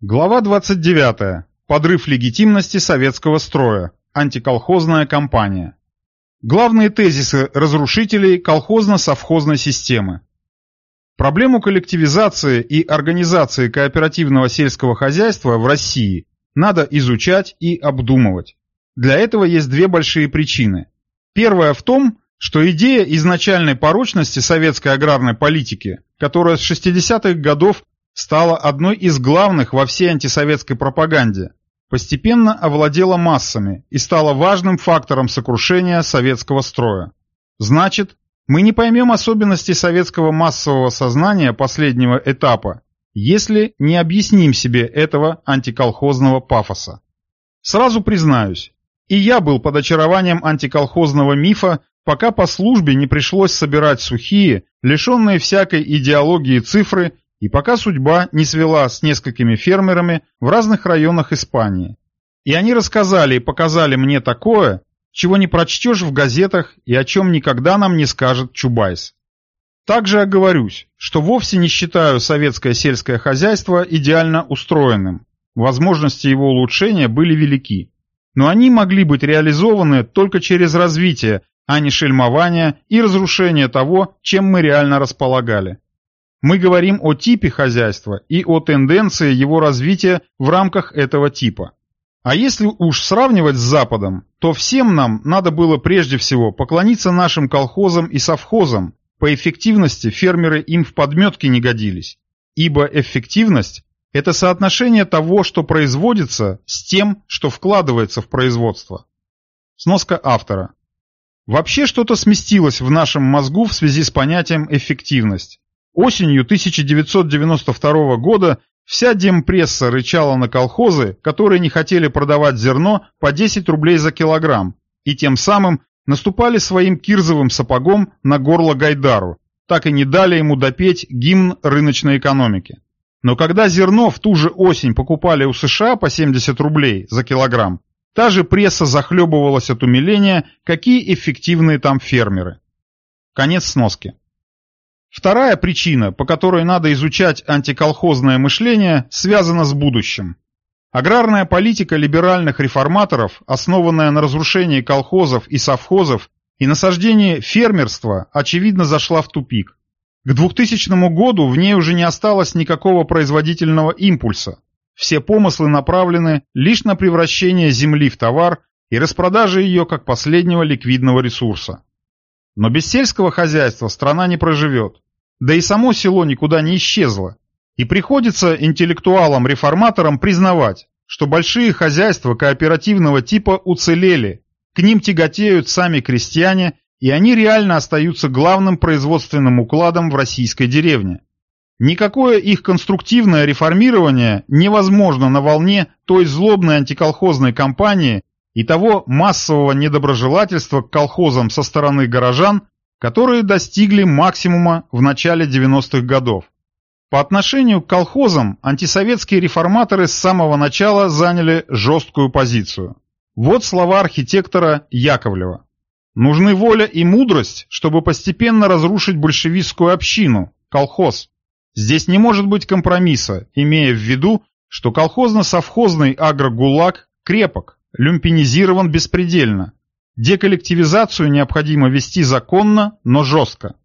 Глава 29. Подрыв легитимности советского строя. Антиколхозная кампания. Главные тезисы разрушителей колхозно-совхозной системы. Проблему коллективизации и организации кооперативного сельского хозяйства в России надо изучать и обдумывать. Для этого есть две большие причины. Первая в том, что идея изначальной порочности советской аграрной политики, которая с 60-х годов стала одной из главных во всей антисоветской пропаганде, постепенно овладела массами и стала важным фактором сокрушения советского строя. Значит, мы не поймем особенностей советского массового сознания последнего этапа, если не объясним себе этого антиколхозного пафоса. Сразу признаюсь, и я был под очарованием антиколхозного мифа, пока по службе не пришлось собирать сухие, лишенные всякой идеологии цифры и пока судьба не свела с несколькими фермерами в разных районах Испании. И они рассказали и показали мне такое, чего не прочтешь в газетах и о чем никогда нам не скажет Чубайс. Также оговорюсь, что вовсе не считаю советское сельское хозяйство идеально устроенным. Возможности его улучшения были велики. Но они могли быть реализованы только через развитие, а не шельмование и разрушение того, чем мы реально располагали. Мы говорим о типе хозяйства и о тенденции его развития в рамках этого типа. А если уж сравнивать с Западом, то всем нам надо было прежде всего поклониться нашим колхозам и совхозам. По эффективности фермеры им в подметки не годились. Ибо эффективность – это соотношение того, что производится, с тем, что вкладывается в производство. Сноска автора. Вообще что-то сместилось в нашем мозгу в связи с понятием «эффективность». Осенью 1992 года вся демпресса рычала на колхозы, которые не хотели продавать зерно по 10 рублей за килограмм, и тем самым наступали своим кирзовым сапогом на горло Гайдару, так и не дали ему допеть гимн рыночной экономики. Но когда зерно в ту же осень покупали у США по 70 рублей за килограмм, та же пресса захлебывалась от умиления, какие эффективные там фермеры. Конец сноски. Вторая причина, по которой надо изучать антиколхозное мышление, связана с будущим. Аграрная политика либеральных реформаторов, основанная на разрушении колхозов и совхозов и насаждении фермерства, очевидно зашла в тупик. К 2000 году в ней уже не осталось никакого производительного импульса. Все помыслы направлены лишь на превращение земли в товар и распродаже ее как последнего ликвидного ресурса. Но без сельского хозяйства страна не проживет. Да и само село никуда не исчезло. И приходится интеллектуалам-реформаторам признавать, что большие хозяйства кооперативного типа уцелели, к ним тяготеют сами крестьяне, и они реально остаются главным производственным укладом в российской деревне. Никакое их конструктивное реформирование невозможно на волне той злобной антиколхозной кампании, и того массового недоброжелательства к колхозам со стороны горожан, которые достигли максимума в начале 90-х годов. По отношению к колхозам антисоветские реформаторы с самого начала заняли жесткую позицию. Вот слова архитектора Яковлева. Нужны воля и мудрость, чтобы постепенно разрушить большевистскую общину, колхоз. Здесь не может быть компромисса, имея в виду, что колхозно-совхозный агрогулаг крепок люмпинизирован беспредельно. Деколлективизацию необходимо вести законно, но жестко.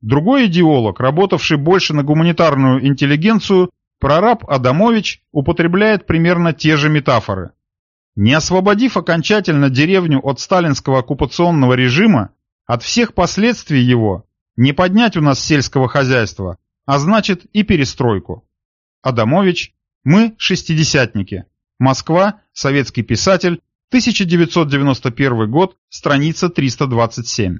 Другой идеолог, работавший больше на гуманитарную интеллигенцию, прораб Адамович, употребляет примерно те же метафоры. Не освободив окончательно деревню от сталинского оккупационного режима, от всех последствий его, не поднять у нас сельского хозяйства, а значит и перестройку. Адамович, мы шестидесятники. Москва, советский писатель, 1991 год, страница 327.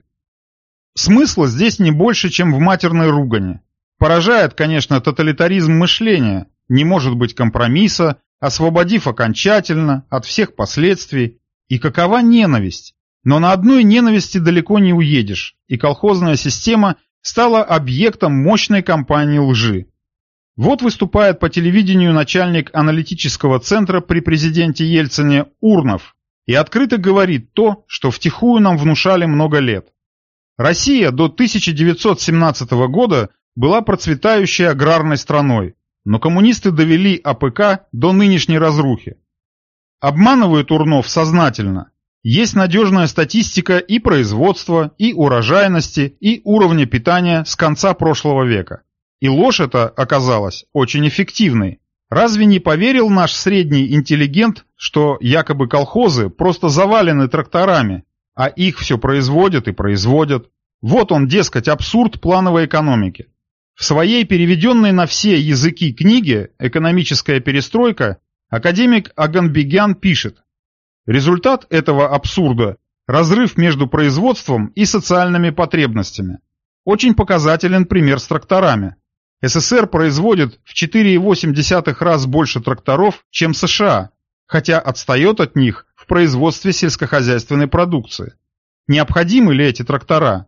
Смысла здесь не больше, чем в матерной ругани. Поражает, конечно, тоталитаризм мышления, не может быть компромисса, освободив окончательно от всех последствий. И какова ненависть? Но на одной ненависти далеко не уедешь, и колхозная система стала объектом мощной кампании лжи. Вот выступает по телевидению начальник аналитического центра при президенте Ельцине Урнов и открыто говорит то, что втихую нам внушали много лет. Россия до 1917 года была процветающей аграрной страной, Но коммунисты довели АПК до нынешней разрухи. Обманывают Урнов сознательно. Есть надежная статистика и производства, и урожайности, и уровня питания с конца прошлого века. И ложь эта оказалась очень эффективной. Разве не поверил наш средний интеллигент, что якобы колхозы просто завалены тракторами, а их все производят и производят? Вот он, дескать, абсурд плановой экономики. В своей переведенной на все языки книге «Экономическая перестройка» академик Аганбегян пишет, Результат этого абсурда – разрыв между производством и социальными потребностями. Очень показателен пример с тракторами. СССР производит в 4,8 раз больше тракторов, чем США, хотя отстает от них в производстве сельскохозяйственной продукции. Необходимы ли эти трактора?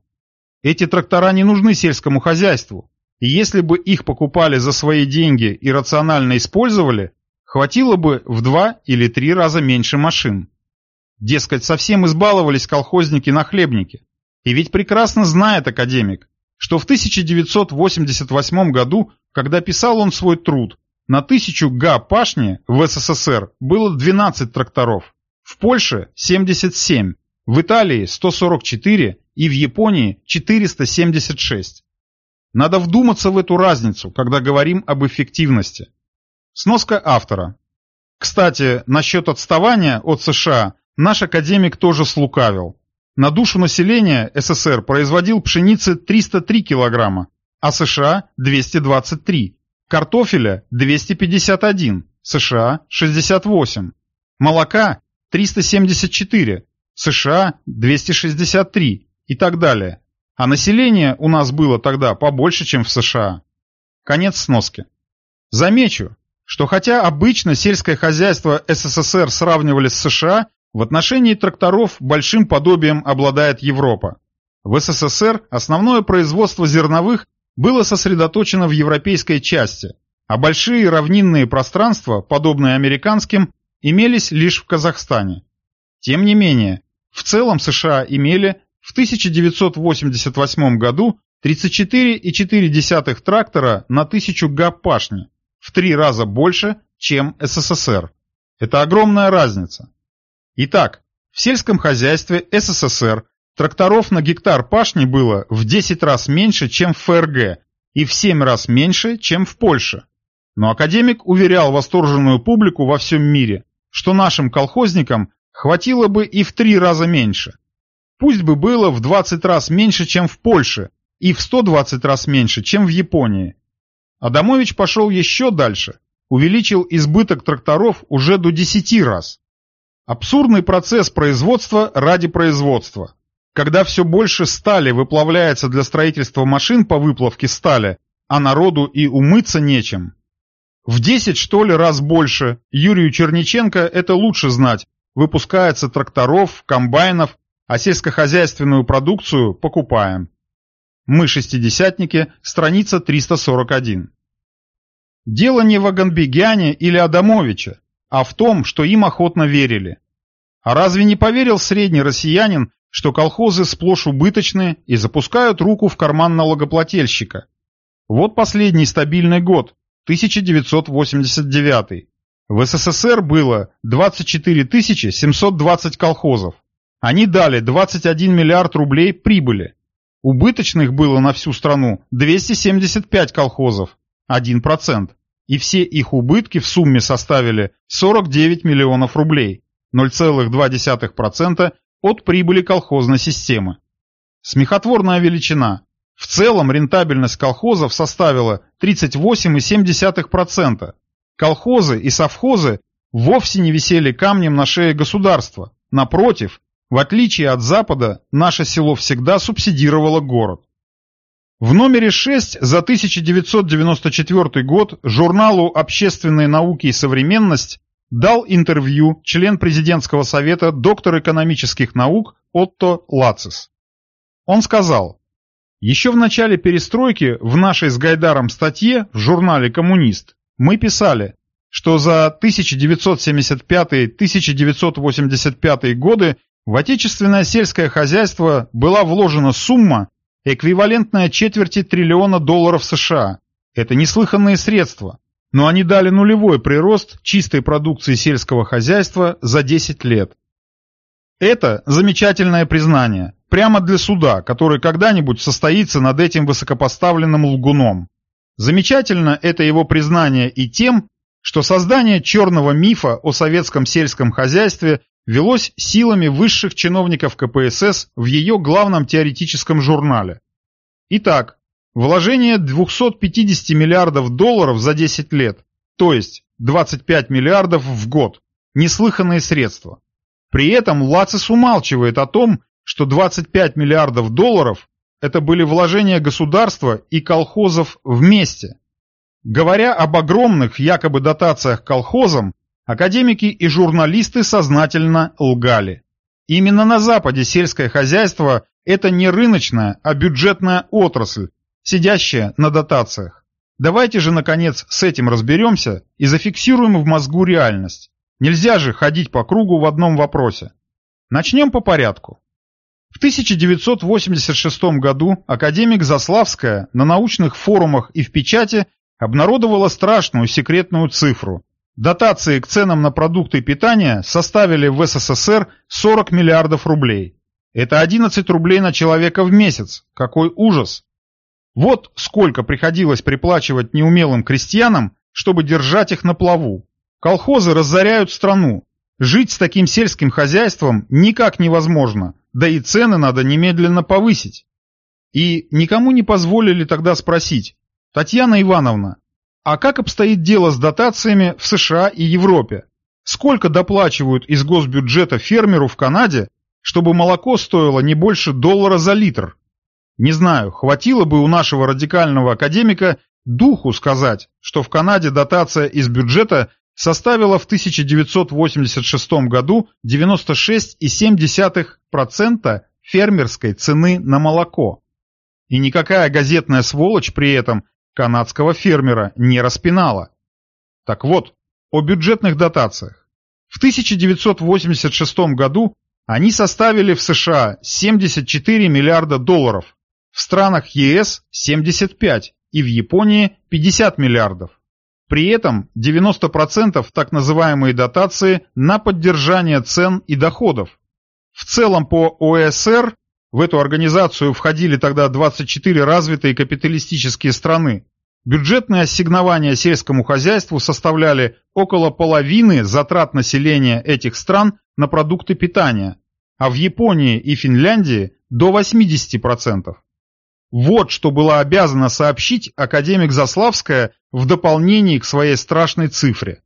Эти трактора не нужны сельскому хозяйству, и если бы их покупали за свои деньги и рационально использовали, хватило бы в два или три раза меньше машин. Дескать, совсем избаловались колхозники-нахлебники. И ведь прекрасно знает академик, что в 1988 году, когда писал он свой труд, на тысячу га пашни в СССР было 12 тракторов, в Польше 77, в Италии 144 и в Японии 476. Надо вдуматься в эту разницу, когда говорим об эффективности. Сноска автора. Кстати, насчет отставания от США наш академик тоже слукавил. На душу населения СССР производил пшеницы 303 килограмма, а США 223, картофеля 251, США 68, молока 374, США 263 и так далее. А население у нас было тогда побольше, чем в США. Конец сноски. Замечу, что хотя обычно сельское хозяйство СССР сравнивали с США, в отношении тракторов большим подобием обладает Европа. В СССР основное производство зерновых было сосредоточено в европейской части, а большие равнинные пространства, подобные американским, имелись лишь в Казахстане. Тем не менее, в целом США имели в 1988 году 34,4 трактора на 1000 га пашни, в три раза больше, чем СССР. Это огромная разница. Итак, в сельском хозяйстве СССР тракторов на гектар пашни было в 10 раз меньше, чем в ФРГ, и в 7 раз меньше, чем в Польше. Но академик уверял восторженную публику во всем мире, что нашим колхозникам хватило бы и в 3 раза меньше. Пусть бы было в 20 раз меньше, чем в Польше, и в 120 раз меньше, чем в Японии. Адамович пошел еще дальше, увеличил избыток тракторов уже до 10 раз. Абсурдный процесс производства ради производства. Когда все больше стали выплавляется для строительства машин по выплавке стали, а народу и умыться нечем. В 10 что ли раз больше, Юрию Черниченко это лучше знать, выпускается тракторов, комбайнов, а сельскохозяйственную продукцию покупаем. Мы шестидесятники, страница 341. Дело не в Аганбегяне или Адамовиче, а в том, что им охотно верили. А разве не поверил средний россиянин, что колхозы сплошь убыточны и запускают руку в карман налогоплательщика? Вот последний стабильный год, 1989. В СССР было 24 720 колхозов. Они дали 21 миллиард рублей прибыли. Убыточных было на всю страну 275 колхозов, 1%, и все их убытки в сумме составили 49 миллионов рублей, 0,2% от прибыли колхозной системы. Смехотворная величина. В целом рентабельность колхозов составила 38,7%. Колхозы и совхозы вовсе не висели камнем на шее государства. Напротив, в отличие от Запада, наше село всегда субсидировало город. В номере 6 за 1994 год журналу «Общественные науки и современность» дал интервью член президентского совета доктор экономических наук Отто Лацис. Он сказал, еще в начале перестройки в нашей с Гайдаром статье в журнале «Коммунист» мы писали, что за 1975-1985 годы в отечественное сельское хозяйство была вложена сумма, эквивалентная четверти триллиона долларов США. Это неслыханные средства. но они дали нулевой прирост чистой продукции сельского хозяйства за 10 лет. Это замечательное признание, прямо для суда, который когда-нибудь состоится над этим высокопоставленным лгуном. Замечательно это его признание и тем, что создание черного мифа о советском сельском хозяйстве велось силами высших чиновников КПСС в ее главном теоретическом журнале. Итак, вложение 250 миллиардов долларов за 10 лет, то есть 25 миллиардов в год, неслыханные средства. При этом Лацис умалчивает о том, что 25 миллиардов долларов – это были вложения государства и колхозов вместе. Говоря об огромных якобы дотациях колхозам, Академики и журналисты сознательно лгали. Именно на Западе сельское хозяйство – это не рыночная, а бюджетная отрасль, сидящая на дотациях. Давайте же, наконец, с этим разберемся и зафиксируем в мозгу реальность. Нельзя же ходить по кругу в одном вопросе. Начнем по порядку. В 1986 году академик Заславская на научных форумах и в печати обнародовала страшную секретную цифру Дотации к ценам на продукты питания составили в СССР 40 миллиардов рублей. Это 11 рублей на человека в месяц. Какой ужас! Вот сколько приходилось приплачивать неумелым крестьянам, чтобы держать их на плаву. Колхозы разоряют страну. Жить с таким сельским хозяйством никак невозможно, да и цены надо немедленно повысить. И никому не позволили тогда спросить, Татьяна Ивановна, а как обстоит дело с дотациями в США и Европе? Сколько доплачивают из госбюджета фермеру в Канаде, чтобы молоко стоило не больше доллара за литр? Не знаю, хватило бы у нашего радикального академика духу сказать, что в Канаде дотация из бюджета составила в 1986 году 96,7% фермерской цены на молоко. И никакая газетная сволочь при этом канадского фермера не распинала. Так вот, о бюджетных дотациях. В 1986 году они составили в США 74 миллиарда долларов, в странах ЕС 75 и в Японии 50 миллиардов. При этом 90% так называемые дотации на поддержание цен и доходов. В целом по ОСР в эту организацию входили тогда 24 развитые капиталистические страны. Бюджетные ассигнования сельскому хозяйству составляли около половины затрат населения этих стран на продукты питания, а в Японии и Финляндии до 80%. Вот что была обязана сообщить академик Заславская в дополнении к своей страшной цифре.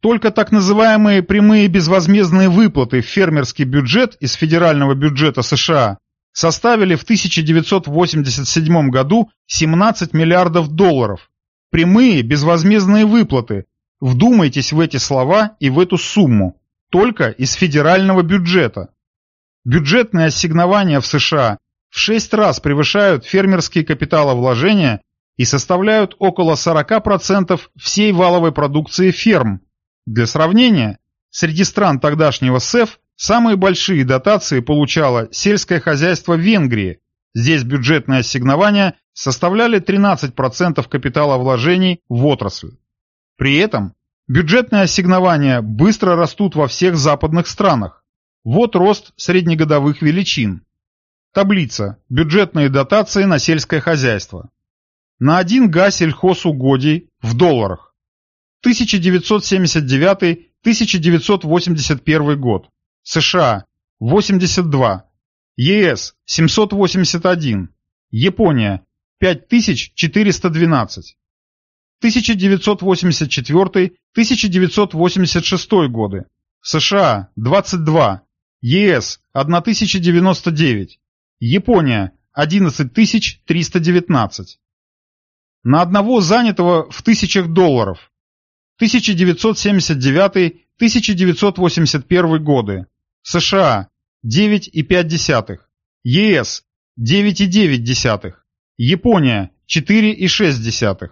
Только так называемые прямые безвозмездные выплаты в фермерский бюджет из федерального бюджета США составили в 1987 году 17 миллиардов долларов. Прямые безвозмездные выплаты. Вдумайтесь в эти слова и в эту сумму. Только из федерального бюджета. Бюджетные ассигнования в США в 6 раз превышают фермерские капиталовложения и составляют около 40% всей валовой продукции ферм. Для сравнения, среди стран тогдашнего СЭФ Самые большие дотации получало сельское хозяйство Венгрии. Здесь бюджетные ассигнования составляли 13% капитала вложений в отрасль. При этом бюджетные ассигнования быстро растут во всех западных странах. Вот рост среднегодовых величин. Таблица. Бюджетные дотации на сельское хозяйство. На 1 га сельхозугодий в долларах. 1979-1981 год. США – 82, ЕС – 781, Япония – 5412. 1984-1986 годы. США – 22, ЕС – 1099, Япония – 11319. На одного занятого в тысячах долларов. 1979-1981 годы. США 9,5, ЕС 9,9, Япония 4,6.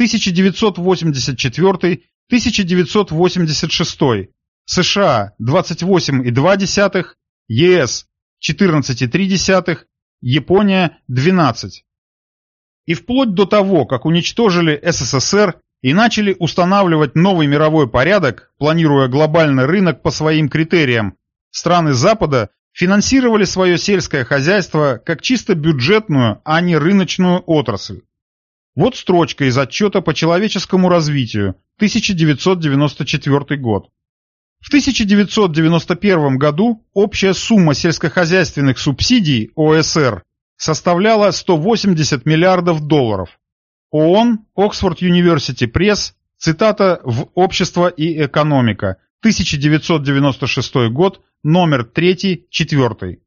1984-1986, США 28,2, ЕС 14,3, Япония 12. И вплоть до того, как уничтожили СССР и начали устанавливать новый мировой порядок, планируя глобальный рынок по своим критериям, страны Запада финансировали свое сельское хозяйство как чисто бюджетную, а не рыночную отрасль. Вот строчка из отчета по человеческому развитию, 1994 год. В 1991 году общая сумма сельскохозяйственных субсидий ОСР составляла 180 миллиардов долларов. ООН, Оксфорд Юниверсити Пресс, цитата в «Общество и экономика», 1996 год, номер 3-4.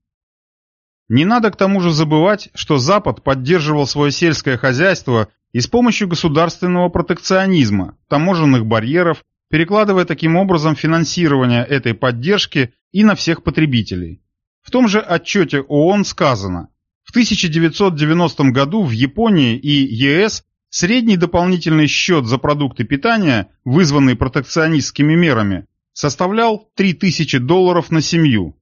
Не надо к тому же забывать, что Запад поддерживал свое сельское хозяйство и с помощью государственного протекционизма, таможенных барьеров, перекладывая таким образом финансирование этой поддержки и на всех потребителей. В том же отчете ООН сказано, в 1990 году в Японии и ЕС средний дополнительный счет за продукты питания, вызванный протекционистскими мерами, составлял 3000 долларов на семью.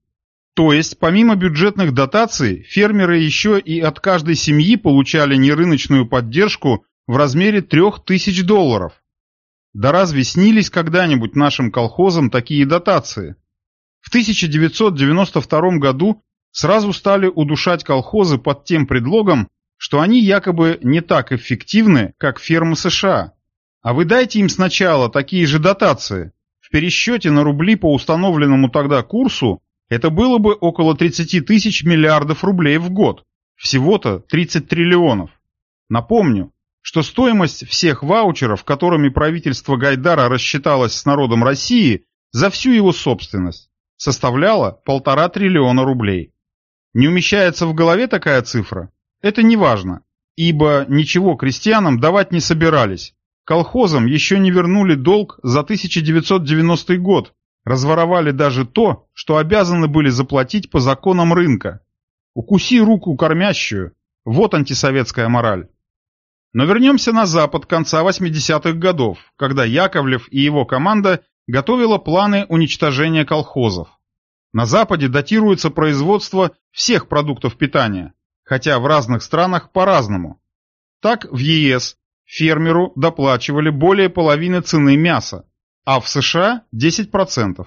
То есть, помимо бюджетных дотаций, фермеры еще и от каждой семьи получали нерыночную поддержку в размере 3000 долларов. Да разве снились когда-нибудь нашим колхозам такие дотации? В 1992 году сразу стали удушать колхозы под тем предлогом, что они якобы не так эффективны, как фермы США. А вы дайте им сначала такие же дотации. В пересчете на рубли по установленному тогда курсу это было бы около 30 тысяч миллиардов рублей в год. Всего-то 30 триллионов. Напомню, что стоимость всех ваучеров, которыми правительство Гайдара рассчиталось с народом России за всю его собственность, составляла полтора триллиона рублей. Не умещается в голове такая цифра? Это не важно, ибо ничего крестьянам давать не собирались. Колхозам еще не вернули долг за 1990 год, разворовали даже то, что обязаны были заплатить по законам рынка. Укуси руку кормящую, вот антисоветская мораль. Но вернемся на запад конца 80-х годов, когда Яковлев и его команда готовила планы уничтожения колхозов. На Западе датируется производство всех продуктов питания, хотя в разных странах по-разному. Так в ЕС фермеру доплачивали более половины цены мяса, а в США 10%.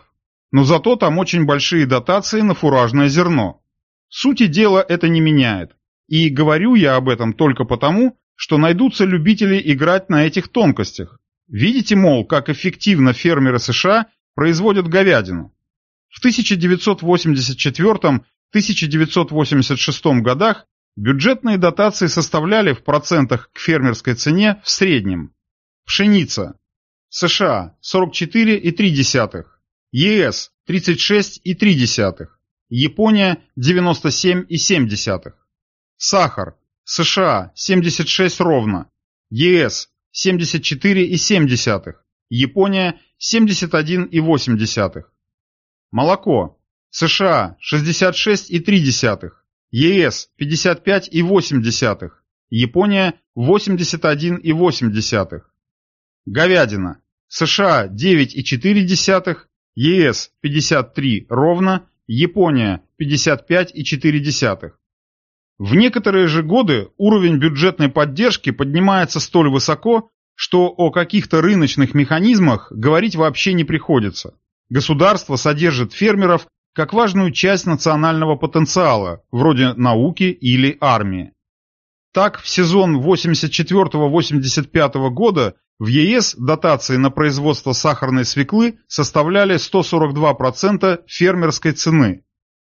Но зато там очень большие дотации на фуражное зерно. Сути дела это не меняет. И говорю я об этом только потому, что найдутся любители играть на этих тонкостях. Видите, мол, как эффективно фермеры США производят говядину. В 1984-1986 годах бюджетные дотации составляли в процентах к фермерской цене в среднем. Пшеница. США 44,3, ЕС 36,3, Япония 97,7. Сахар. США 76 ровно, ЕС 74,7, Япония 71,8. Молоко. США 66,3, ЕС 55,8, Япония 81,8. Говядина. США 9,4, ЕС 53 ровно, Япония 55,4. В некоторые же годы уровень бюджетной поддержки поднимается столь высоко, что о каких-то рыночных механизмах говорить вообще не приходится. Государство содержит фермеров как важную часть национального потенциала, вроде науки или армии. Так, в сезон 84-85 года в ЕС дотации на производство сахарной свеклы составляли 142% фермерской цены.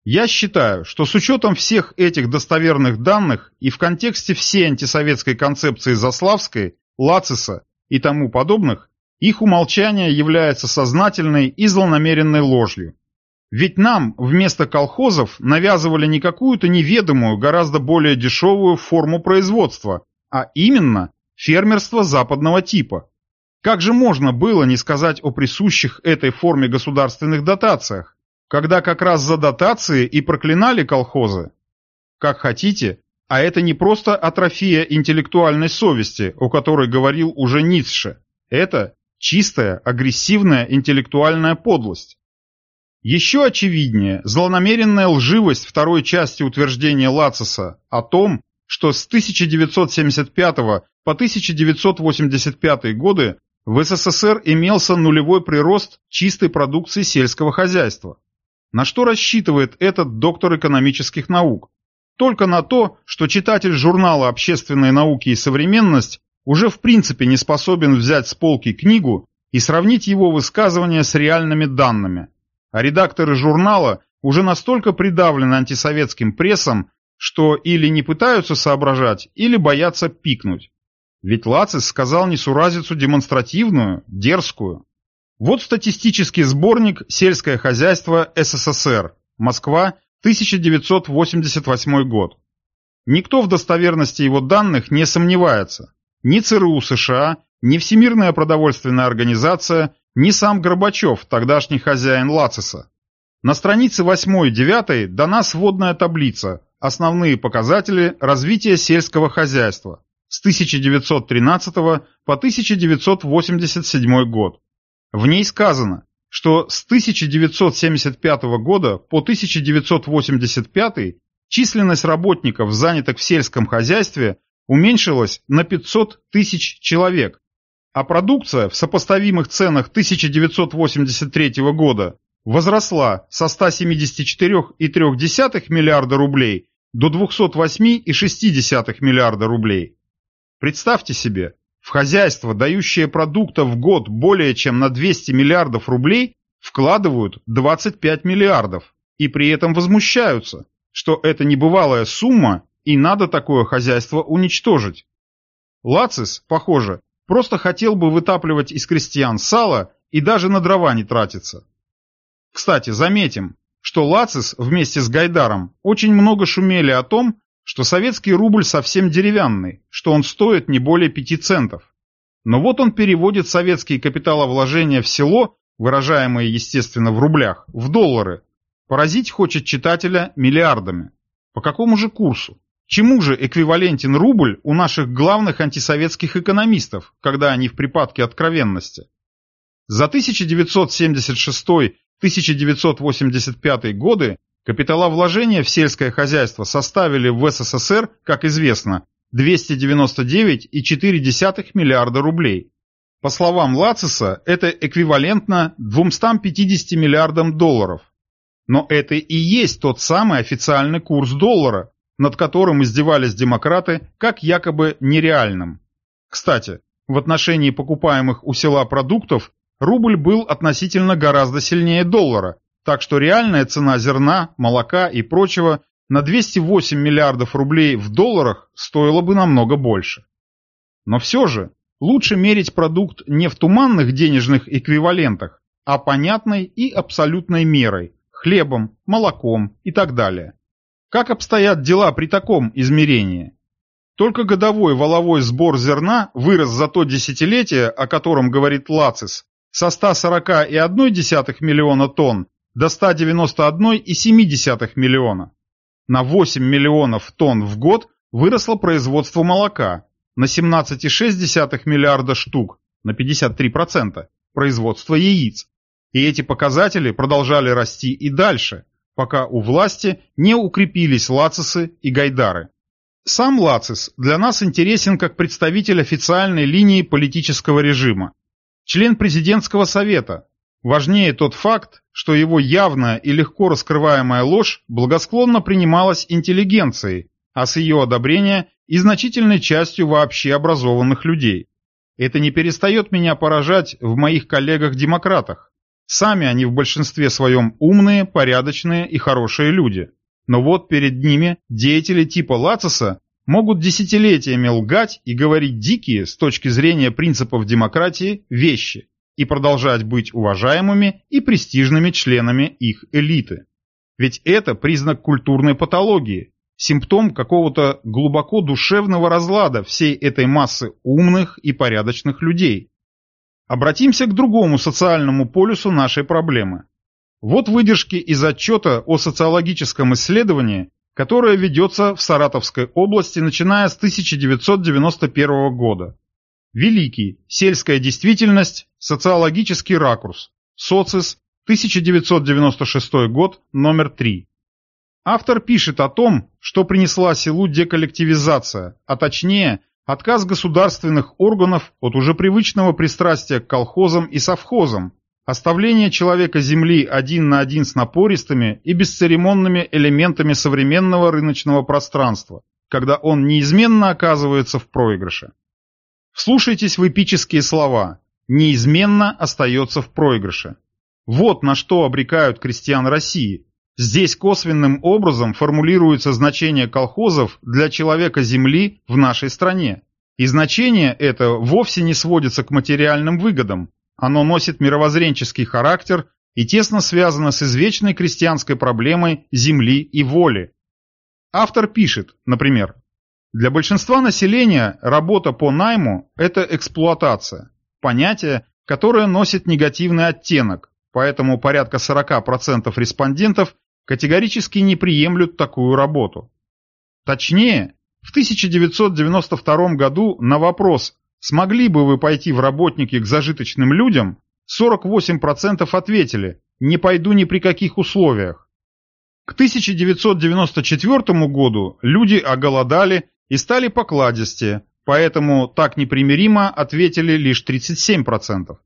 Я считаю, что с учетом всех этих достоверных данных и в контексте всей антисоветской концепции Заславской, Лациса и тому подобных, их умолчание является сознательной и злонамеренной ложью. Ведь нам вместо колхозов навязывали не какую-то неведомую, гораздо более дешевую форму производства, а именно фермерство западного типа. Как же можно было не сказать о присущих этой форме государственных дотациях, когда как раз за дотации и проклинали колхозы? Как хотите, а это не просто атрофия интеллектуальной совести, о которой говорил уже Ницше. Это чистая, агрессивная интеллектуальная подлость. Еще очевиднее злонамеренная лживость второй части утверждения Лациса о том, что с 1975 по 1985 годы В СССР имелся нулевой прирост чистой продукции сельского хозяйства. На что рассчитывает этот доктор экономических наук? Только на то, что читатель журнала «Общественные науки и современность» уже в принципе не способен взять с полки книгу и сравнить его высказывания с реальными данными. А редакторы журнала уже настолько придавлены антисоветским прессом, что или не пытаются соображать, или боятся пикнуть. Ведь Лацис сказал несуразицу демонстративную, дерзкую. Вот статистический сборник «Сельское хозяйство СССР», Москва, 1988 год. Никто в достоверности его данных не сомневается. Ни ЦРУ США, ни Всемирная продовольственная организация, ни сам Горбачев, тогдашний хозяин Лациса. На странице 8 и 9 дана сводная таблица «Основные показатели развития сельского хозяйства» с 1913 по 1987 год. В ней сказано, что с 1975 года по 1985 численность работников, занятых в сельском хозяйстве, уменьшилась на 500 тысяч человек, а продукция в сопоставимых ценах 1983 года возросла со 174,3 миллиарда рублей до 208,6 миллиарда рублей. Представьте себе, в хозяйство, дающее продукта в год более чем на 200 миллиардов рублей, вкладывают 25 миллиардов и при этом возмущаются, что это небывалая сумма и надо такое хозяйство уничтожить. Лацис, похоже, просто хотел бы вытапливать из крестьян сало и даже на дрова не тратиться. Кстати, заметим, что Лацис вместе с Гайдаром очень много шумели о том, что советский рубль совсем деревянный, что он стоит не более 5 центов. Но вот он переводит советские капиталовложения в село, выражаемые, естественно, в рублях, в доллары. Поразить хочет читателя миллиардами. По какому же курсу? Чему же эквивалентен рубль у наших главных антисоветских экономистов, когда они в припадке откровенности? За 1976-1985 годы Капиталовложения в сельское хозяйство составили в СССР, как известно, 299,4 миллиарда рублей. По словам Лациса, это эквивалентно 250 миллиардам долларов. Но это и есть тот самый официальный курс доллара, над которым издевались демократы как якобы нереальным. Кстати, в отношении покупаемых у села продуктов рубль был относительно гораздо сильнее доллара, так что реальная цена зерна, молока и прочего на 208 миллиардов рублей в долларах стоила бы намного больше. Но все же, лучше мерить продукт не в туманных денежных эквивалентах, а понятной и абсолютной мерой – хлебом, молоком и так далее. Как обстоят дела при таком измерении? Только годовой валовой сбор зерна вырос за то десятилетие, о котором говорит Лацис, со 140,1 миллиона тонн до 191,7 миллиона. На 8 миллионов тонн в год выросло производство молока, на 17,6 миллиарда штук, на 53%, производство яиц. И эти показатели продолжали расти и дальше, пока у власти не укрепились лацисы и гайдары. Сам Лацис для нас интересен как представитель официальной линии политического режима, член президентского совета, Важнее тот факт, что его явная и легко раскрываемая ложь благосклонно принималась интеллигенцией, а с ее одобрения и значительной частью вообще образованных людей. Это не перестает меня поражать в моих коллегах-демократах. Сами они в большинстве своем умные, порядочные и хорошие люди. Но вот перед ними деятели типа Лациса могут десятилетиями лгать и говорить дикие, с точки зрения принципов демократии, вещи и продолжать быть уважаемыми и престижными членами их элиты. Ведь это признак культурной патологии, симптом какого-то глубоко душевного разлада всей этой массы умных и порядочных людей. Обратимся к другому социальному полюсу нашей проблемы. Вот выдержки из отчета о социологическом исследовании, которое ведется в Саратовской области начиная с 1991 года. Великий. Сельская действительность. Социологический ракурс. Социс. 1996 год. Номер 3. Автор пишет о том, что принесла селу деколлективизация, а точнее, отказ государственных органов от уже привычного пристрастия к колхозам и совхозам, оставление человека земли один на один с напористыми и бесцеремонными элементами современного рыночного пространства, когда он неизменно оказывается в проигрыше. Вслушайтесь в эпические слова «неизменно остается в проигрыше». Вот на что обрекают крестьян России. Здесь косвенным образом формулируется значение колхозов для человека земли в нашей стране. И значение это вовсе не сводится к материальным выгодам. Оно носит мировоззренческий характер и тесно связано с извечной крестьянской проблемой земли и воли. Автор пишет, например, «Для большинства населения работа по найму – это эксплуатация, понятие, которое носит негативный оттенок, поэтому порядка 40% респондентов категорически не приемлют такую работу. Точнее, в 1992 году на вопрос «Смогли бы вы пойти в работники к зажиточным людям?» 48% ответили «Не пойду ни при каких условиях». К 1994 году люди оголодали и стали покладистее, поэтому так непримиримо ответили лишь 37%.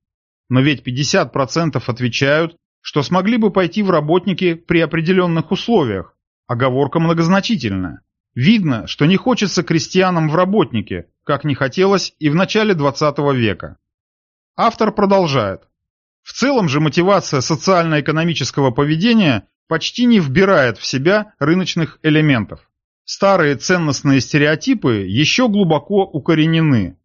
Но ведь 50% отвечают, что смогли бы пойти в работники при определенных условиях. Оговорка многозначительная. Видно, что не хочется крестьянам в работники, как не хотелось и в начале 20 века. Автор продолжает. В целом же мотивация социально-экономического поведения почти не вбирает в себя рыночных элементов. Старые ценностные стереотипы еще глубоко укоренены,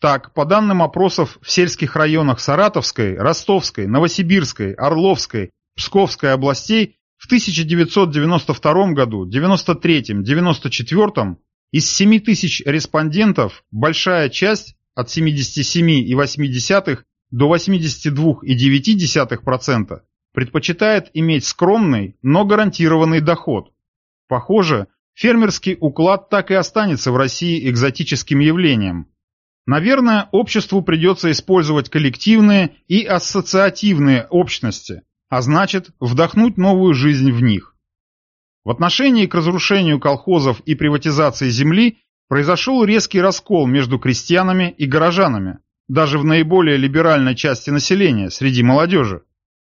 так, по данным опросов в сельских районах Саратовской, Ростовской, Новосибирской, Орловской, Псковской областей в 1992 году, 93 94 из 7 тысяч респондентов большая часть от 77,8 до 82,9% предпочитает иметь скромный, но гарантированный доход. Похоже, фермерский уклад так и останется в России экзотическим явлением, Наверное, обществу придется использовать коллективные и ассоциативные общности, а значит, вдохнуть новую жизнь в них. В отношении к разрушению колхозов и приватизации земли произошел резкий раскол между крестьянами и горожанами, даже в наиболее либеральной части населения, среди молодежи.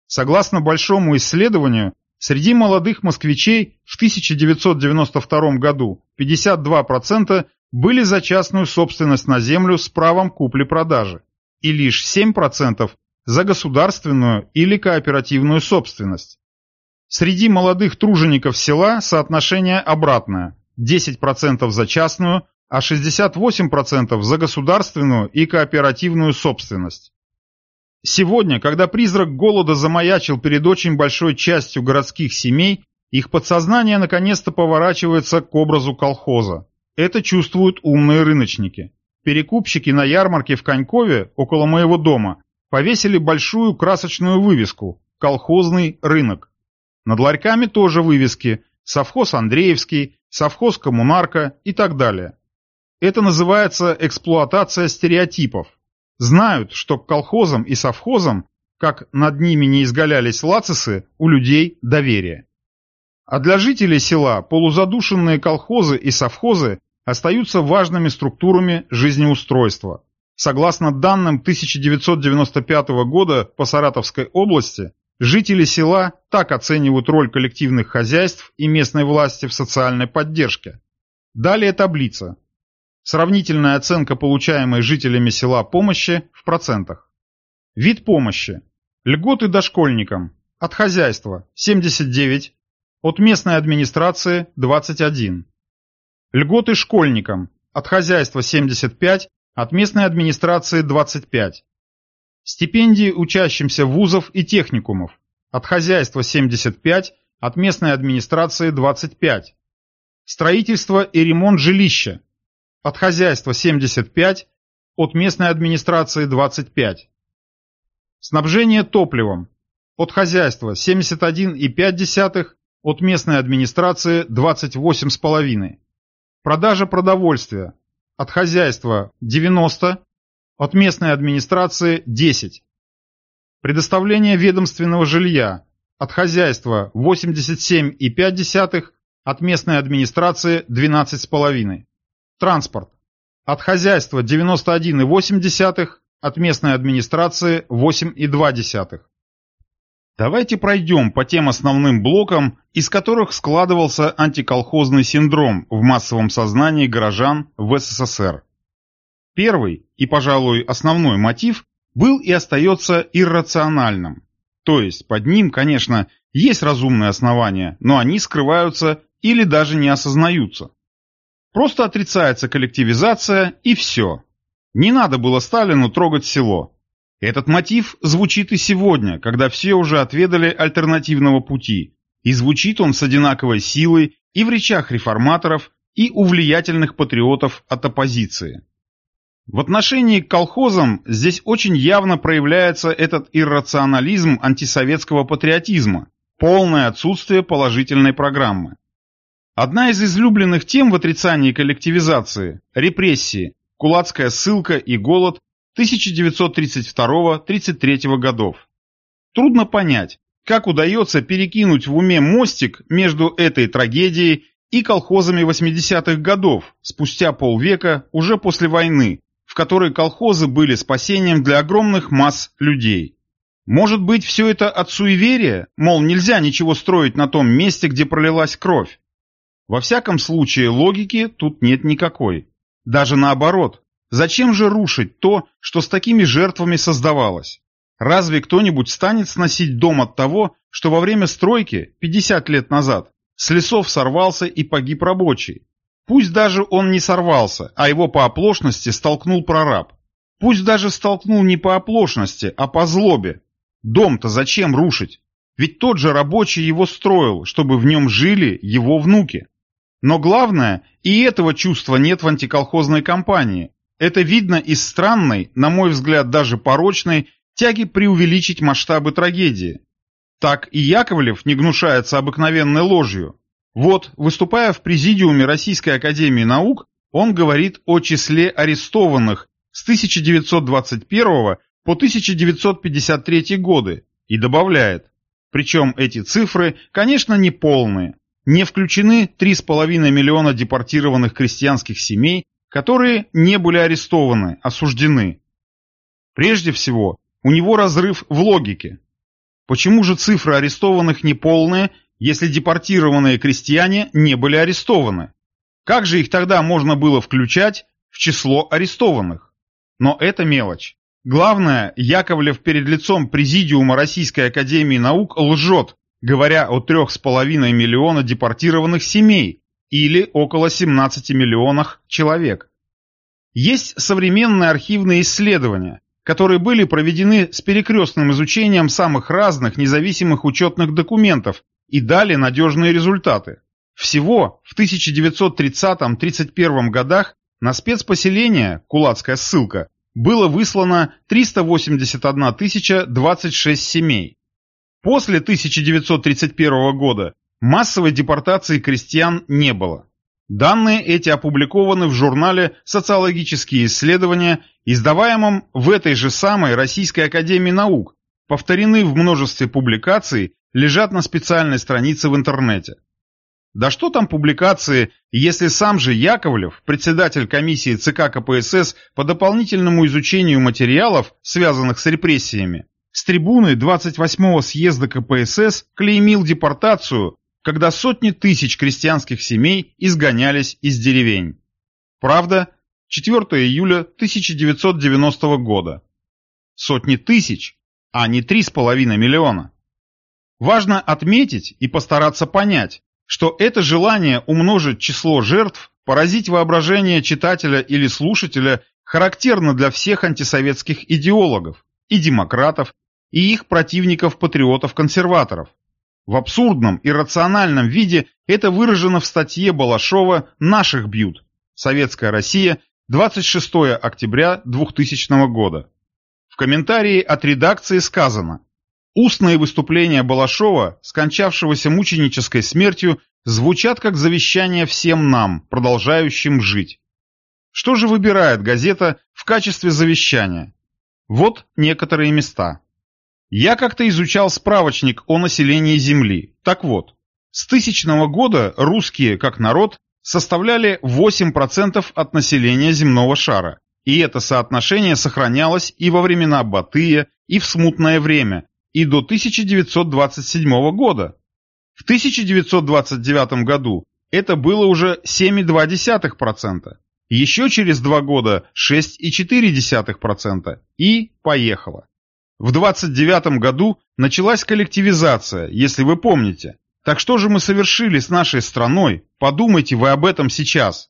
Согласно большому исследованию, среди молодых москвичей в 1992 году 52% были за частную собственность на землю с правом купли-продажи и лишь 7% за государственную или кооперативную собственность. Среди молодых тружеников села соотношение обратное – 10% за частную, а 68% за государственную и кооперативную собственность. Сегодня, когда призрак голода замаячил перед очень большой частью городских семей, их подсознание наконец-то поворачивается к образу колхоза. Это чувствуют умные рыночники. Перекупщики на ярмарке в Конькове, около моего дома, повесили большую красочную вывеску «Колхозный рынок». Над ларьками тоже вывески «Совхоз Андреевский», «Совхоз Коммунарка» и так далее. Это называется эксплуатация стереотипов. Знают, что к колхозам и совхозам, как над ними не изгалялись лацисы, у людей доверие. А для жителей села полузадушенные колхозы и совхозы остаются важными структурами жизнеустройства. Согласно данным 1995 года по Саратовской области, жители села так оценивают роль коллективных хозяйств и местной власти в социальной поддержке. Далее таблица. Сравнительная оценка получаемой жителями села помощи в процентах. Вид помощи. Льготы дошкольникам. От хозяйства 79, от местной администрации 21. Льготы школьникам. От хозяйства 75, от местной администрации 25. Стипендии учащимся вузов и техникумов. От хозяйства 75, от местной администрации 25. Строительство и ремонт жилища. От хозяйства 75, от местной администрации 25. Снабжение топливом. От хозяйства 71,5, от местной администрации 28,5. Продажа продовольствия. От хозяйства 90, от местной администрации 10. Предоставление ведомственного жилья. От хозяйства 87,5, от местной администрации 12,5. Транспорт. от хозяйства 91,8, от местной администрации 8,2. Давайте пройдем по тем основным блокам, из которых складывался антиколхозный синдром в массовом сознании горожан в СССР. Первый и, пожалуй, основной мотив был и остается иррациональным. То есть под ним, конечно, есть разумные основания, но они скрываются или даже не осознаются. Просто отрицается коллективизация и все. Не надо было Сталину трогать село. Этот мотив звучит и сегодня, когда все уже отведали альтернативного пути, и звучит он с одинаковой силой и в речах реформаторов, и у влиятельных патриотов от оппозиции. В отношении к колхозам здесь очень явно проявляется этот иррационализм антисоветского патриотизма, полное отсутствие положительной программы. Одна из излюбленных тем в отрицании коллективизации – репрессии, кулацкая ссылка и голод 1932-33 годов. Трудно понять, как удается перекинуть в уме мостик между этой трагедией и колхозами 80-х годов, спустя полвека, уже после войны, в которой колхозы были спасением для огромных масс людей. Может быть, все это от суеверия, мол, нельзя ничего строить на том месте, где пролилась кровь. Во всяком случае, логики тут нет никакой. Даже наоборот. Зачем же рушить то, что с такими жертвами создавалось? Разве кто-нибудь станет сносить дом от того, что во время стройки, 50 лет назад, с лесов сорвался и погиб рабочий? Пусть даже он не сорвался, а его по оплошности столкнул прораб. Пусть даже столкнул не по оплошности, а по злобе. Дом-то зачем рушить? Ведь тот же рабочий его строил, чтобы в нем жили его внуки. Но главное, и этого чувства нет в антиколхозной кампании. Это видно из странной, на мой взгляд даже порочной, тяги преувеличить масштабы трагедии. Так и Яковлев не гнушается обыкновенной ложью. Вот, выступая в президиуме Российской Академии Наук, он говорит о числе арестованных с 1921 по 1953 годы и добавляет, причем эти цифры, конечно, не полные, не включены 3,5 миллиона депортированных крестьянских семей, которые не были арестованы, осуждены. Прежде всего, у него разрыв в логике. Почему же цифры арестованных неполные если депортированные крестьяне не были арестованы? Как же их тогда можно было включать в число арестованных? Но это мелочь. Главное, Яковлев перед лицом Президиума Российской Академии Наук лжет, говоря о 3,5 миллиона депортированных семей или около 17 миллионах человек. Есть современные архивные исследования, которые были проведены с перекрестным изучением самых разных независимых учетных документов и дали надежные результаты. Всего в 1930-31 годах на спецпоселение, кулацкая ссылка, было выслано 381 026 семей. После 1931 года массовой депортации крестьян не было. Данные эти опубликованы в журнале «Социологические исследования», издаваемом в этой же самой Российской Академии Наук, повторены в множестве публикаций лежат на специальной странице в интернете. Да что там публикации, если сам же Яковлев, председатель комиссии ЦК КПСС по дополнительному изучению материалов, связанных с репрессиями, с трибуны 28-го съезда КПСС клеймил депортацию, когда сотни тысяч крестьянских семей изгонялись из деревень. Правда, 4 июля 1990 года. Сотни тысяч, а не 3,5 миллиона. Важно отметить и постараться понять, что это желание умножить число жертв, поразить воображение читателя или слушателя характерно для всех антисоветских идеологов, и демократов, и их противников-патриотов-консерваторов. В абсурдном и рациональном виде это выражено в статье Балашова «Наших бьют. Советская Россия. 26 октября 2000 года». В комментарии от редакции сказано Устные выступления Балашова, скончавшегося мученической смертью, звучат как завещание всем нам, продолжающим жить. Что же выбирает газета в качестве завещания? Вот некоторые места. Я как-то изучал справочник о населении Земли. Так вот, с тысячного года русские, как народ, составляли 8% от населения земного шара, и это соотношение сохранялось и во времена Батыя, и в смутное время, и до 1927 года. В 1929 году это было уже 7,2%, еще через два года 6,4% и поехало. В 29 году началась коллективизация, если вы помните. Так что же мы совершили с нашей страной? Подумайте вы об этом сейчас.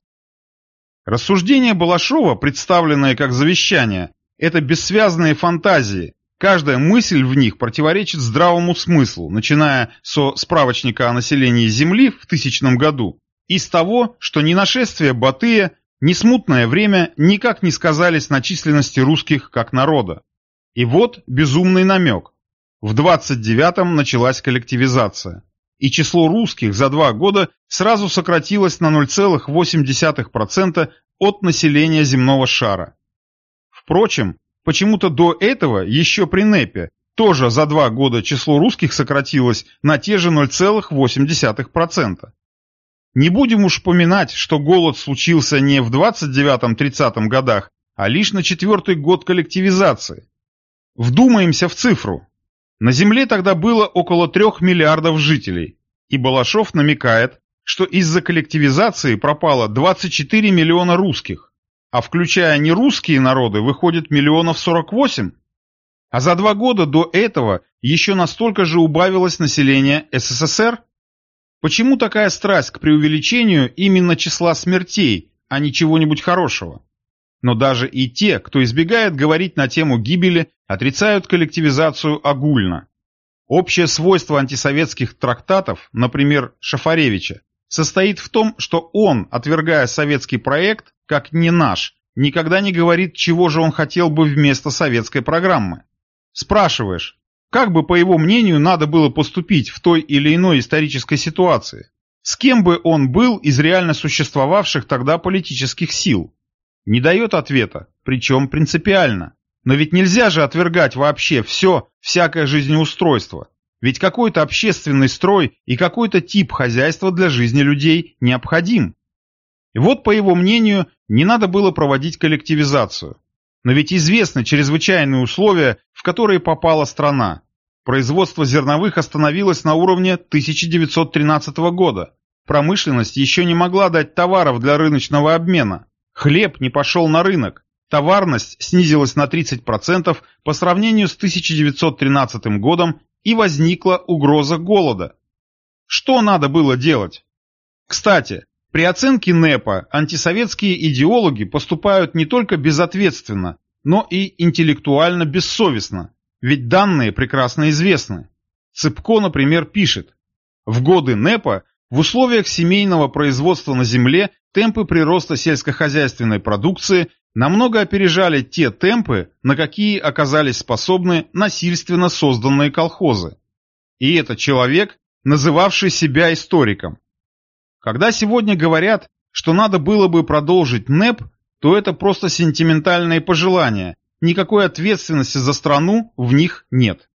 Рассуждения Балашова, представленные как завещание, это бессвязные фантазии. Каждая мысль в них противоречит здравому смыслу, начиная со справочника о населении Земли в тысячном году и с того, что ни нашествие Батыя, ни смутное время никак не сказались на численности русских как народа. И вот безумный намек. В 29-м началась коллективизация и число русских за два года сразу сократилось на 0,8% от населения земного шара. Впрочем, почему-то до этого, еще при НЭПе, тоже за два года число русских сократилось на те же 0,8%. Не будем уж поминать, что голод случился не в 29-30 годах, а лишь на четвертый год коллективизации. Вдумаемся в цифру. На Земле тогда было около трех миллиардов жителей, и Балашов намекает, что из-за коллективизации пропало 24 миллиона русских, а включая нерусские народы выходит миллионов 48. А за два года до этого еще настолько же убавилось население СССР? Почему такая страсть к преувеличению именно числа смертей, а не чего-нибудь хорошего? Но даже и те, кто избегает говорить на тему гибели, отрицают коллективизацию огульно. Общее свойство антисоветских трактатов, например, Шафаревича, состоит в том, что он, отвергая советский проект, как не наш, никогда не говорит, чего же он хотел бы вместо советской программы. Спрашиваешь, как бы, по его мнению, надо было поступить в той или иной исторической ситуации? С кем бы он был из реально существовавших тогда политических сил? Не дает ответа, причем принципиально. Но ведь нельзя же отвергать вообще все, всякое жизнеустройство. Ведь какой-то общественный строй и какой-то тип хозяйства для жизни людей необходим. И вот, по его мнению, не надо было проводить коллективизацию. Но ведь известны чрезвычайные условия, в которые попала страна. Производство зерновых остановилось на уровне 1913 года. Промышленность еще не могла дать товаров для рыночного обмена. Хлеб не пошел на рынок, товарность снизилась на 30% по сравнению с 1913 годом и возникла угроза голода. Что надо было делать? Кстати, при оценке НЭПа антисоветские идеологи поступают не только безответственно, но и интеллектуально бессовестно, ведь данные прекрасно известны. Цыпко, например, пишет, в годы НЭПа в условиях семейного производства на земле темпы прироста сельскохозяйственной продукции намного опережали те темпы, на какие оказались способны насильственно созданные колхозы. И это человек, называвший себя историком. Когда сегодня говорят, что надо было бы продолжить НЭП, то это просто сентиментальные пожелания, никакой ответственности за страну в них нет.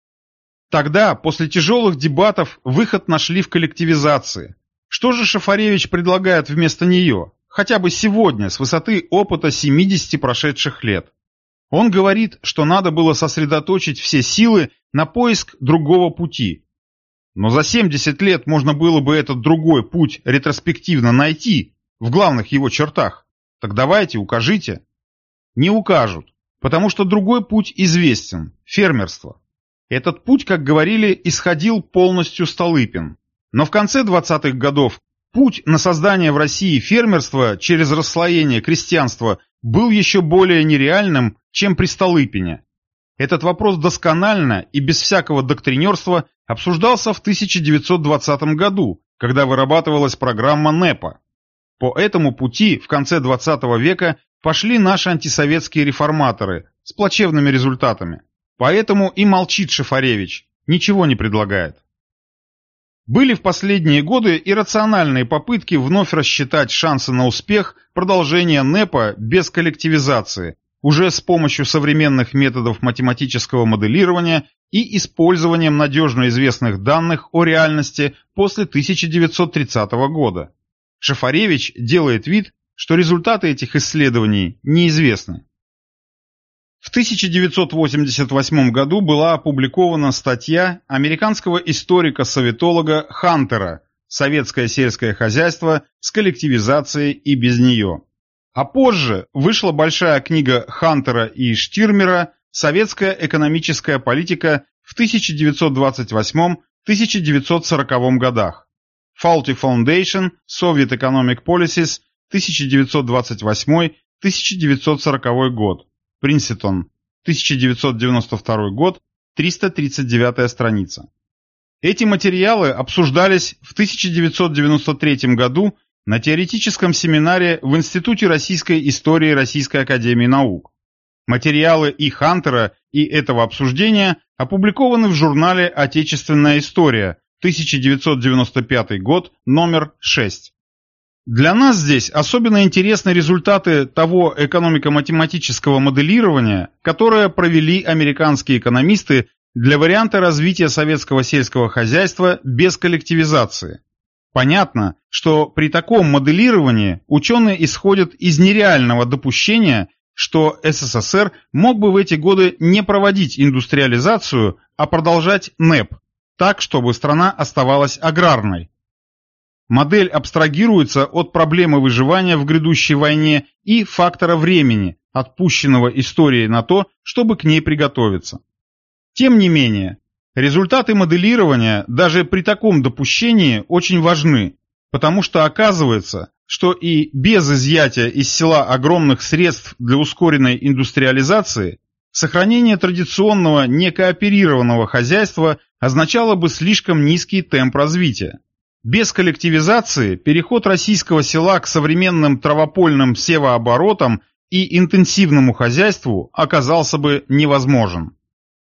Тогда, после тяжелых дебатов, выход нашли в коллективизации. Что же Шафаревич предлагает вместо нее? Хотя бы сегодня, с высоты опыта 70 прошедших лет. Он говорит, что надо было сосредоточить все силы на поиск другого пути. Но за 70 лет можно было бы этот другой путь ретроспективно найти, в главных его чертах. Так давайте, укажите. Не укажут, потому что другой путь известен – фермерство. Этот путь, как говорили, исходил полностью Столыпин. Но в конце 20-х годов путь на создание в России фермерства через расслоение крестьянства был еще более нереальным, чем при Столыпине. Этот вопрос досконально и без всякого доктринерства обсуждался в 1920 году, когда вырабатывалась программа НЭПа. По этому пути в конце 20 века пошли наши антисоветские реформаторы с плачевными результатами. Поэтому и молчит Шифаревич, ничего не предлагает. Были в последние годы иррациональные попытки вновь рассчитать шансы на успех продолжения НЭПа без коллективизации, уже с помощью современных методов математического моделирования и использованием надежно известных данных о реальности после 1930 года. Шафаревич делает вид, что результаты этих исследований неизвестны. В 1988 году была опубликована статья американского историка-советолога Хантера «Советское сельское хозяйство с коллективизацией и без нее». А позже вышла большая книга Хантера и Штирмера «Советская экономическая политика в 1928-1940 годах». Faulty Foundation, Soviet Economic Policies, 1928-1940 год. Принстон, 1992 год, 339 страница. Эти материалы обсуждались в 1993 году на теоретическом семинаре в Институте российской истории Российской академии наук. Материалы и Хантера, и этого обсуждения опубликованы в журнале «Отечественная история», 1995 год, номер 6. Для нас здесь особенно интересны результаты того экономико-математического моделирования, которое провели американские экономисты для варианта развития советского сельского хозяйства без коллективизации. Понятно, что при таком моделировании ученые исходят из нереального допущения, что СССР мог бы в эти годы не проводить индустриализацию, а продолжать НЭП, так, чтобы страна оставалась аграрной. Модель абстрагируется от проблемы выживания в грядущей войне и фактора времени, отпущенного историей на то, чтобы к ней приготовиться. Тем не менее, результаты моделирования даже при таком допущении очень важны, потому что оказывается, что и без изъятия из села огромных средств для ускоренной индустриализации Сохранение традиционного некооперированного хозяйства означало бы слишком низкий темп развития. Без коллективизации переход российского села к современным травопольным севооборотам и интенсивному хозяйству оказался бы невозможен.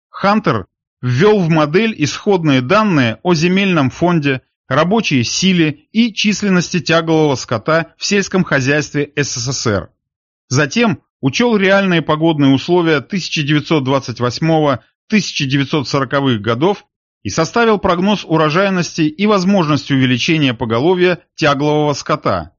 Хантер ввел в модель исходные данные о земельном фонде, рабочей силе и численности тяглового скота в сельском хозяйстве СССР. Затем учел реальные погодные условия 1928-1940-х годов и составил прогноз урожайности и возможности увеличения поголовья тяглового скота.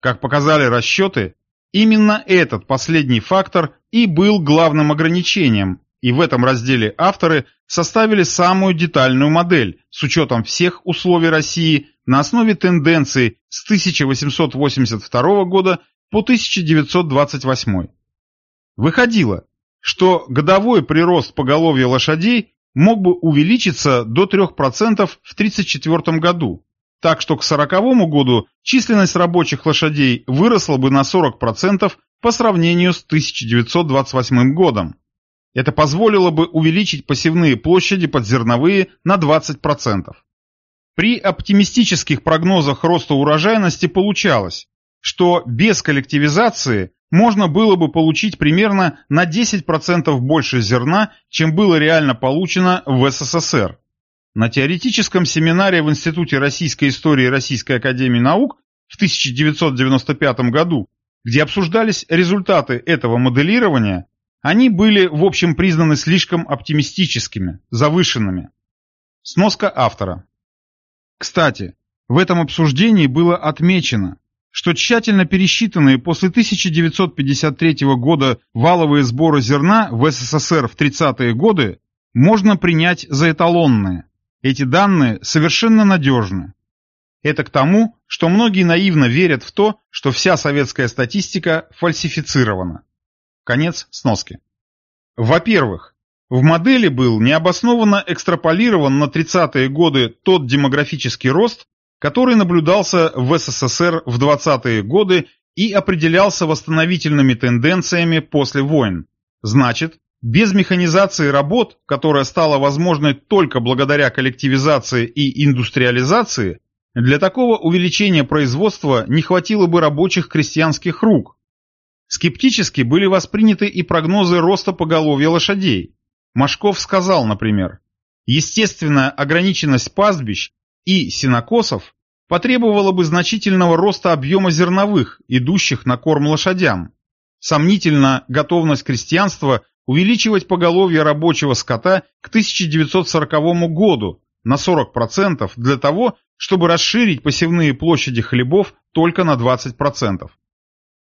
Как показали расчеты, именно этот последний фактор и был главным ограничением, и в этом разделе авторы составили самую детальную модель с учетом всех условий России на основе тенденций с 1882 года по 1928. Выходило, что годовой прирост поголовья лошадей мог бы увеличиться до 3% в 1934 году, так что к 1940 году численность рабочих лошадей выросла бы на 40% по сравнению с 1928 годом. Это позволило бы увеличить посевные площади под зерновые на 20%. При оптимистических прогнозах роста урожайности получалось, что без коллективизации можно было бы получить примерно на 10% больше зерна, чем было реально получено в СССР. На теоретическом семинаре в Институте российской истории Российской академии наук в 1995 году, где обсуждались результаты этого моделирования, они были в общем признаны слишком оптимистическими, завышенными. Сноска автора. Кстати, в этом обсуждении было отмечено, что тщательно пересчитанные после 1953 года валовые сборы зерна в СССР в 30-е годы можно принять за эталонные. Эти данные совершенно надежны. Это к тому, что многие наивно верят в то, что вся советская статистика фальсифицирована. Конец сноски. Во-первых, в модели был необоснованно экстраполирован на 30-е годы тот демографический рост, который наблюдался в СССР в 20-е годы и определялся восстановительными тенденциями после войн. Значит, без механизации работ, которая стала возможной только благодаря коллективизации и индустриализации, для такого увеличения производства не хватило бы рабочих крестьянских рук. Скептически были восприняты и прогнозы роста поголовья лошадей. Машков сказал, например, естественная ограниченность пастбищ и сенокосов потребовало бы значительного роста объема зерновых, идущих на корм лошадям. Сомнительно готовность крестьянства увеличивать поголовье рабочего скота к 1940 году на 40% для того, чтобы расширить посевные площади хлебов только на 20%.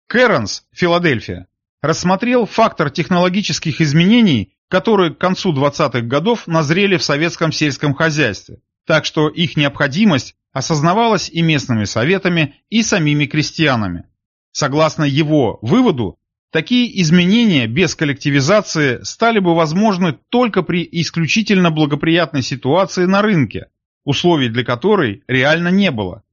Кэрронс, Филадельфия, рассмотрел фактор технологических изменений, которые к концу 20-х годов назрели в советском сельском хозяйстве, так что их необходимость осознавалась и местными советами, и самими крестьянами. Согласно его выводу, такие изменения без коллективизации стали бы возможны только при исключительно благоприятной ситуации на рынке, условий для которой реально не было.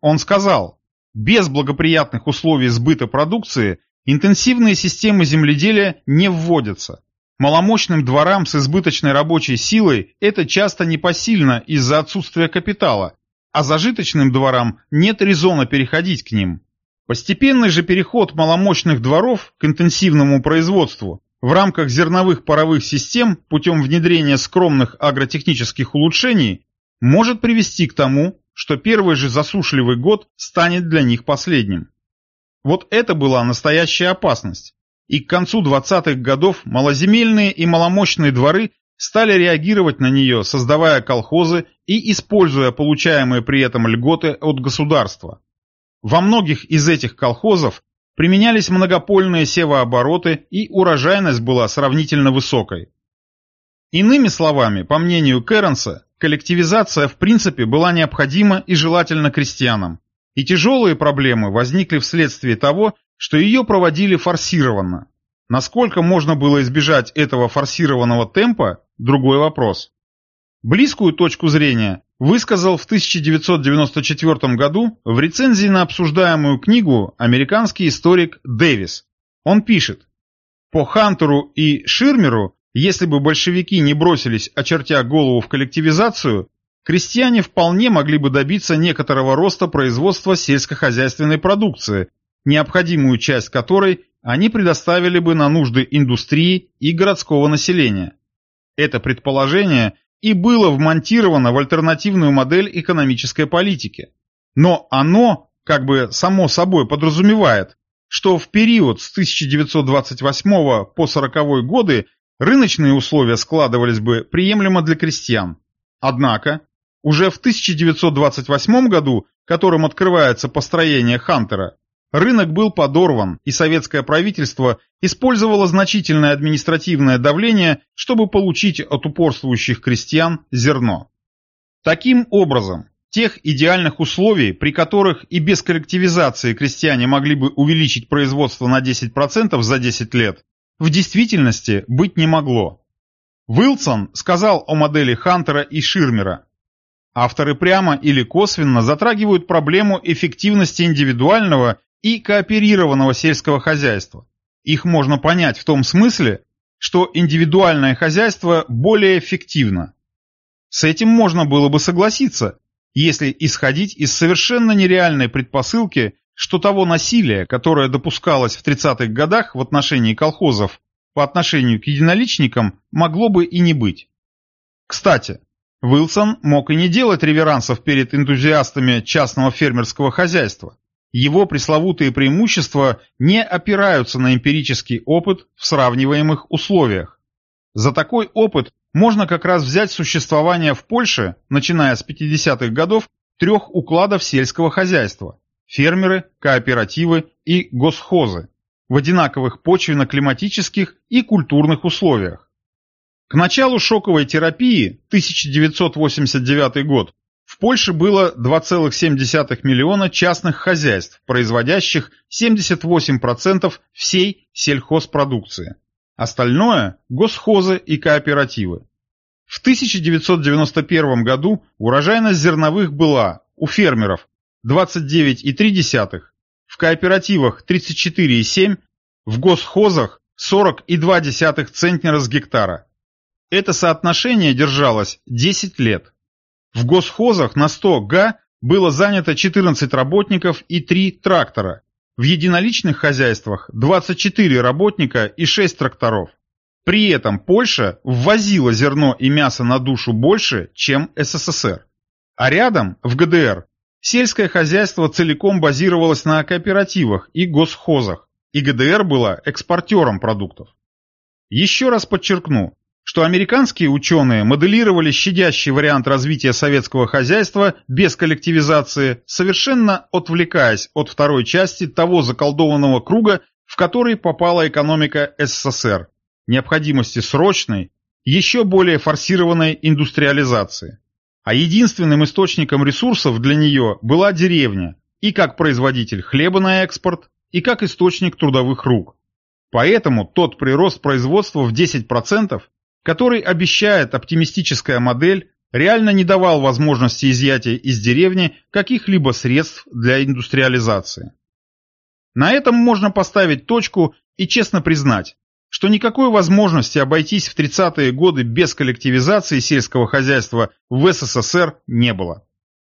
Он сказал, без благоприятных условий сбыта продукции интенсивные системы земледелия не вводятся. Маломощным дворам с избыточной рабочей силой это часто непосильно из-за отсутствия капитала, а зажиточным дворам нет резона переходить к ним. Постепенный же переход маломощных дворов к интенсивному производству в рамках зерновых паровых систем путем внедрения скромных агротехнических улучшений может привести к тому, что первый же засушливый год станет для них последним. Вот это была настоящая опасность. И к концу 20-х годов малоземельные и маломощные дворы стали реагировать на нее, создавая колхозы и используя получаемые при этом льготы от государства. Во многих из этих колхозов применялись многопольные севообороты и урожайность была сравнительно высокой. Иными словами, по мнению Кэрронса, коллективизация в принципе была необходима и желательно крестьянам, и тяжелые проблемы возникли вследствие того, что ее проводили форсированно. Насколько можно было избежать этого форсированного темпа – другой вопрос. Близкую точку зрения высказал в 1994 году в рецензии на обсуждаемую книгу американский историк Дэвис. Он пишет, «По Хантеру и Ширмеру, если бы большевики не бросились, очертя голову в коллективизацию, крестьяне вполне могли бы добиться некоторого роста производства сельскохозяйственной продукции, необходимую часть которой они предоставили бы на нужды индустрии и городского населения. Это предположение и было вмонтировано в альтернативную модель экономической политики. Но оно, как бы само собой подразумевает, что в период с 1928 по 40 годы рыночные условия складывались бы приемлемо для крестьян. Однако, уже в 1928 году, которым открывается построение Хантера, Рынок был подорван, и советское правительство использовало значительное административное давление, чтобы получить от упорствующих крестьян зерно. Таким образом, тех идеальных условий, при которых и без коллективизации крестьяне могли бы увеличить производство на 10% за 10 лет, в действительности быть не могло. Уилсон сказал о модели Хантера и Ширмера. Авторы прямо или косвенно затрагивают проблему эффективности индивидуального и кооперированного сельского хозяйства. Их можно понять в том смысле, что индивидуальное хозяйство более эффективно. С этим можно было бы согласиться, если исходить из совершенно нереальной предпосылки, что того насилия, которое допускалось в 30-х годах в отношении колхозов по отношению к единоличникам, могло бы и не быть. Кстати, Уилсон мог и не делать реверансов перед энтузиастами частного фермерского хозяйства. Его пресловутые преимущества не опираются на эмпирический опыт в сравниваемых условиях. За такой опыт можно как раз взять существование в Польше, начиная с 50-х годов, трех укладов сельского хозяйства – фермеры, кооперативы и госхозы в одинаковых почвенно-климатических и культурных условиях. К началу шоковой терапии 1989 год в Польше было 2,7 миллиона частных хозяйств, производящих 78% всей сельхозпродукции. Остальное – госхозы и кооперативы. В 1991 году урожайность зерновых была у фермеров 29,3, в кооперативах 34,7, в госхозах 40,2 центнера с гектара. Это соотношение держалось 10 лет. В госхозах на 100 га было занято 14 работников и 3 трактора. В единоличных хозяйствах 24 работника и 6 тракторов. При этом Польша ввозила зерно и мясо на душу больше, чем СССР. А рядом, в ГДР, сельское хозяйство целиком базировалось на кооперативах и госхозах, и ГДР была экспортером продуктов. Еще раз подчеркну, что американские ученые моделировали щадящий вариант развития советского хозяйства без коллективизации, совершенно отвлекаясь от второй части того заколдованного круга, в который попала экономика СССР, необходимости срочной, еще более форсированной индустриализации. А единственным источником ресурсов для нее была деревня, и как производитель хлеба на экспорт, и как источник трудовых рук. Поэтому тот прирост производства в 10%, который обещает оптимистическая модель, реально не давал возможности изъятия из деревни каких-либо средств для индустриализации. На этом можно поставить точку и честно признать, что никакой возможности обойтись в 30-е годы без коллективизации сельского хозяйства в СССР не было.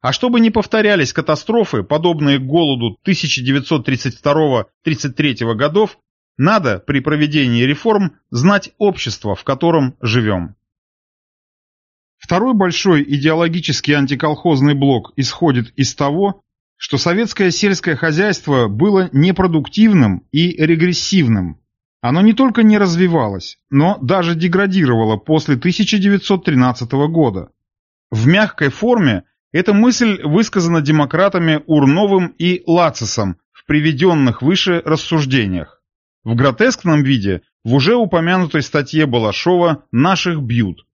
А чтобы не повторялись катастрофы, подобные голоду 1932-33 годов, надо при проведении реформ знать общество, в котором живем. Второй большой идеологический антиколхозный блок исходит из того, что советское сельское хозяйство было непродуктивным и регрессивным. Оно не только не развивалось, но даже деградировало после 1913 года. В мягкой форме эта мысль высказана демократами Урновым и Лацисом в приведенных выше рассуждениях. В гротескном виде в уже упомянутой статье Балашова «Наших бьют».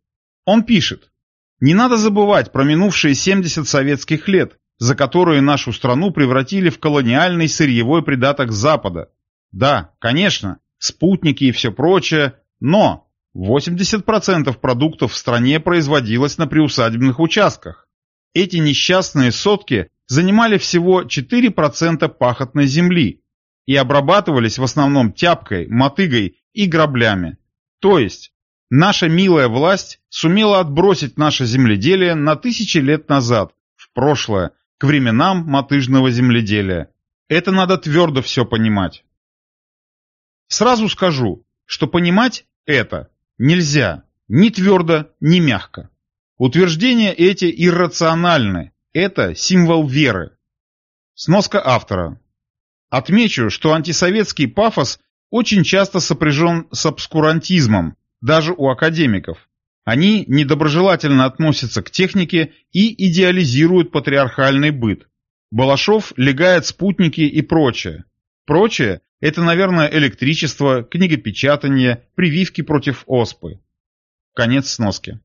Он пишет, «Не надо забывать про минувшие 70 советских лет, за которые нашу страну превратили в колониальный сырьевой придаток Запада. Да, конечно, спутники и все прочее, но 80% продуктов в стране производилось на приусадебных участках. Эти несчастные сотки занимали всего 4% пахотной земли, и обрабатывались в основном тяпкой, мотыгой и граблями. То есть, наша милая власть сумела отбросить наше земледелие на тысячи лет назад, в прошлое, к временам мотыжного земледелия. Это надо твердо все понимать. Сразу скажу, что понимать это нельзя ни твердо, ни мягко. Утверждения эти иррациональны, это символ веры. Сноска автора. Отмечу, что антисоветский пафос очень часто сопряжен с обскурантизмом, даже у академиков. Они недоброжелательно относятся к технике и идеализируют патриархальный быт. Балашов легает спутники и прочее. Прочее – это, наверное, электричество, книгопечатание, прививки против оспы. Конец сноски.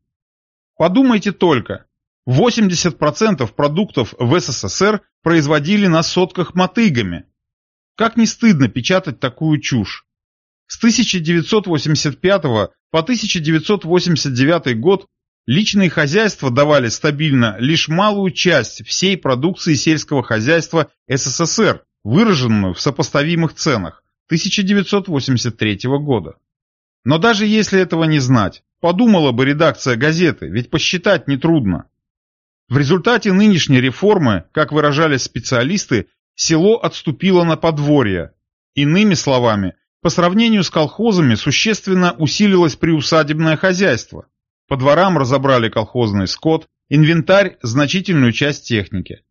Подумайте только, 80% продуктов в СССР производили на сотках мотыгами, как не стыдно печатать такую чушь? С 1985 по 1989 год личные хозяйства давали стабильно лишь малую часть всей продукции сельского хозяйства СССР, выраженную в сопоставимых ценах 1983 года. Но даже если этого не знать, подумала бы редакция газеты, ведь посчитать нетрудно. В результате нынешней реформы, как выражались специалисты, село отступило на подворье. Иными словами, по сравнению с колхозами существенно усилилось приусадебное хозяйство. По дворам разобрали колхозный скот, инвентарь – значительную часть техники.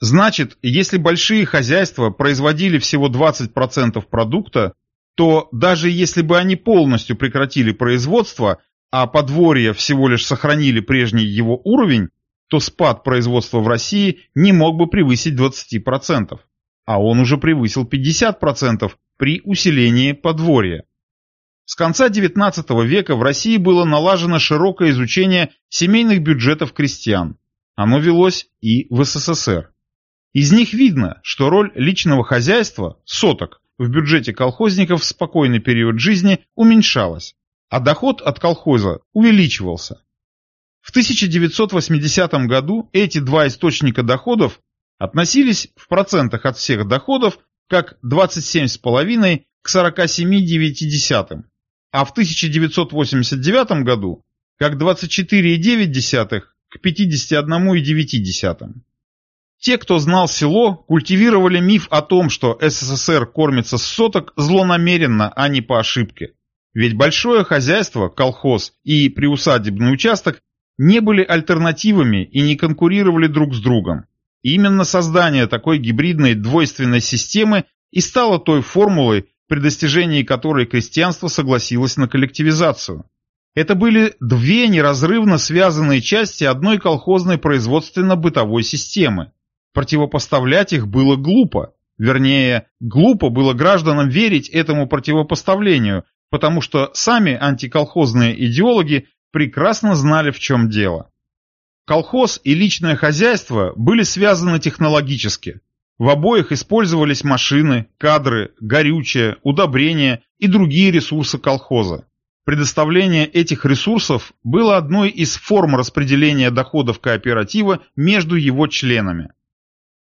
Значит, если большие хозяйства производили всего 20% продукта, то даже если бы они полностью прекратили производство, а подворья всего лишь сохранили прежний его уровень, то спад производства в России не мог бы превысить 20%, а он уже превысил 50% при усилении подворья. С конца XIX века в России было налажено широкое изучение семейных бюджетов крестьян. Оно велось и в СССР. Из них видно, что роль личного хозяйства, соток, в бюджете колхозников в спокойный период жизни уменьшалась, а доход от колхоза увеличивался. В 1980 году эти два источника доходов относились в процентах от всех доходов как 27,5 к 47,9, а в 1989 году как 24,9 к 51,9. Те, кто знал село, культивировали миф о том, что СССР кормится с соток злонамеренно, а не по ошибке. Ведь большое хозяйство, колхоз и приусадебный участок не были альтернативами и не конкурировали друг с другом. именно создание такой гибридной двойственной системы и стало той формулой, при достижении которой крестьянство согласилось на коллективизацию. Это были две неразрывно связанные части одной колхозной производственно-бытовой системы. Противопоставлять их было глупо. Вернее, глупо было гражданам верить этому противопоставлению, потому что сами антиколхозные идеологи прекрасно знали, в чем дело. Колхоз и личное хозяйство были связаны технологически. В обоих использовались машины, кадры, горючее, удобрения и другие ресурсы колхоза. Предоставление этих ресурсов было одной из форм распределения доходов кооператива между его членами.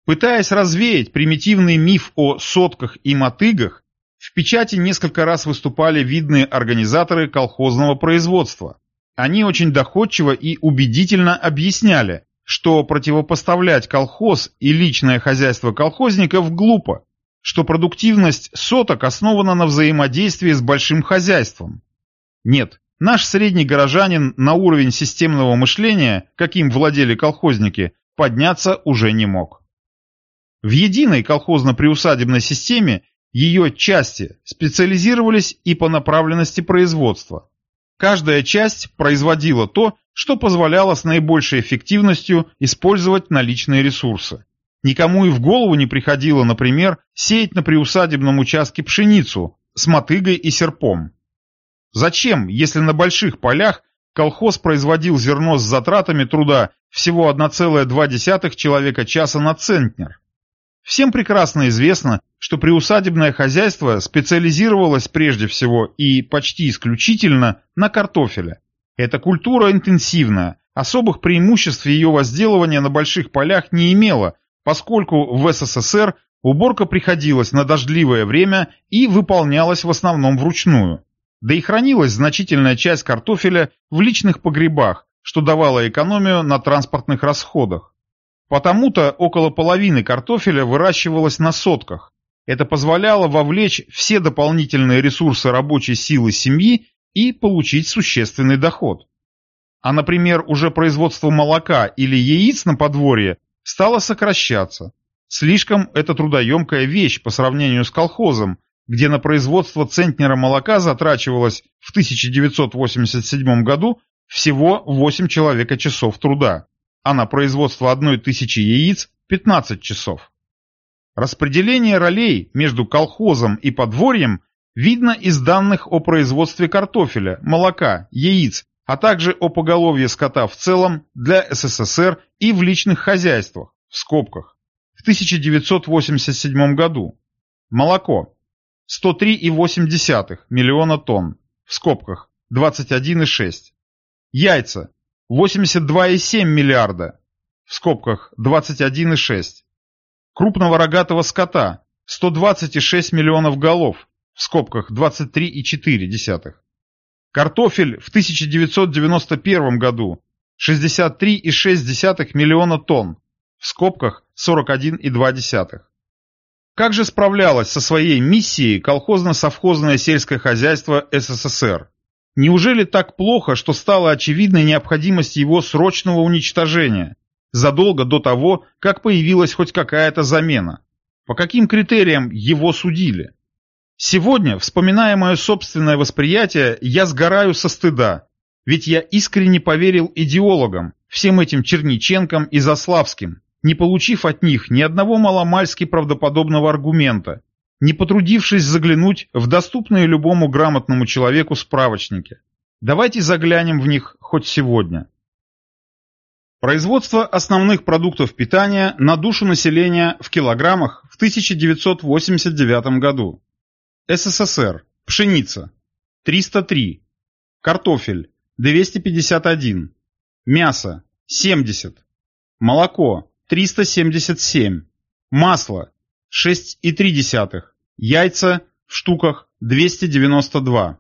Пытаясь развеять примитивный миф о сотках и мотыгах, в печати несколько раз выступали видные организаторы колхозного производства. Они очень доходчиво и убедительно объясняли, что противопоставлять колхоз и личное хозяйство колхозников глупо, что продуктивность соток основана на взаимодействии с большим хозяйством. Нет, наш средний горожанин на уровень системного мышления, каким владели колхозники, подняться уже не мог. В единой колхозно-приусадебной системе ее части специализировались и по направленности производства. Каждая часть производила то, что позволяло с наибольшей эффективностью использовать наличные ресурсы. Никому и в голову не приходило, например, сеять на приусадебном участке пшеницу с мотыгой и серпом. Зачем, если на больших полях колхоз производил зерно с затратами труда всего 1,2 человека часа на центнер? Всем прекрасно известно, что приусадебное хозяйство специализировалось прежде всего и почти исключительно на картофеле. Эта культура интенсивная, особых преимуществ ее возделывания на больших полях не имела, поскольку в СССР уборка приходилась на дождливое время и выполнялась в основном вручную. Да и хранилась значительная часть картофеля в личных погребах, что давало экономию на транспортных расходах. Потому-то около половины картофеля выращивалось на сотках. Это позволяло вовлечь все дополнительные ресурсы рабочей силы семьи и получить существенный доход. А, например, уже производство молока или яиц на подворье стало сокращаться. Слишком это трудоемкая вещь по сравнению с колхозом, где на производство центнера молока затрачивалось в 1987 году всего 8 человека часов труда а на производство одной тысячи яиц 15 часов. Распределение ролей между колхозом и подворьем видно из данных о производстве картофеля, молока, яиц, а также о поголовье скота в целом для СССР и в личных хозяйствах, в скобках, в 1987 году. Молоко 103,8 миллиона тонн, в скобках 21,6. Яйца 82,7 миллиарда, в скобках 21,6. Крупного рогатого скота 126 миллионов голов, в скобках 23,4. Картофель в 1991 году 63,6 миллиона тонн, в скобках 41,2. Как же справлялось со своей миссией колхозно-совхозное сельское хозяйство СССР? Неужели так плохо, что стала очевидной необходимость его срочного уничтожения, задолго до того, как появилась хоть какая-то замена? По каким критериям его судили? Сегодня, вспоминая мое собственное восприятие, я сгораю со стыда, ведь я искренне поверил идеологам, всем этим Черниченкам и Заславским, не получив от них ни одного маломальски правдоподобного аргумента, не потрудившись заглянуть в доступные любому грамотному человеку справочники. Давайте заглянем в них хоть сегодня. Производство основных продуктов питания на душу населения в килограммах в 1989 году. СССР. Пшеница. 303. Картофель. 251. Мясо. 70. Молоко. 377. Масло. 6,3. Яйца в штуках 292.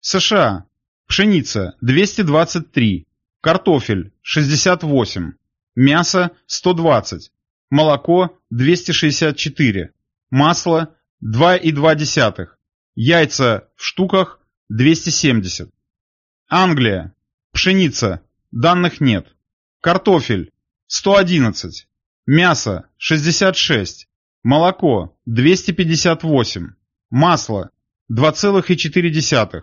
США. Пшеница 223. Картофель 68. Мясо 120. Молоко 264. Масло 2,2. Яйца в штуках 270. Англия. Пшеница. Данных нет. Картофель 111. Мясо 66. Молоко 258. Масло 2,4.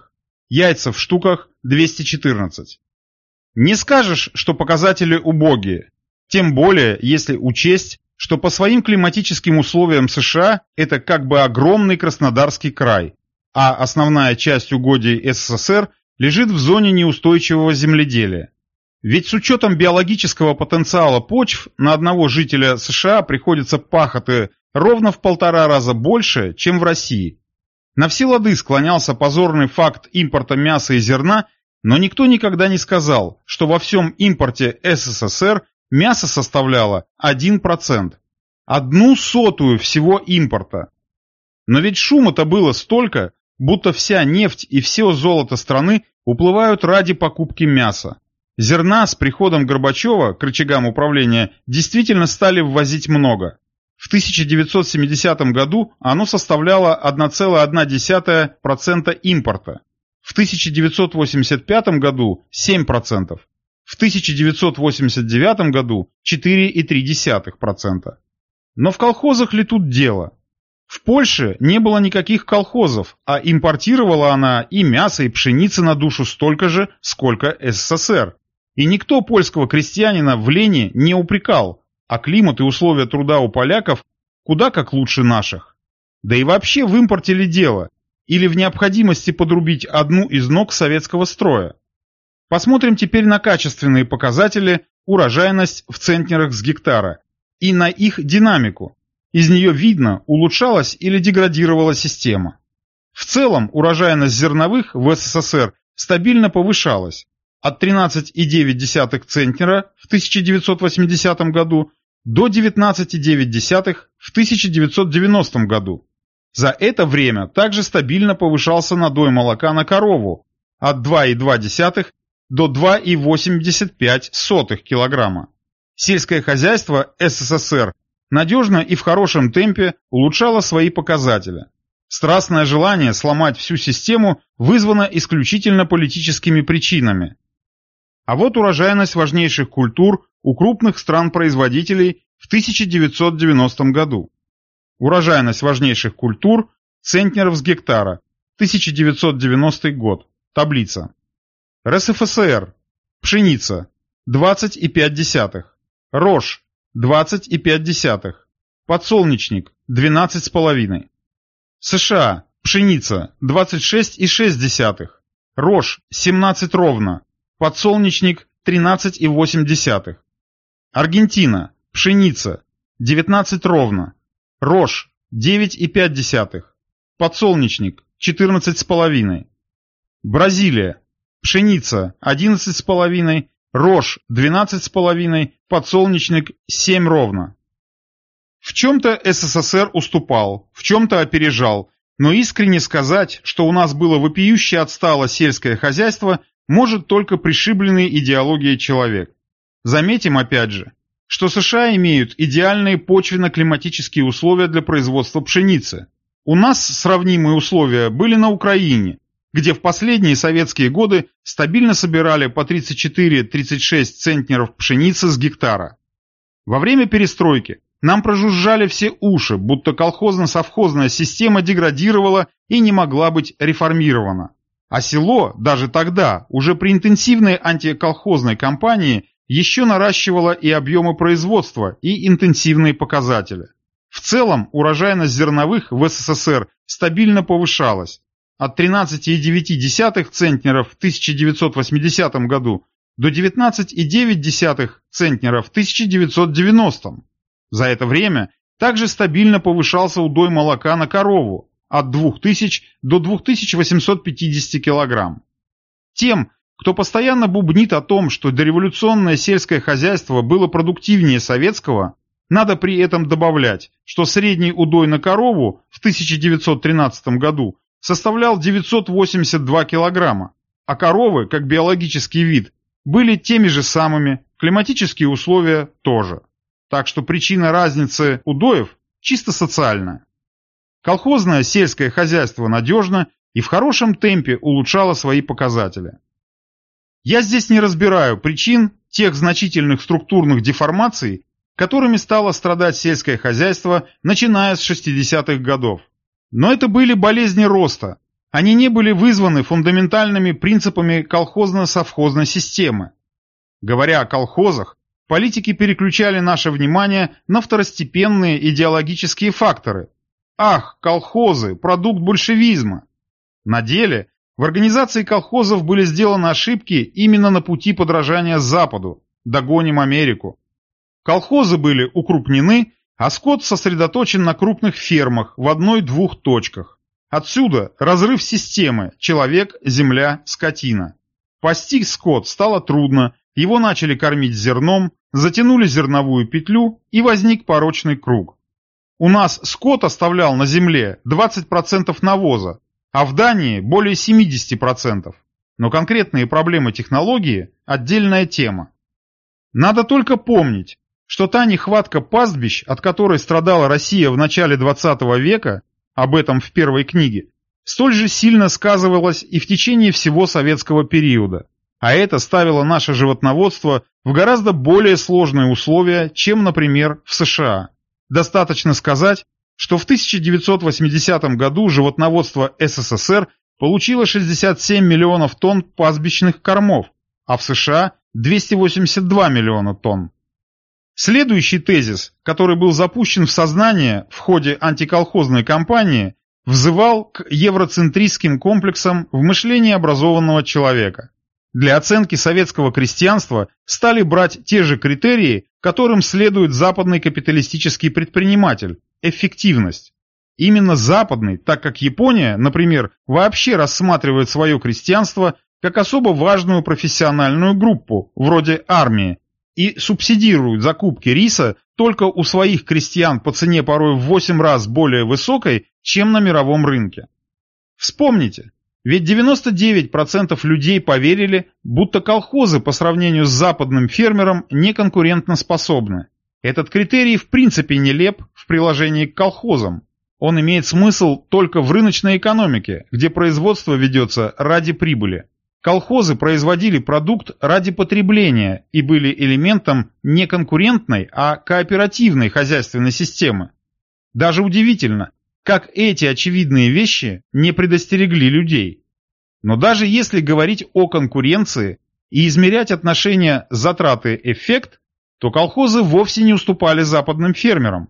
яйца в штуках 214. Не скажешь, что показатели убогие, тем более если учесть, что по своим климатическим условиям США это как бы огромный Краснодарский край, а основная часть угодий СССР лежит в зоне неустойчивого земледелия. Ведь с учетом биологического потенциала почв на одного жителя США приходится пахоты ровно в полтора раза больше, чем в России. На все лады склонялся позорный факт импорта мяса и зерна, но никто никогда не сказал, что во всем импорте СССР мясо составляло 1%. Одну сотую всего импорта. Но ведь шума-то было столько, будто вся нефть и все золото страны уплывают ради покупки мяса. Зерна с приходом Горбачева к рычагам управления действительно стали ввозить много. В 1970 году оно составляло 1,1% импорта, в 1985 году 7%, в 1989 году 4,3%. Но в колхозах ли тут дело? В Польше не было никаких колхозов, а импортировала она и мясо, и пшеницы на душу столько же, сколько СССР. И никто польского крестьянина в лени не упрекал, а климат и условия труда у поляков куда как лучше наших. Да и вообще в импорте ли дело, или в необходимости подрубить одну из ног советского строя. Посмотрим теперь на качественные показатели урожайность в центнерах с гектара и на их динамику, из нее видно, улучшалась или деградировала система. В целом урожайность зерновых в СССР стабильно повышалась от 13,9 центнера в 1980 году до 19,9 в 1990 году. За это время также стабильно повышался надой молока на корову от 2,2 до 2,85 килограмма. Сельское хозяйство СССР надежно и в хорошем темпе улучшала свои показатели. Страстное желание сломать всю систему вызвано исключительно политическими причинами. А вот урожайность важнейших культур у крупных стран-производителей в 1990 году. Урожайность важнейших культур центнеров с гектара, 1990 год, таблица. РСФСР, пшеница, 20,5, рожь, 20,5. Подсолнечник 12,5. США. Пшеница 26,6. Рожь 17 ровно. Подсолнечник 13,8. Аргентина. Пшеница 19 ровно. Рожь 9,5. Подсолнечник 14,5. Бразилия. Пшеница 11,5, рожь 12,5, подсолнечник 7 ровно. В чем-то СССР уступал, в чем-то опережал, но искренне сказать, что у нас было вопиюще отстало сельское хозяйство, может только пришибленный идеологией человек. Заметим опять же, что США имеют идеальные почвенно-климатические условия для производства пшеницы. У нас сравнимые условия были на Украине, где в последние советские годы стабильно собирали по 34-36 центнеров пшеницы с гектара. Во время перестройки нам прожужжали все уши, будто колхозно-совхозная система деградировала и не могла быть реформирована. А село, даже тогда, уже при интенсивной антиколхозной кампании, еще наращивало и объемы производства, и интенсивные показатели. В целом, урожайность зерновых в СССР стабильно повышалась, от 13,9 центнеров в 1980 году до 19,9 центнера в 1990. За это время также стабильно повышался удой молока на корову от 2000 до 2850 килограмм. Тем, кто постоянно бубнит о том, что дореволюционное сельское хозяйство было продуктивнее советского, надо при этом добавлять, что средний удой на корову в 1913 году составлял 982 килограмма, а коровы, как биологический вид, были теми же самыми, климатические условия тоже. Так что причина разницы удоев чисто социальная. Колхозное сельское хозяйство надежно и в хорошем темпе улучшало свои показатели. Я здесь не разбираю причин тех значительных структурных деформаций, которыми стало страдать сельское хозяйство, начиная с 60-х годов. Но это были болезни роста, Они не были вызваны фундаментальными принципами колхозно-совхозной системы. Говоря о колхозах, политики переключали наше внимание на второстепенные идеологические факторы. Ах, колхозы, продукт большевизма. На деле в организации колхозов были сделаны ошибки именно на пути подражания Западу. Догоним Америку. Колхозы были укрупнены, а скот сосредоточен на крупных фермах в одной-двух точках. Отсюда разрыв системы человек, земля, скотина. Пасти скот стало трудно, его начали кормить зерном, затянули зерновую петлю и возник порочный круг. У нас скот оставлял на земле 20% навоза, а в Дании более 70%. Но конкретные проблемы технологии – отдельная тема. Надо только помнить, что та нехватка пастбищ, от которой страдала Россия в начале 20 века, об этом в первой книге, столь же сильно сказывалась и в течение всего советского периода. А это ставило наше животноводство в гораздо более сложные условия, чем, например, в США. Достаточно сказать, что в 1980 году животноводство СССР получило 67 миллионов тонн пастбищных кормов, а в США 282 миллиона тонн. Следующий тезис, который был запущен в сознание в ходе антиколхозной кампании, взывал к евроцентристским комплексам в мышлении образованного человека. Для оценки советского крестьянства стали брать те же критерии, которым следует западный капиталистический предприниматель – эффективность. Именно западный, так как Япония, например, вообще рассматривает свое крестьянство как особо важную профессиональную группу, вроде армии, и субсидируют закупки риса только у своих крестьян по цене порой в 8 раз более высокой, чем на мировом рынке. Вспомните, ведь 99% людей поверили, будто колхозы по сравнению с западным фермером не конкурентоспособны. Этот критерий в принципе нелеп в приложении к колхозам. Он имеет смысл только в рыночной экономике, где производство ведется ради прибыли. Колхозы производили продукт ради потребления и были элементом не конкурентной, а кооперативной хозяйственной системы. Даже удивительно, как эти очевидные вещи не предостерегли людей. Но даже если говорить о конкуренции и измерять отношения затраты-эффект, то колхозы вовсе не уступали западным фермерам.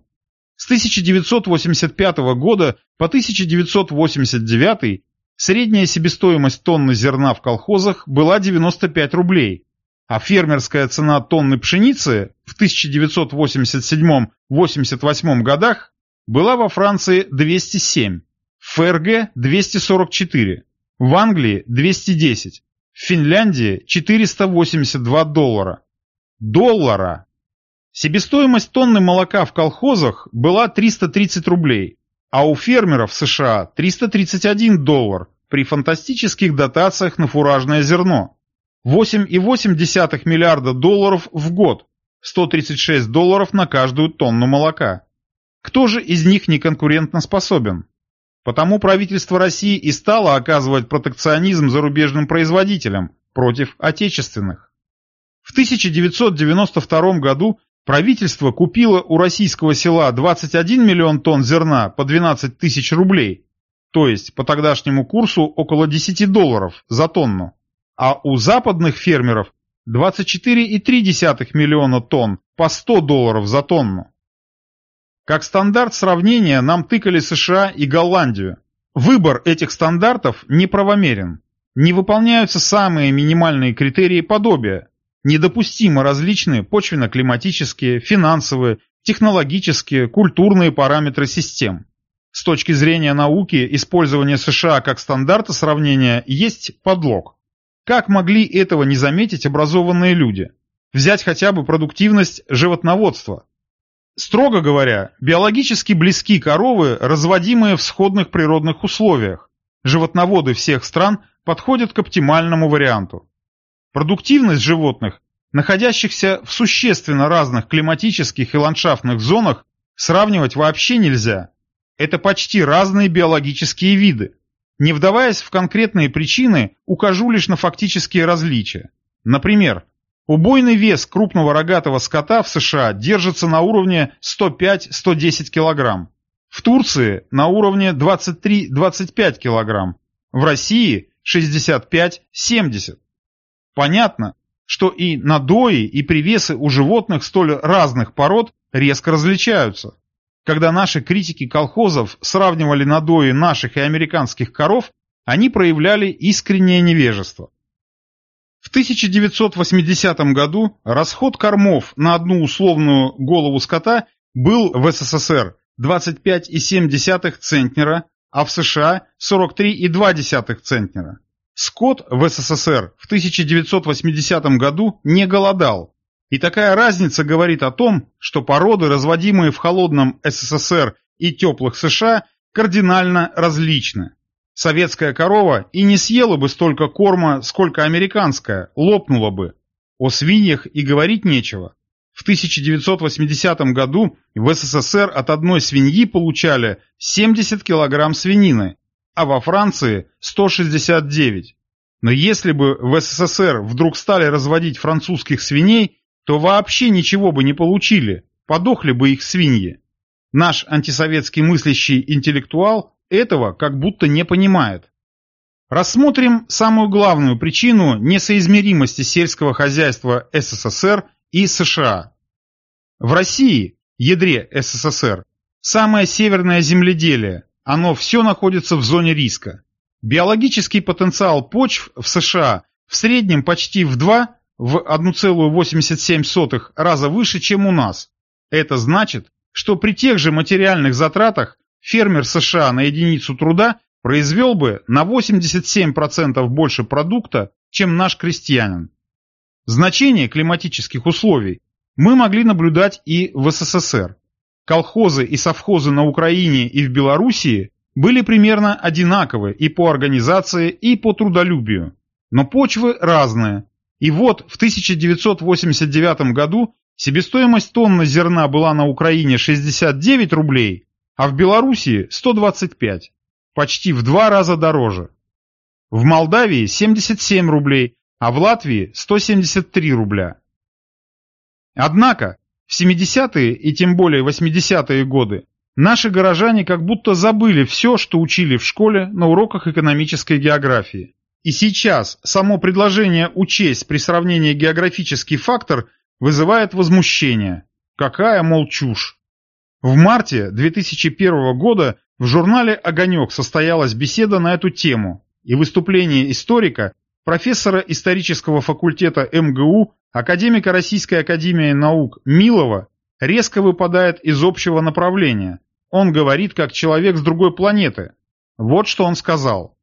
С 1985 года по 1989 Средняя себестоимость тонны зерна в колхозах была 95 рублей, а фермерская цена тонны пшеницы в 1987-88 годах была во Франции 207, в ФРГ 244, в Англии 210, в Финляндии 482 доллара. Доллара! Себестоимость тонны молока в колхозах была 330 рублей, а у фермеров США 331 доллар при фантастических дотациях на фуражное зерно. 8,8 миллиарда долларов в год, 136 долларов на каждую тонну молока. Кто же из них не конкурентно способен? Потому правительство России и стало оказывать протекционизм зарубежным производителям против отечественных. В 1992 году Правительство купило у российского села 21 миллион тонн зерна по 12 тысяч рублей, то есть по тогдашнему курсу около 10 долларов за тонну, а у западных фермеров 24,3 миллиона тонн по 100 долларов за тонну. Как стандарт сравнения нам тыкали США и Голландию. Выбор этих стандартов неправомерен. Не выполняются самые минимальные критерии подобия, недопустимо различные почвенно-климатические, финансовые, технологические, культурные параметры систем. С точки зрения науки, использование США как стандарта сравнения есть подлог. Как могли этого не заметить образованные люди? Взять хотя бы продуктивность животноводства. Строго говоря, биологически близки коровы, разводимые в сходных природных условиях. Животноводы всех стран подходят к оптимальному варианту. Продуктивность животных, находящихся в существенно разных климатических и ландшафтных зонах, сравнивать вообще нельзя. Это почти разные биологические виды. Не вдаваясь в конкретные причины, укажу лишь на фактические различия. Например, убойный вес крупного рогатого скота в США держится на уровне 105-110 кг. В Турции на уровне 23-25 кг. в России 65-70. Понятно, что и надои, и привесы у животных столь разных пород резко различаются. Когда наши критики колхозов сравнивали надои наших и американских коров, они проявляли искреннее невежество. В 1980 году расход кормов на одну условную голову скота был в СССР 25,7 центнера, а в США 43,2 центнера. Скот в СССР в 1980 году не голодал, и такая разница говорит о том, что породы, разводимые в холодном СССР и теплых США, кардинально различны. Советская корова и не съела бы столько корма, сколько американская, лопнула бы. О свиньях и говорить нечего. В 1980 году в СССР от одной свиньи получали 70 килограмм свинины, а во Франции 169. Но если бы в СССР вдруг стали разводить французских свиней, то вообще ничего бы не получили, подохли бы их свиньи. Наш антисоветский мыслящий интеллектуал этого как будто не понимает. Рассмотрим самую главную причину несоизмеримости сельского хозяйства СССР и США. В России, ядре СССР, самое северное земледелие, оно все находится в зоне риска. Биологический потенциал почв в США в среднем почти в 2 в 1,87 раза выше, чем у нас. Это значит, что при тех же материальных затратах фермер США на единицу труда произвел бы на 87% больше продукта, чем наш крестьянин. Значение климатических условий мы могли наблюдать и в СССР. Колхозы и совхозы на Украине и в Белоруссии были примерно одинаковы и по организации, и по трудолюбию. Но почвы разные, и вот в 1989 году себестоимость тонны зерна была на Украине 69 рублей, а в Белоруссии 125, почти в два раза дороже. В Молдавии 77 рублей, а в Латвии 173 рубля. Однако в 70-е и тем более 80-е годы наши горожане как будто забыли все, что учили в школе на уроках экономической географии. И сейчас само предложение учесть при сравнении географический фактор вызывает возмущение. Какая, мол, чушь. В марте 2001 года в журнале «Огонек» состоялась беседа на эту тему, и выступление историка, профессора исторического факультета МГУ, академика Российской академии наук Милова, резко выпадает из общего направления. Он говорит как человек с другой планеты. Вот что он сказал.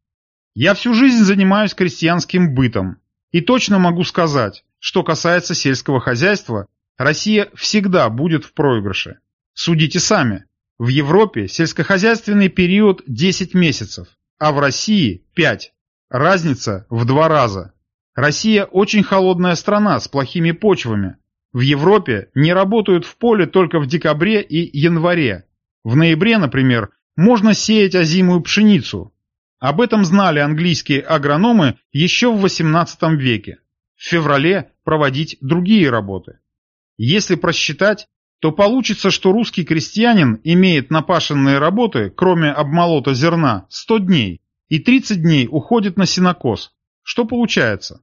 Я всю жизнь занимаюсь крестьянским бытом. И точно могу сказать, что касается сельского хозяйства, Россия всегда будет в проигрыше. Судите сами. В Европе сельскохозяйственный период 10 месяцев, а в России 5. Разница в два раза. Россия очень холодная страна с плохими почвами. В Европе не работают в поле только в декабре и январе. В ноябре, например, можно сеять озимую пшеницу, об этом знали английские агрономы еще в XVIII веке. В феврале проводить другие работы. Если просчитать, то получится, что русский крестьянин имеет напашенные работы, кроме обмолота зерна, 100 дней, и 30 дней уходит на сенокос. Что получается?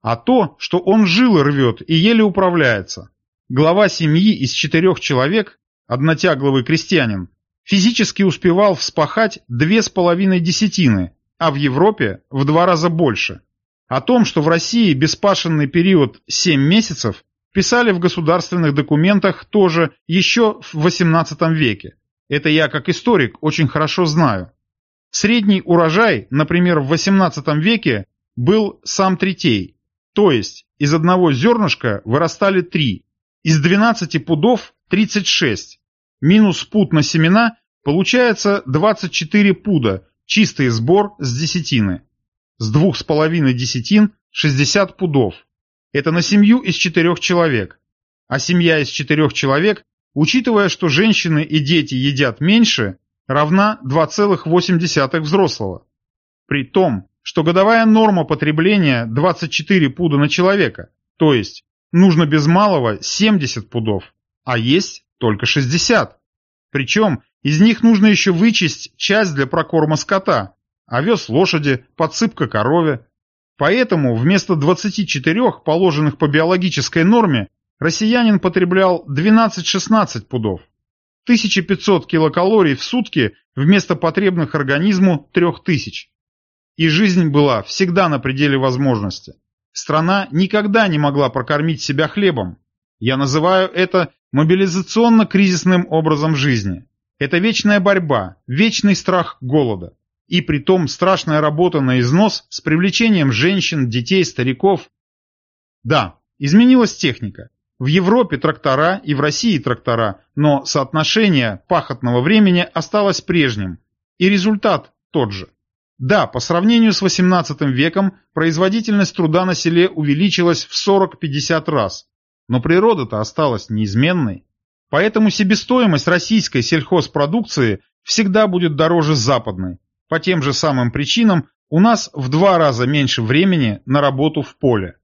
А то, что он жилы рвет и еле управляется. Глава семьи из четырех человек, однотягловый крестьянин, физически успевал вспахать две с половиной десятины, а в Европе в два раза больше. О том, что в России беспашенный период 7 месяцев, писали в государственных документах тоже еще в XVIII веке. Это я как историк очень хорошо знаю. Средний урожай, например, в XVIII веке был сам третей, то есть из одного зернышка вырастали три, из 12 пудов 36, Минус пуд на семена получается 24 пуда, чистый сбор с десятины. С двух с половиной десятин 60 пудов. Это на семью из четырех человек. А семья из четырех человек, учитывая, что женщины и дети едят меньше, равна 2,8 взрослого. При том, что годовая норма потребления 24 пуда на человека, то есть нужно без малого 70 пудов, а есть только 60. Причем из них нужно еще вычесть часть для прокорма скота, овес лошади, подсыпка корове. Поэтому вместо 24 положенных по биологической норме россиянин потреблял 12-16 пудов. 1500 килокалорий в сутки вместо потребных организму 3000. И жизнь была всегда на пределе возможности. Страна никогда не могла прокормить себя хлебом. Я называю это мобилизационно-кризисным образом жизни. Это вечная борьба, вечный страх голода. И притом страшная работа на износ с привлечением женщин, детей, стариков. Да, изменилась техника. В Европе трактора и в России трактора, но соотношение пахотного времени осталось прежним. И результат тот же. Да, по сравнению с XVIII веком производительность труда на селе увеличилась в 40-50 раз, но природа-то осталась неизменной. Поэтому себестоимость российской сельхозпродукции всегда будет дороже западной. По тем же самым причинам у нас в два раза меньше времени на работу в поле.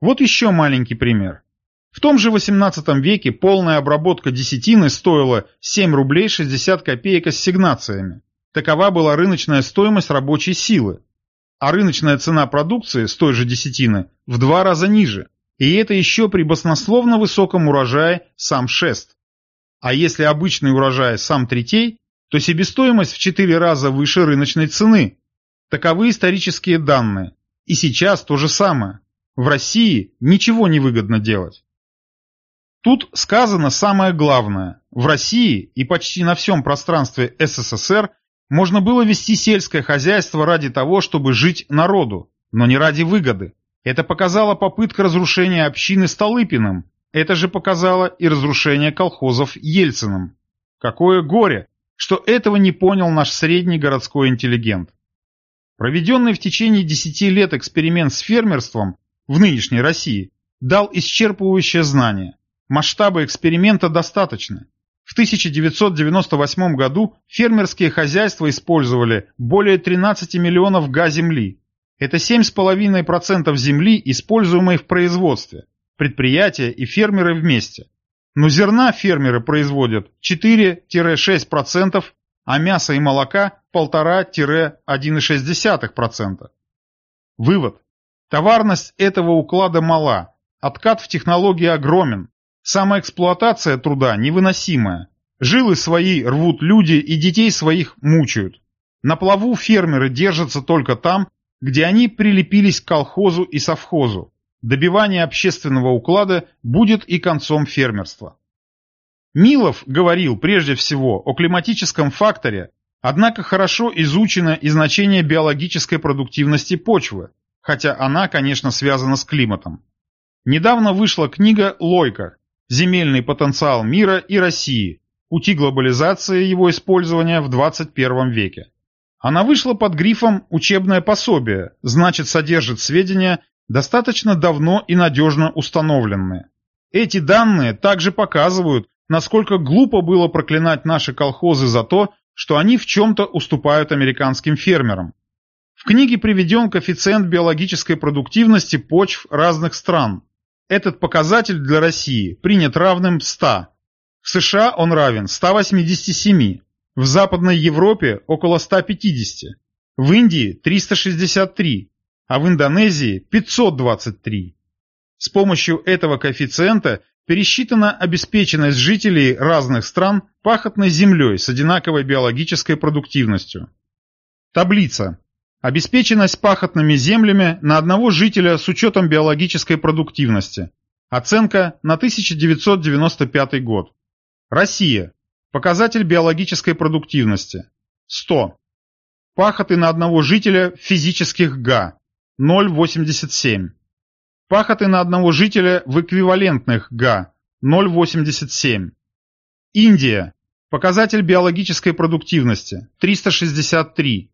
Вот еще маленький пример. В том же XVIII веке полная обработка десятины стоила 7 рублей 60 копеек ассигнациями. Такова была рыночная стоимость рабочей силы. А рыночная цена продукции с той же десятины в два раза ниже. И это еще при баснословно высоком урожае сам шест. А если обычный урожай сам третей, то себестоимость в четыре раза выше рыночной цены. Таковы исторические данные. И сейчас то же самое. В России ничего не выгодно делать. Тут сказано самое главное. В России и почти на всем пространстве СССР можно было вести сельское хозяйство ради того, чтобы жить народу, но не ради выгоды. Это показала попытка разрушения общины Столыпиным. Это же показало и разрушение колхозов Ельциным. Какое горе, что этого не понял наш средний городской интеллигент. Проведенный в течение 10 лет эксперимент с фермерством в нынешней России дал исчерпывающее знание. Масштабы эксперимента достаточны. В 1998 году фермерские хозяйства использовали более 13 миллионов га земли. Это 7,5% земли, используемой в производстве. Предприятия и фермеры вместе. Но зерна фермеры производят 4-6%, а мяса и молока 1,5-1,6%. Вывод. Товарность этого уклада мала, откат в технологии огромен, Самоэксплуатация труда невыносимая. Жилы свои рвут люди и детей своих мучают. На плаву фермеры держатся только там, где они прилепились к колхозу и совхозу. Добивание общественного уклада будет и концом фермерства. Милов говорил прежде всего о климатическом факторе, однако хорошо изучено и значение биологической продуктивности почвы, хотя она, конечно, связана с климатом. Недавно вышла книга «Лойка. Земельный потенциал мира и России. Пути глобализации его использования в 21 веке. Она вышла под грифом «Учебное пособие», значит содержит сведения, достаточно давно и надежно установленные. Эти данные также показывают, насколько глупо было проклинать наши колхозы за то, что они в чем-то уступают американским фермерам. В книге приведен коэффициент биологической продуктивности почв разных стран. Этот показатель для России принят равным 100. В США он равен 187, в Западной Европе около 150, в Индии 363, а в Индонезии 523. С помощью этого коэффициента пересчитана обеспеченность жителей разных стран пахотной землей с одинаковой биологической продуктивностью. Таблица. Обеспеченность пахотными землями на одного жителя с учетом биологической продуктивности. Оценка на 1995 год. Россия. Показатель биологической продуктивности. 100. Пахоты на одного жителя физических га. 0,87. Пахоты на одного жителя в эквивалентных га. 0,87. Индия. Показатель биологической продуктивности. 363.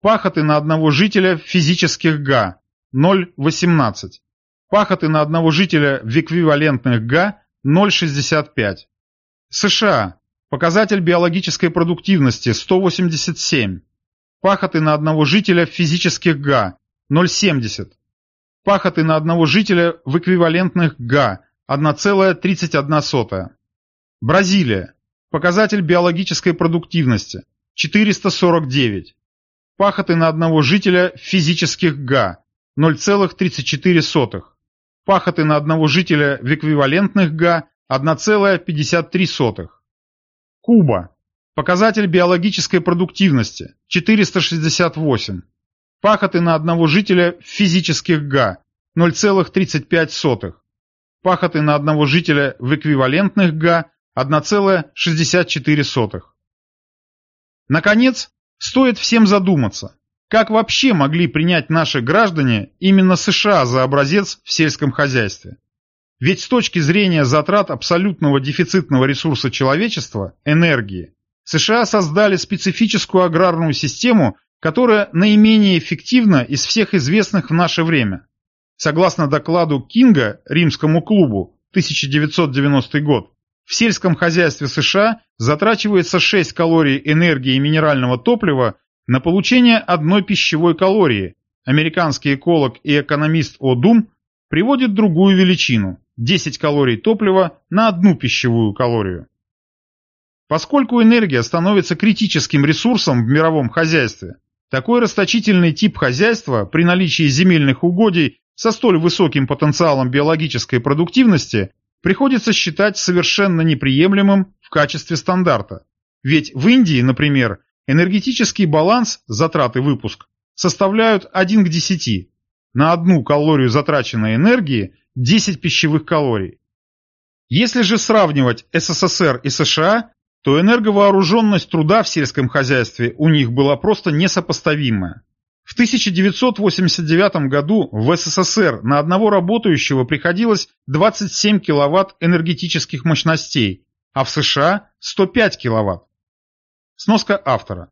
Пахоты на одного жителя физических га 0,18. Пахоты на одного жителя в эквивалентных га 0,65. США. Показатель биологической продуктивности 187. Пахоты на одного жителя физических га 0,70. Пахоты на одного жителя в эквивалентных га 1,31. Бразилия. Показатель биологической продуктивности 449. Пахоты на одного жителя физических га 0,34, пахоты на одного жителя в эквивалентных га 1,53. Куба. Показатель биологической продуктивности 468. Пахоты на одного жителя физических га 0,35. Пахоты на одного жителя в эквивалентных га 1,64. Наконец, стоит всем задуматься, как вообще могли принять наши граждане именно США за образец в сельском хозяйстве? Ведь с точки зрения затрат абсолютного дефицитного ресурса человечества – энергии, США создали специфическую аграрную систему, которая наименее эффективна из всех известных в наше время. Согласно докладу Кинга Римскому клубу 1990 год, в сельском хозяйстве США затрачивается 6 калорий энергии минерального топлива на получение одной пищевой калории. Американский эколог и экономист О'Дум приводит другую величину – 10 калорий топлива на одну пищевую калорию. Поскольку энергия становится критическим ресурсом в мировом хозяйстве, такой расточительный тип хозяйства при наличии земельных угодий со столь высоким потенциалом биологической продуктивности приходится считать совершенно неприемлемым в качестве стандарта. Ведь в Индии, например, Энергетический баланс, затраты выпуск, составляют 1 к 10. На одну калорию затраченной энергии 10 пищевых калорий. Если же сравнивать СССР и США, то энерговооруженность труда в сельском хозяйстве у них была просто несопоставимая. В 1989 году в СССР на одного работающего приходилось 27 киловатт энергетических мощностей, а в США 105 киловатт. Сноска автора.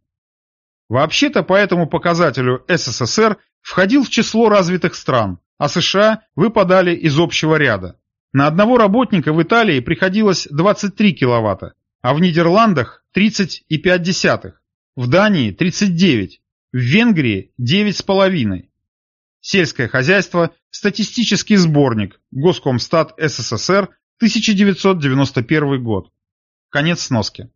Вообще-то по этому показателю СССР входил в число развитых стран, а США выпадали из общего ряда. На одного работника в Италии приходилось 23 киловатта, а в Нидерландах 30,5, в Дании 39, в Венгрии 9,5. Сельское хозяйство, статистический сборник, Госкомстат СССР, 1991 год. Конец сноски.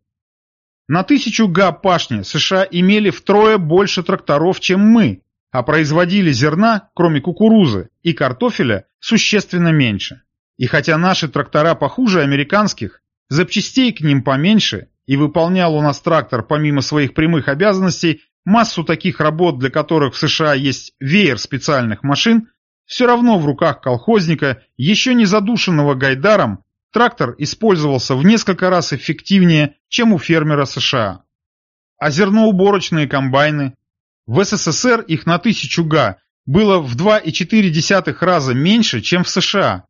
На тысячу га пашни США имели втрое больше тракторов, чем мы, а производили зерна, кроме кукурузы, и картофеля существенно меньше. И хотя наши трактора похуже американских, запчастей к ним поменьше, и выполнял у нас трактор помимо своих прямых обязанностей массу таких работ, для которых в США есть веер специальных машин, все равно в руках колхозника, еще не задушенного Гайдаром, трактор использовался в несколько раз эффективнее, чем у фермера США. А зерноуборочные комбайны? В СССР их на 1000 га было в 2,4 раза меньше, чем в США.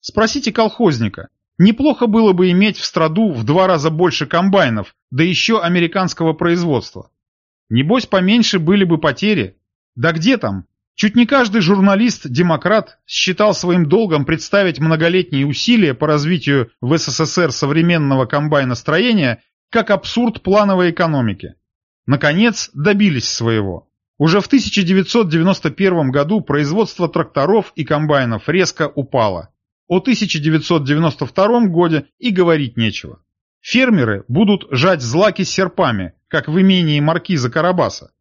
Спросите колхозника. Неплохо было бы иметь в страду в два раза больше комбайнов, да еще американского производства. Небось, поменьше были бы потери. Да где там? Чуть не каждый журналист-демократ считал своим долгом представить многолетние усилия по развитию в СССР современного комбайностроения как абсурд плановой экономики. Наконец, добились своего. Уже в 1991 году производство тракторов и комбайнов резко упало. О 1992 году и говорить нечего. Фермеры будут жать злаки серпами, как в имении маркиза Карабаса.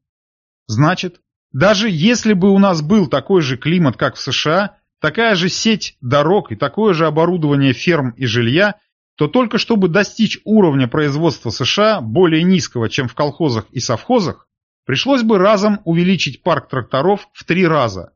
Значит, даже если бы у нас был такой же климат, как в США, такая же сеть дорог и такое же оборудование ферм и жилья, то только чтобы достичь уровня производства США более низкого, чем в колхозах и совхозах, пришлось бы разом увеличить парк тракторов в три раза.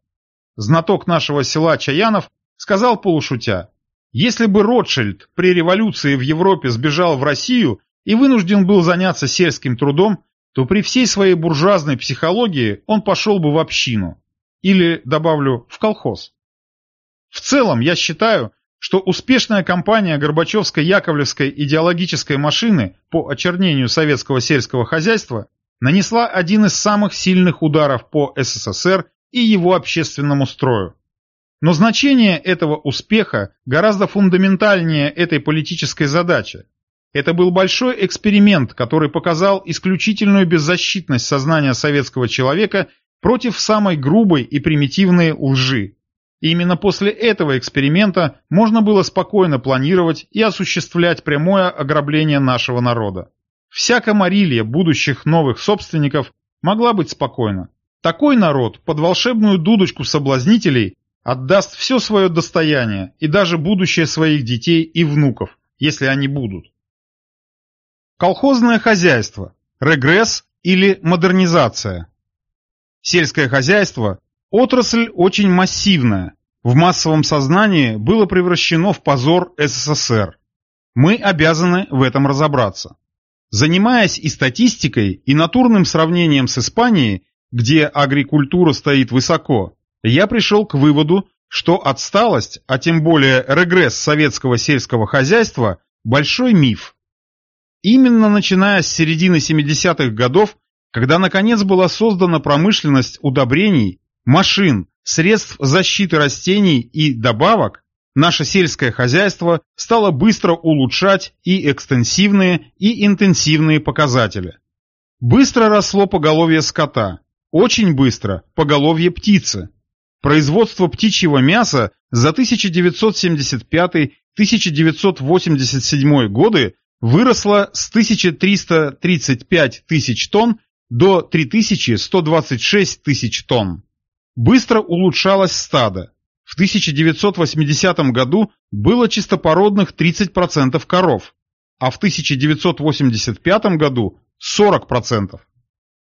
Знаток нашего села Чаянов сказал полушутя, если бы Ротшильд при революции в Европе сбежал в Россию и вынужден был заняться сельским трудом, то при всей своей буржуазной психологии он пошел бы в общину. Или, добавлю, в колхоз. В целом, я считаю, что успешная кампания Горбачевско-Яковлевской идеологической машины по очернению советского сельского хозяйства нанесла один из самых сильных ударов по СССР и его общественному строю. Но значение этого успеха гораздо фундаментальнее этой политической задачи, это был большой эксперимент, который показал исключительную беззащитность сознания советского человека против самой грубой и примитивной лжи. И именно после этого эксперимента можно было спокойно планировать и осуществлять прямое ограбление нашего народа. Вся комарилья будущих новых собственников могла быть спокойна. Такой народ под волшебную дудочку соблазнителей отдаст все свое достояние и даже будущее своих детей и внуков, если они будут. Колхозное хозяйство. Регресс или модернизация. Сельское хозяйство – отрасль очень массивная, в массовом сознании было превращено в позор СССР. Мы обязаны в этом разобраться. Занимаясь и статистикой, и натурным сравнением с Испанией, где агрикультура стоит высоко, я пришел к выводу, что отсталость, а тем более регресс советского сельского хозяйства – большой миф. Именно начиная с середины 70-х годов, когда наконец была создана промышленность удобрений, машин, средств защиты растений и добавок, наше сельское хозяйство стало быстро улучшать и экстенсивные, и интенсивные показатели. Быстро росло поголовье скота, очень быстро поголовье птицы. Производство птичьего мяса за 1975-1987 годы выросло с 1335 тысяч тонн до 3126 тысяч тонн. Быстро улучшалось стадо. В 1980 году было чистопородных 30% коров, а в 1985 году 40%.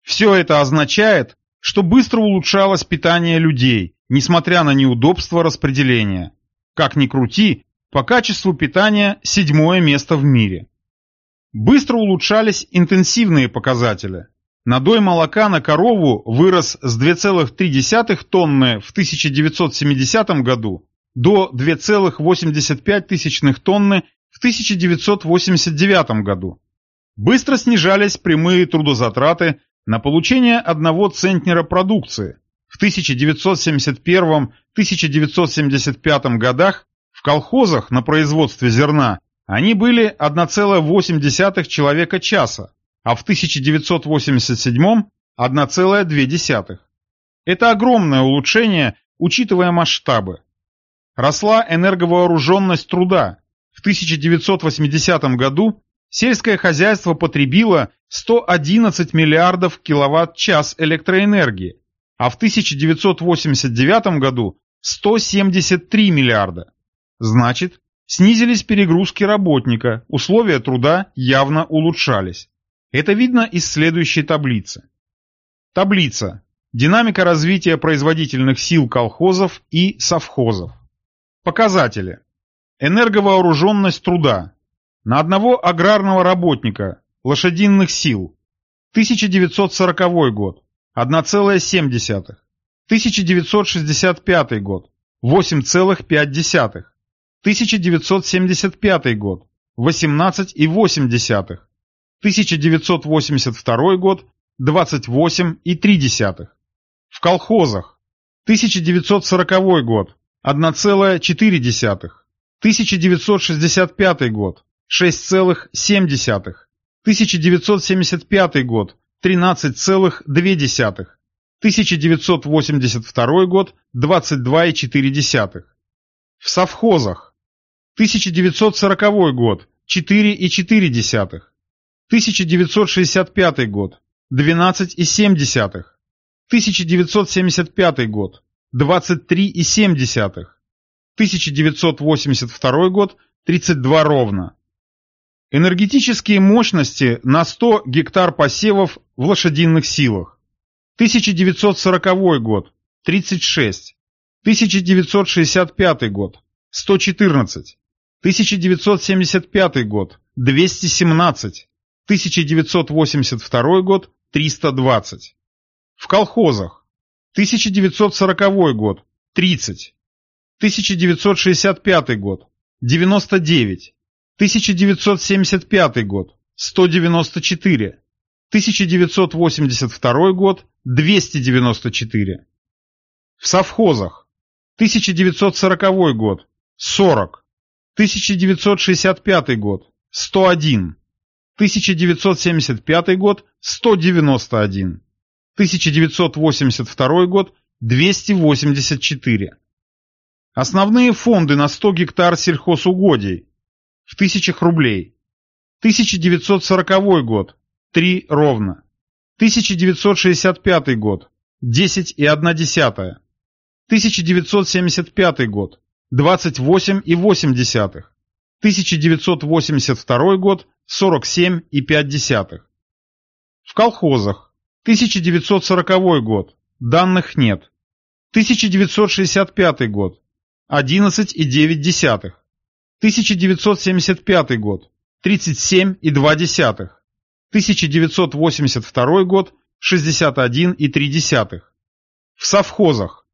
Все это означает, что быстро улучшалось питание людей, несмотря на неудобство распределения. Как ни крути, по качеству питания седьмое место в мире. Быстро улучшались интенсивные показатели. Надой молока на корову вырос с 2,3 тонны в 1970 году до 2,85 тонны в 1989 году. Быстро снижались прямые трудозатраты на получение одного центнера продукции. В 1971-1975 годах в колхозах на производстве зерна они были 1,8 человека часа, а в 1987 – 1,2. Это огромное улучшение, учитывая масштабы. Росла энерговооруженность труда. В 1980 году сельское хозяйство потребило 111 миллиардов киловатт-час электроэнергии, а в 1989 году 173 миллиарда. Значит, снизились перегрузки работника, условия труда явно улучшались. Это видно из следующей таблицы. Таблица. Динамика развития производительных сил колхозов и совхозов. Показатели. Энерговооруженность труда. На одного аграрного работника лошадиных сил. 1940 год. 1,7. 1965 год. 8,5. 1975 год. 18,8. 1982 год 28,3. В колхозах 1940 год 1,4. 1965 год 6,7. 1975 год 13,2. 1982 год 22,4. В совхозах 1940 год 4,4. 1965 год – 12,7. 1975 год – 23,7. 1982 год – 32 ровно. Энергетические мощности на 100 гектар посевов в лошадиных силах. 1940 год – 36. 1965 год – 114. 1975 год – 217. 1982 год – 320. В колхозах. 1940 год – 30. 1965 год – 99. 1975 год – 194. 1982 год – 294. В совхозах. 1940 год – 40. 1965 год – 101. 1975 год – 191, 1982 год – 284. Основные фонды на 100 гектар сельхозугодий в тысячах рублей. 1940 год – 3 ровно. 1965 год – 10,1. 1975 год – 28,8. 1982 год – 47,5. В колхозах. 1940 год. Данных нет. 1965 год. 11,9. 1975 год. 37,2. 1982 год. 61,3. В совхозах.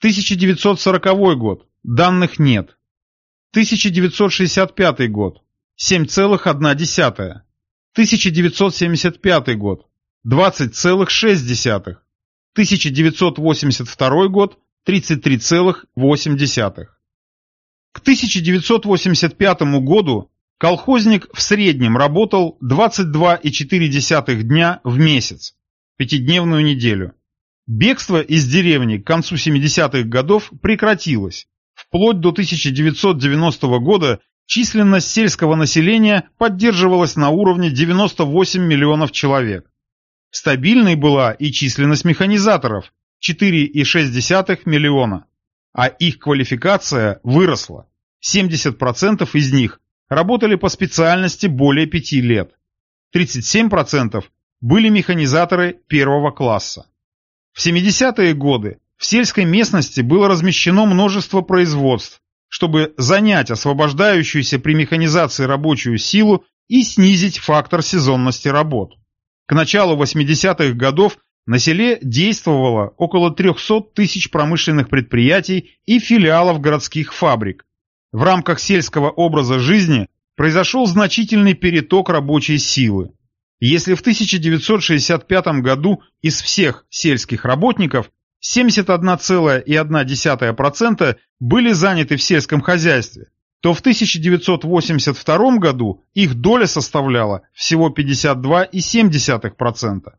1940 год. Данных нет. 1965 год. 7,1. 1975 год. 20,6. 1982 год. 33,8. К 1985 году колхозник в среднем работал 22,4 дня в месяц, пятидневную неделю. Бегство из деревни к концу 70-х годов прекратилось. Вплоть до 1990 года численность сельского населения поддерживалась на уровне 98 миллионов человек. Стабильной была и численность механизаторов – 4,6 миллиона, а их квалификация выросла. 70% из них работали по специальности более 5 лет. 37% были механизаторы первого класса. В 70-е годы в сельской местности было размещено множество производств, чтобы занять освобождающуюся при механизации рабочую силу и снизить фактор сезонности работ. К началу 80-х годов на селе действовало около 300 тысяч промышленных предприятий и филиалов городских фабрик. В рамках сельского образа жизни произошел значительный переток рабочей силы. Если в 1965 году из всех сельских работников 71,1% были заняты в сельском хозяйстве, то в 1982 году их доля составляла всего 52,7%.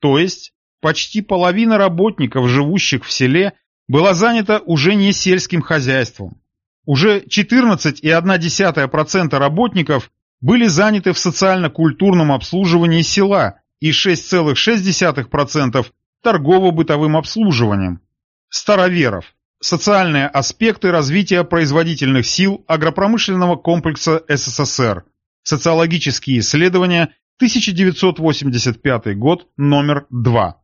То есть почти половина работников, живущих в селе, была занята уже не сельским хозяйством. Уже 14,1% работников были заняты в социально-культурном обслуживании села и 6,6% торгово-бытовым обслуживанием. Староверов. Социальные аспекты развития производительных сил агропромышленного комплекса СССР. Социологические исследования, 1985 год, номер 2.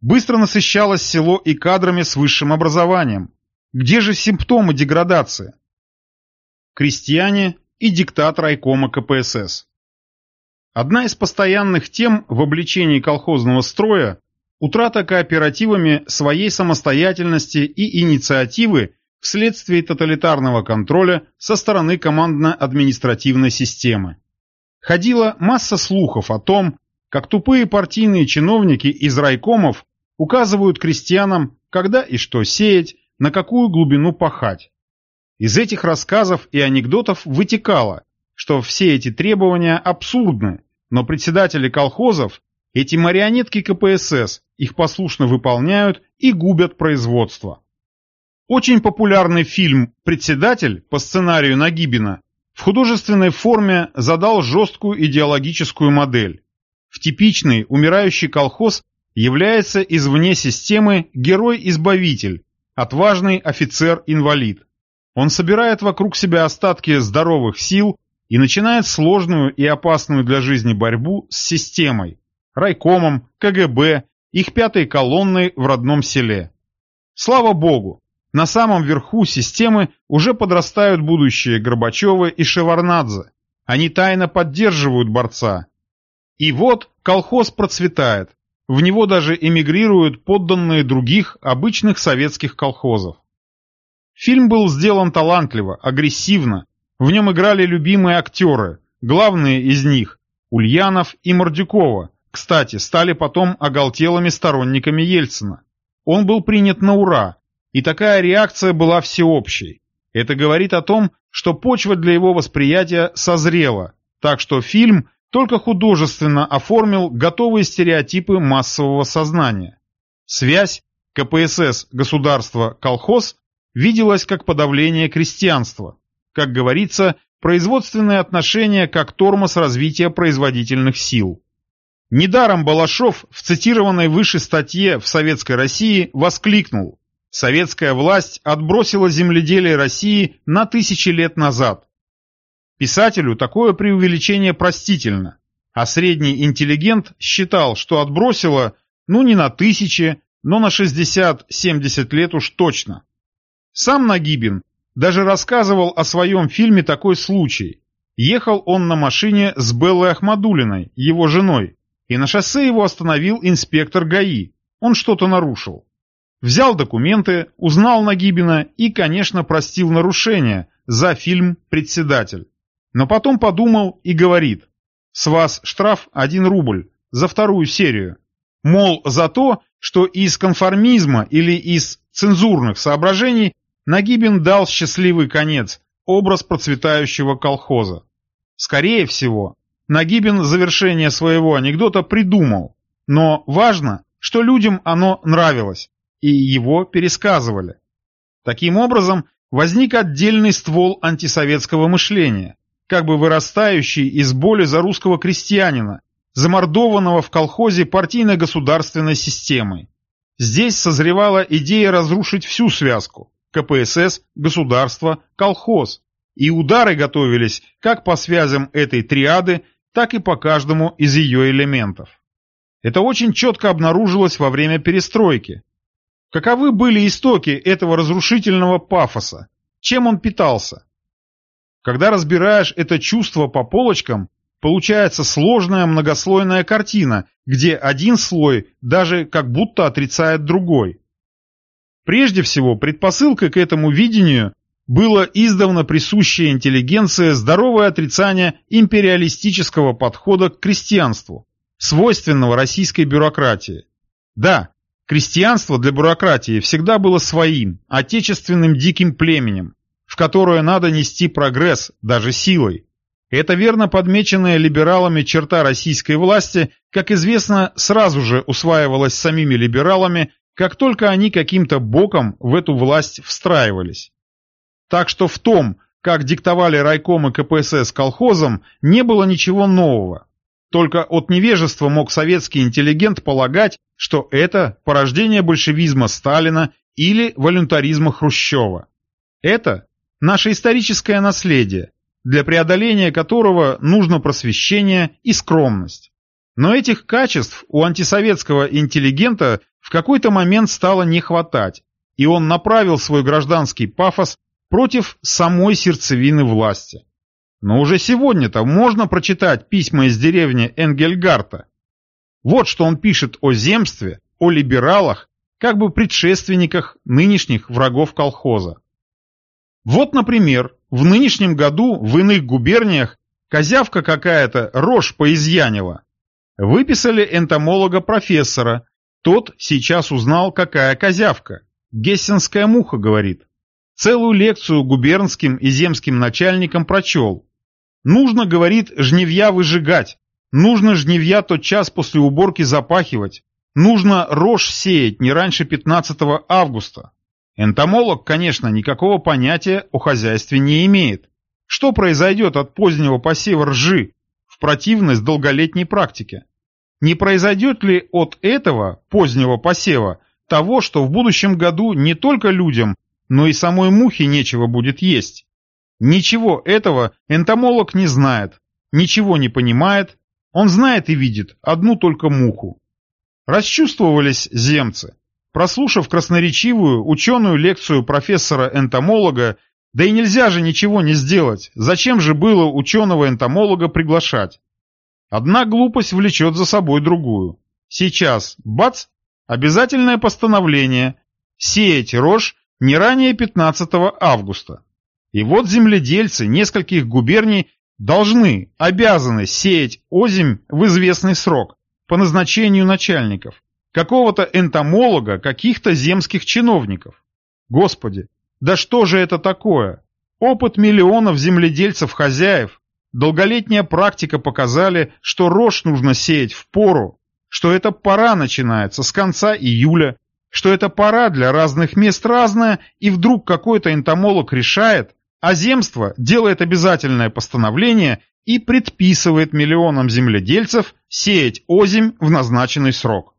Быстро насыщалось село и кадрами с высшим образованием. Где же симптомы деградации? Крестьяне и диктат райкома КПСС. Одна из постоянных тем в обличении колхозного строя Утрата кооперативами своей самостоятельности и инициативы вследствие тоталитарного контроля со стороны командно-административной системы. Ходила масса слухов о том, как тупые партийные чиновники из райкомов указывают крестьянам, когда и что сеять, на какую глубину пахать. Из этих рассказов и анекдотов вытекало, что все эти требования абсурдны, но председатели колхозов эти марионетки КПСС их послушно выполняют и губят производство. Очень популярный фильм «Председатель» по сценарию Нагибина в художественной форме задал жесткую идеологическую модель. В типичный умирающий колхоз является извне системы герой-избавитель, отважный офицер-инвалид. Он собирает вокруг себя остатки здоровых сил и начинает сложную и опасную для жизни борьбу с системой, райкомом, КГБ, их пятой колонной в родном селе. Слава богу, на самом верху системы уже подрастают будущие Горбачевы и Шеварнадзе. Они тайно поддерживают борца. И вот колхоз процветает. В него даже эмигрируют подданные других обычных советских колхозов. Фильм был сделан талантливо, агрессивно. В нем играли любимые актеры, главные из них – Ульянов и Мордюкова, кстати, стали потом оголтелыми сторонниками Ельцина. Он был принят на ура, и такая реакция была всеобщей. Это говорит о том, что почва для его восприятия созрела, так что фильм только художественно оформил готовые стереотипы массового сознания. Связь КПСС государство-колхоз виделась как подавление крестьянства. Как говорится, производственные отношения как тормоз развития производительных сил. Недаром Балашов в цитированной выше статье в Советской России воскликнул «Советская власть отбросила земледелие России на тысячи лет назад». Писателю такое преувеличение простительно, а средний интеллигент считал, что отбросила, ну не на тысячи, но на 60-70 лет уж точно. Сам Нагибин даже рассказывал о своем фильме такой случай. Ехал он на машине с Беллой Ахмадулиной, его женой, и на шоссе его остановил инспектор ГАИ. Он что-то нарушил. Взял документы, узнал Нагибина и, конечно, простил нарушение за фильм «Председатель». Но потом подумал и говорит, с вас штраф 1 рубль за вторую серию. Мол, за то, что из конформизма или из цензурных соображений Нагибин дал счастливый конец, образ процветающего колхоза. Скорее всего, Нагибин завершение своего анекдота придумал, но важно, что людям оно нравилось, и его пересказывали. Таким образом, возник отдельный ствол антисоветского мышления, как бы вырастающий из боли за русского крестьянина, замордованного в колхозе партийно-государственной системой. Здесь созревала идея разрушить всю связку – КПСС, государство, колхоз. И удары готовились как по связям этой триады, так и по каждому из ее элементов. Это очень четко обнаружилось во время перестройки. Каковы были истоки этого разрушительного пафоса? Чем он питался? Когда разбираешь это чувство по полочкам, получается сложная многослойная картина, где один слой даже как будто отрицает другой. Прежде всего, предпосылкой к этому видению было издавна присущее интеллигенции здоровое отрицание империалистического подхода к крестьянству, свойственного российской бюрократии. Да, крестьянство для бюрократии всегда было своим, отечественным диким племенем, в которое надо нести прогресс, даже силой. Это верно подмеченная либералами черта российской власти, как известно, сразу же усваивалась самими либералами, как только они каким-то боком в эту власть встраивались. Так что в том, как диктовали райкомы КПСС колхозам, не было ничего нового. Только от невежества мог советский интеллигент полагать, что это порождение большевизма Сталина или волюнтаризма Хрущева. Это наше историческое наследие, для преодоления которого нужно просвещение и скромность. Но этих качеств у антисоветского интеллигента в какой-то момент стало не хватать, и он направил свой гражданский пафос против самой сердцевины власти. Но уже сегодня-то можно прочитать письма из деревни Энгельгарта. Вот что он пишет о земстве, о либералах, как бы предшественниках нынешних врагов колхоза. Вот, например, в нынешнем году в иных губерниях козявка какая-то рожь поизъянила. Выписали энтомолога-профессора. Тот сейчас узнал, какая козявка. Гессенская муха, говорит. Целую лекцию губернским и земским начальникам прочел. Нужно, говорит, жневья выжигать. Нужно жневья тот час после уборки запахивать. Нужно рожь сеять не раньше 15 августа. Энтомолог, конечно, никакого понятия о хозяйстве не имеет. Что произойдет от позднего посева ржи в противность долголетней практике? Не произойдет ли от этого позднего посева того, что в будущем году не только людям, но и самой мухе нечего будет есть? Ничего этого энтомолог не знает, ничего не понимает, он знает и видит одну только муху. Расчувствовались земцы. Прослушав красноречивую ученую лекцию профессора-энтомолога, да и нельзя же ничего не сделать, зачем же было ученого-энтомолога приглашать? Одна глупость влечет за собой другую. Сейчас, бац, обязательное постановление сеять рожь не ранее 15 августа. И вот земледельцы нескольких губерний должны, обязаны сеять озимь в известный срок, по назначению начальников какого-то энтомолога, каких-то земских чиновников. Господи, да что же это такое? Опыт миллионов земледельцев-хозяев, долголетняя практика показали, что рожь нужно сеять в пору, что эта пора начинается с конца июля, что эта пора для разных мест разная, и вдруг какой-то энтомолог решает, а земство делает обязательное постановление и предписывает миллионам земледельцев сеять озимь в назначенный срок.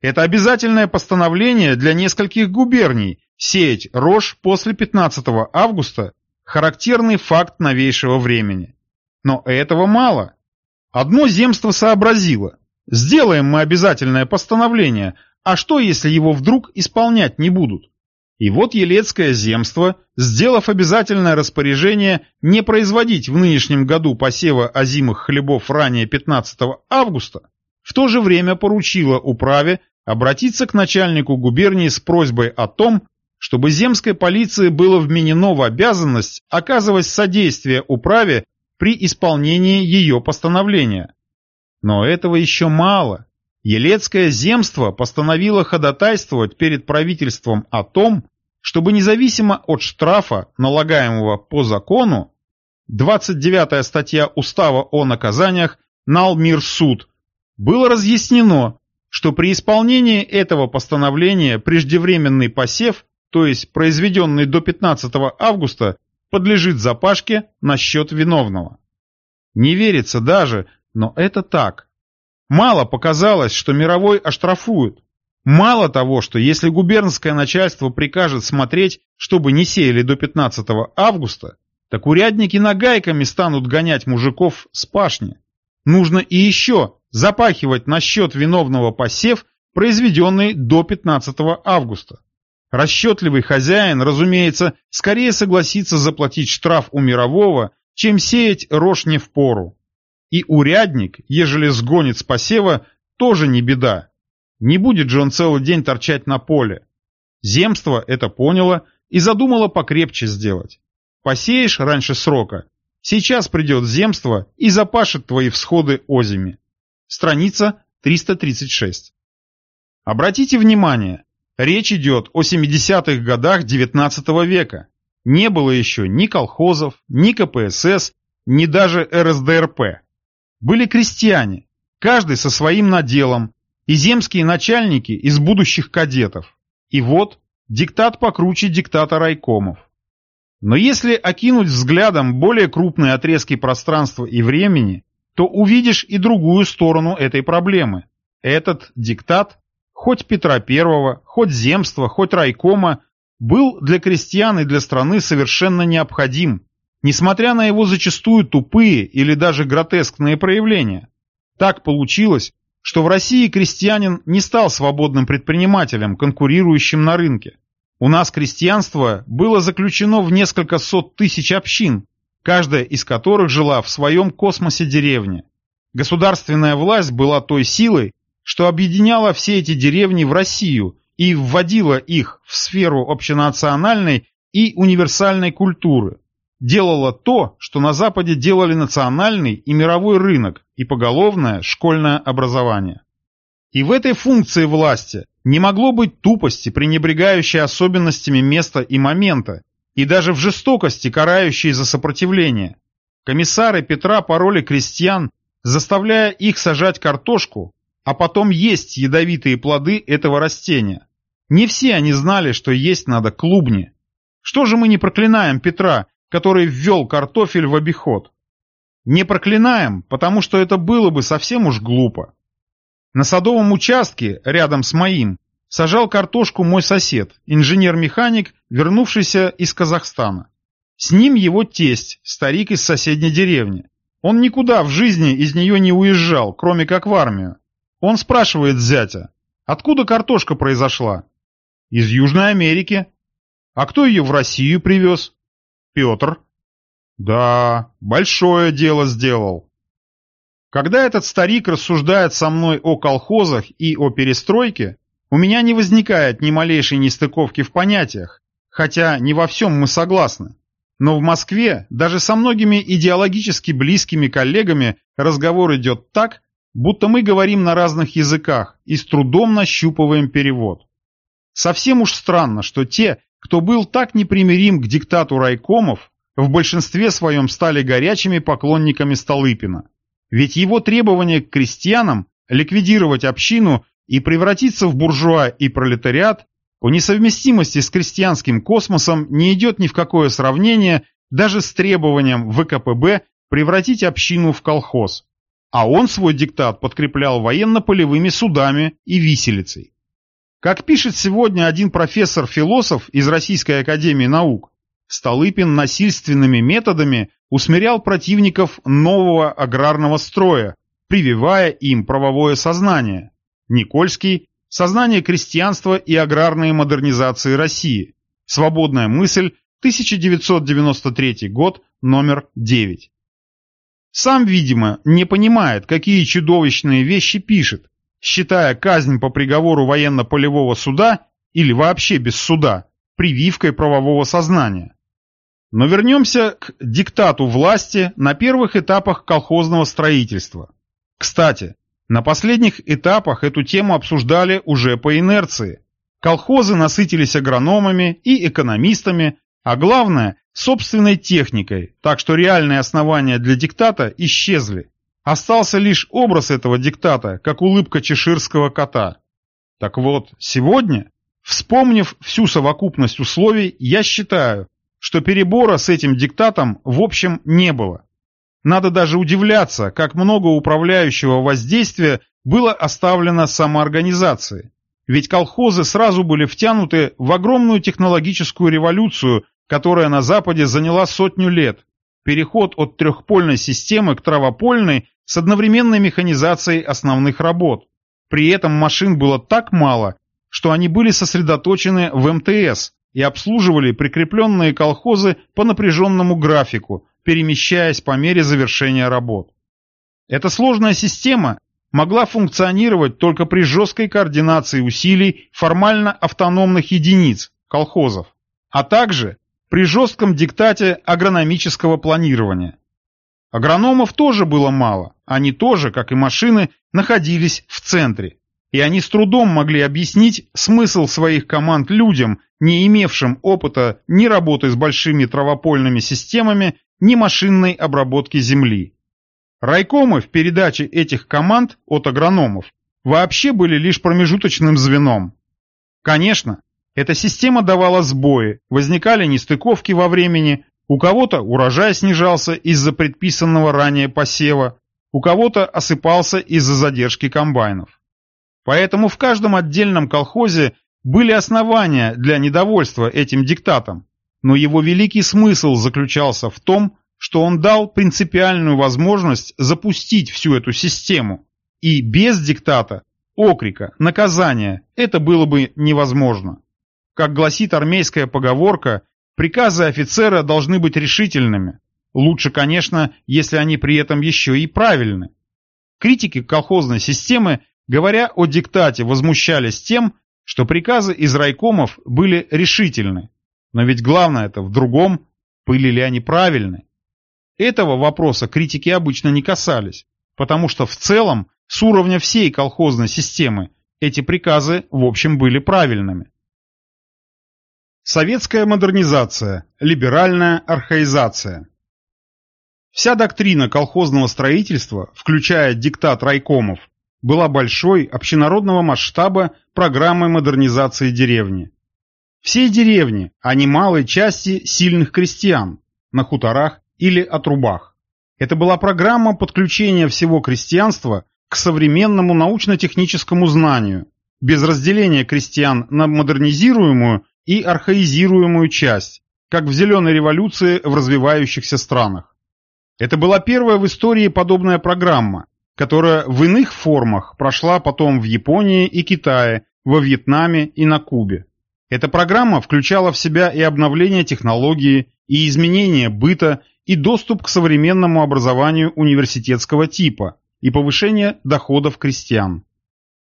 Это обязательное постановление для нескольких губерний сеять рожь после 15 августа – характерный факт новейшего времени. Но этого мало. Одно земство сообразило. Сделаем мы обязательное постановление, а что, если его вдруг исполнять не будут? И вот Елецкое земство, сделав обязательное распоряжение не производить в нынешнем году посева озимых хлебов ранее 15 августа, в то же время поручило управе обратиться к начальнику губернии с просьбой о том, чтобы земской полиции было вменено в обязанность оказывать содействие управе при исполнении ее постановления. Но этого еще мало. Елецкое земство постановило ходатайствовать перед правительством о том, чтобы независимо от штрафа, налагаемого по закону, 29 статья Устава о наказаниях Налмир суд, было разъяснено, что при исполнении этого постановления преждевременный посев, то есть произведенный до 15 августа, подлежит запашке на счет виновного. Не верится даже, но это так. Мало показалось, что мировой оштрафуют. Мало того, что если губернское начальство прикажет смотреть, чтобы не сеяли до 15 августа, так урядники нагайками станут гонять мужиков с пашни. Нужно и еще запахивать на счет виновного посев, произведенный до 15 августа. Расчетливый хозяин, разумеется, скорее согласится заплатить штраф у мирового, чем сеять рожь не в пору. И урядник, ежели сгонит с посева, тоже не беда. Не будет же он целый день торчать на поле. Земство это поняло и задумало покрепче сделать. Посеешь раньше срока, сейчас придет земство и запашет твои всходы озими. Страница 336. Обратите внимание, речь идет о 70-х годах XIX века. Не было еще ни колхозов, ни КПСС, ни даже РСДРП. Были крестьяне, каждый со своим наделом, и земские начальники из будущих кадетов. И вот диктат покруче диктата райкомов. Но если окинуть взглядом более крупные отрезки пространства и времени, то увидишь и другую сторону этой проблемы. Этот диктат, хоть Петра I, хоть земства, хоть райкома, был для крестьян и для страны совершенно необходим, несмотря на его зачастую тупые или даже гротескные проявления. Так получилось, что в России крестьянин не стал свободным предпринимателем, конкурирующим на рынке. У нас крестьянство было заключено в несколько сот тысяч общин, каждая из которых жила в своем космосе деревни. Государственная власть была той силой, что объединяла все эти деревни в Россию и вводила их в сферу общенациональной и универсальной культуры. Делала то, что на Западе делали национальный и мировой рынок и поголовное школьное образование. И в этой функции власти не могло быть тупости, пренебрегающей особенностями места и момента, и даже в жестокости, карающей за сопротивление. Комиссары Петра пороли крестьян, заставляя их сажать картошку, а потом есть ядовитые плоды этого растения. Не все они знали, что есть надо клубни. Что же мы не проклинаем Петра, который ввел картофель в обиход? Не проклинаем, потому что это было бы совсем уж глупо. На садовом участке, рядом с моим, Сажал картошку мой сосед, инженер-механик, вернувшийся из Казахстана. С ним его тесть, старик из соседней деревни. Он никуда в жизни из нее не уезжал, кроме как в армию. Он спрашивает зятя, откуда картошка произошла? Из Южной Америки. А кто ее в Россию привез? Петр. Да, большое дело сделал. Когда этот старик рассуждает со мной о колхозах и о перестройке, у меня не возникает ни малейшей нестыковки в понятиях, хотя не во всем мы согласны. Но в Москве даже со многими идеологически близкими коллегами разговор идет так, будто мы говорим на разных языках и с трудом нащупываем перевод. Совсем уж странно, что те, кто был так непримирим к диктату райкомов, в большинстве своем стали горячими поклонниками Столыпина. Ведь его требование к крестьянам ликвидировать общину и превратиться в буржуа и пролетариат по несовместимости с крестьянским космосом не идет ни в какое сравнение даже с требованием ВКПБ превратить общину в колхоз, а он свой диктат подкреплял военно-полевыми судами и виселицей. Как пишет сегодня один профессор-философ из Российской Академии Наук, Столыпин насильственными методами усмирял противников нового аграрного строя, прививая им правовое сознание. Никольский – сознание крестьянства и аграрной модернизации России. Свободная мысль, 1993 год, номер 9. Сам, видимо, не понимает, какие чудовищные вещи пишет, считая казнь по приговору военно-полевого суда или вообще без суда прививкой правового сознания. Но вернемся к диктату власти на первых этапах колхозного строительства. Кстати, на последних этапах эту тему обсуждали уже по инерции. Колхозы насытились агрономами и экономистами, а главное – собственной техникой, так что реальные основания для диктата исчезли. Остался лишь образ этого диктата, как улыбка чеширского кота. Так вот, сегодня, вспомнив всю совокупность условий, я считаю, что перебора с этим диктатом в общем не было. Надо даже удивляться, как много управляющего воздействия было оставлено самоорганизации. Ведь колхозы сразу были втянуты в огромную технологическую революцию, которая на Западе заняла сотню лет. Переход от трехпольной системы к травопольной с одновременной механизацией основных работ. При этом машин было так мало, что они были сосредоточены в МТС и обслуживали прикрепленные колхозы по напряженному графику, перемещаясь по мере завершения работ. Эта сложная система могла функционировать только при жесткой координации усилий формально автономных единиц, колхозов, а также при жестком диктате агрономического планирования. Агрономов тоже было мало, они тоже, как и машины, находились в центре. И они с трудом могли объяснить смысл своих команд людям, не имевшим опыта ни работы с большими травопольными системами, ни машинной обработки земли. Райкомы в передаче этих команд от агрономов вообще были лишь промежуточным звеном. Конечно, эта система давала сбои, возникали нестыковки во времени, у кого-то урожай снижался из-за предписанного ранее посева, у кого-то осыпался из-за задержки комбайнов. Поэтому в каждом отдельном колхозе были основания для недовольства этим диктатом, но его великий смысл заключался в том, что он дал принципиальную возможность запустить всю эту систему, и без диктата, окрика, наказания это было бы невозможно. Как гласит армейская поговорка, Приказы офицера должны быть решительными. Лучше, конечно, если они при этом еще и правильны. Критики колхозной системы, говоря о диктате, возмущались тем, что приказы из райкомов были решительны. Но ведь главное это в другом, были ли они правильны. Этого вопроса критики обычно не касались, потому что в целом с уровня всей колхозной системы эти приказы в общем были правильными. Советская модернизация, либеральная архаизация. Вся доктрина колхозного строительства, включая диктат райкомов, была большой, общенародного масштаба программой модернизации деревни. Всей деревни, а не малой части сильных крестьян, на хуторах или отрубах. Это была программа подключения всего крестьянства к современному научно-техническому знанию, без разделения крестьян на модернизируемую и архаизируемую часть, как в зеленой революции в развивающихся странах. Это была первая в истории подобная программа, которая в иных формах прошла потом в Японии и Китае, во Вьетнаме и на Кубе. Эта программа включала в себя и обновление технологии, и изменение быта, и доступ к современному образованию университетского типа, и повышение доходов крестьян.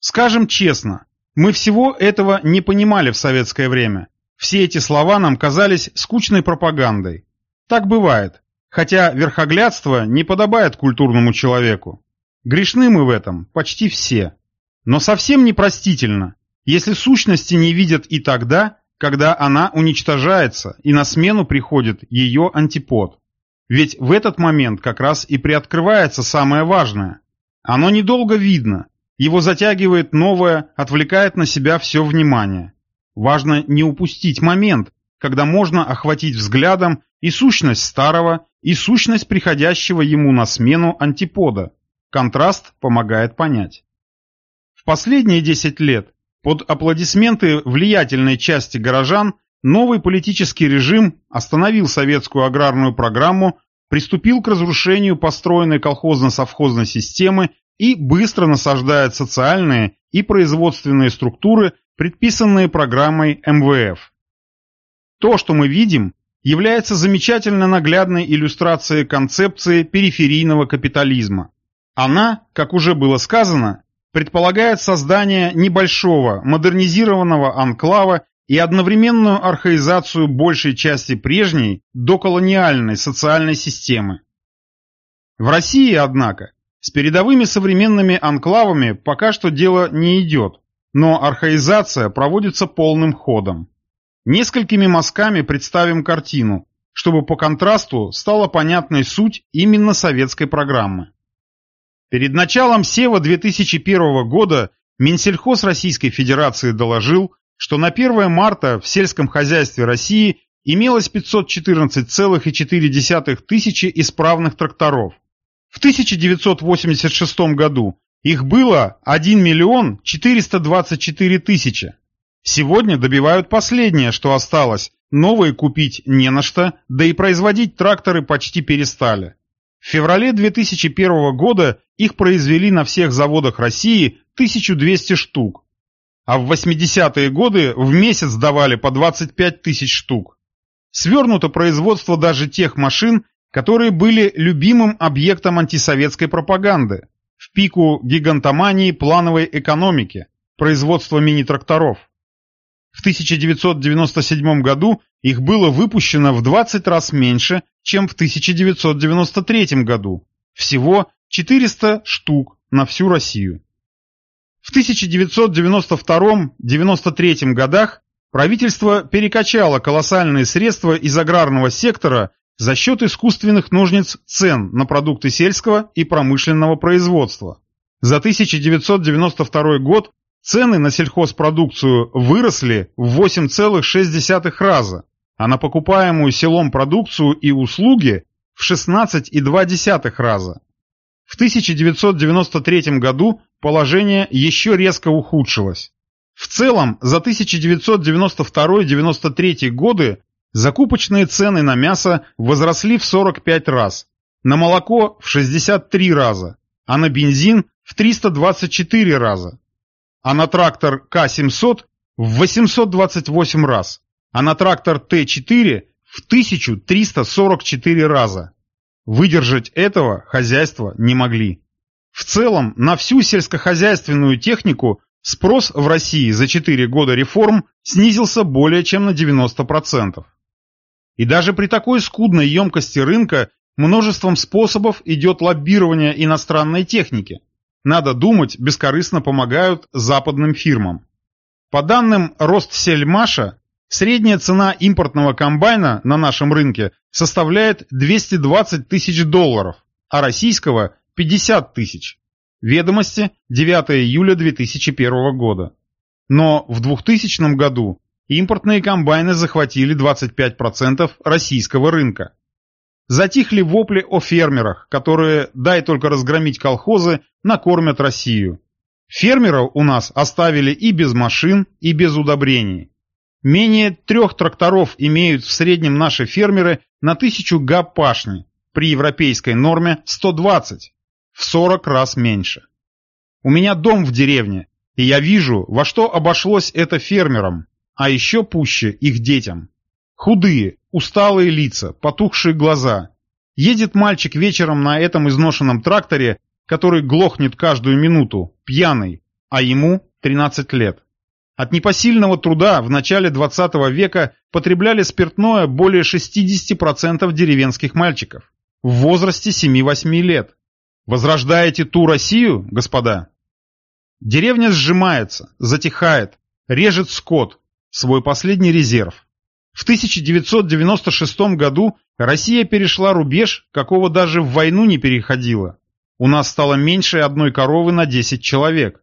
Скажем честно, мы всего этого не понимали в советское время. Все эти слова нам казались скучной пропагандой. Так бывает, хотя верхоглядство не подобает культурному человеку. Грешны мы в этом, почти все. Но совсем непростительно, если сущности не видят и тогда, когда она уничтожается, и на смену приходит ее антипод. Ведь в этот момент как раз и приоткрывается самое важное. Оно недолго видно, его затягивает новое, отвлекает на себя все внимание. Важно не упустить момент, когда можно охватить взглядом и сущность старого, и сущность приходящего ему на смену антипода. Контраст помогает понять. В последние 10 лет под аплодисменты влиятельной части горожан новый политический режим остановил советскую аграрную программу, приступил к разрушению построенной колхозно-совхозной системы и быстро насаждает социальные и производственные структуры, предписанные программой МВФ. То, что мы видим, является замечательно наглядной иллюстрацией концепции периферийного капитализма. Она, как уже было сказано, предполагает создание небольшого модернизированного анклава и одновременную архаизацию большей части прежней доколониальной социальной системы. В России, однако, с передовыми современными анклавами пока что дело не идет, но архаизация проводится полным ходом. Несколькими мазками представим картину, чтобы по контрасту стала понятной суть именно советской программы. Перед началом Сева 2001 года Минсельхоз Российской Федерации доложил, что на 1 марта в сельском хозяйстве России имелось 514,4 тысячи исправных тракторов. В 1986 году их было 1 миллион 424 тысячи. Сегодня добивают последнее, что осталось, новые купить не на что, да и производить тракторы почти перестали. В феврале 2001 года их произвели на всех заводах России 1200 штук, а в 80-е годы в месяц давали по 25 тысяч штук. Свернуто производство даже тех машин, которые были любимым объектом антисоветской пропаганды, в пику гигантомании плановой экономики, производства мини-тракторов. В 1997 году их было выпущено в 20 раз меньше, чем в 1993 году, всего 400 штук на всю Россию. В 1992-93 годах правительство перекачало колоссальные средства из аграрного сектора за счет искусственных ножниц цен на продукты сельского и промышленного производства. За 1992 год цены на сельхозпродукцию выросли в 8,6 раза, а на покупаемую селом продукцию и услуги в 16,2 раза. В 1993 году положение еще резко ухудшилось. В целом, за 1992-93 годы закупочные цены на мясо возросли в 45 раз, на молоко в 63 раза, а на бензин в 324 раза, а на трактор К-700 в 828 раз, а на трактор Т-4 в 1344 раза. Выдержать этого хозяйства не могли. В целом, на всю сельскохозяйственную технику спрос в России за 4 года реформ снизился более чем на 90%. И даже при такой скудной емкости рынка множеством способов идет лоббирование иностранной техники. Надо думать, бескорыстно помогают западным фирмам. По данным Ростсельмаша, Средняя цена импортного комбайна на нашем рынке составляет 220 тысяч долларов, а российского – 50 тысяч. Ведомости 9 июля 2001 года. Но в 2000 году импортные комбайны захватили 25% российского рынка. Затихли вопли о фермерах, которые, дай только разгромить колхозы, накормят Россию. Фермеров у нас оставили и без машин, и без удобрений. Менее трех тракторов имеют в среднем наши фермеры на тысячу га пашни, при европейской норме 120, в 40 раз меньше. У меня дом в деревне, и я вижу, во что обошлось это фермерам, а еще пуще их детям. Худые, усталые лица, потухшие глаза. Едет мальчик вечером на этом изношенном тракторе, который глохнет каждую минуту, пьяный, а ему 13 лет. От непосильного труда в начале 20 века потребляли спиртное более 60% деревенских мальчиков в возрасте 7-8 лет. Возрождаете ту Россию, господа? Деревня сжимается, затихает, режет скот, свой последний резерв. В 1996 году Россия перешла рубеж, какого даже в войну не переходила. У нас стало меньше одной коровы на 10 человек.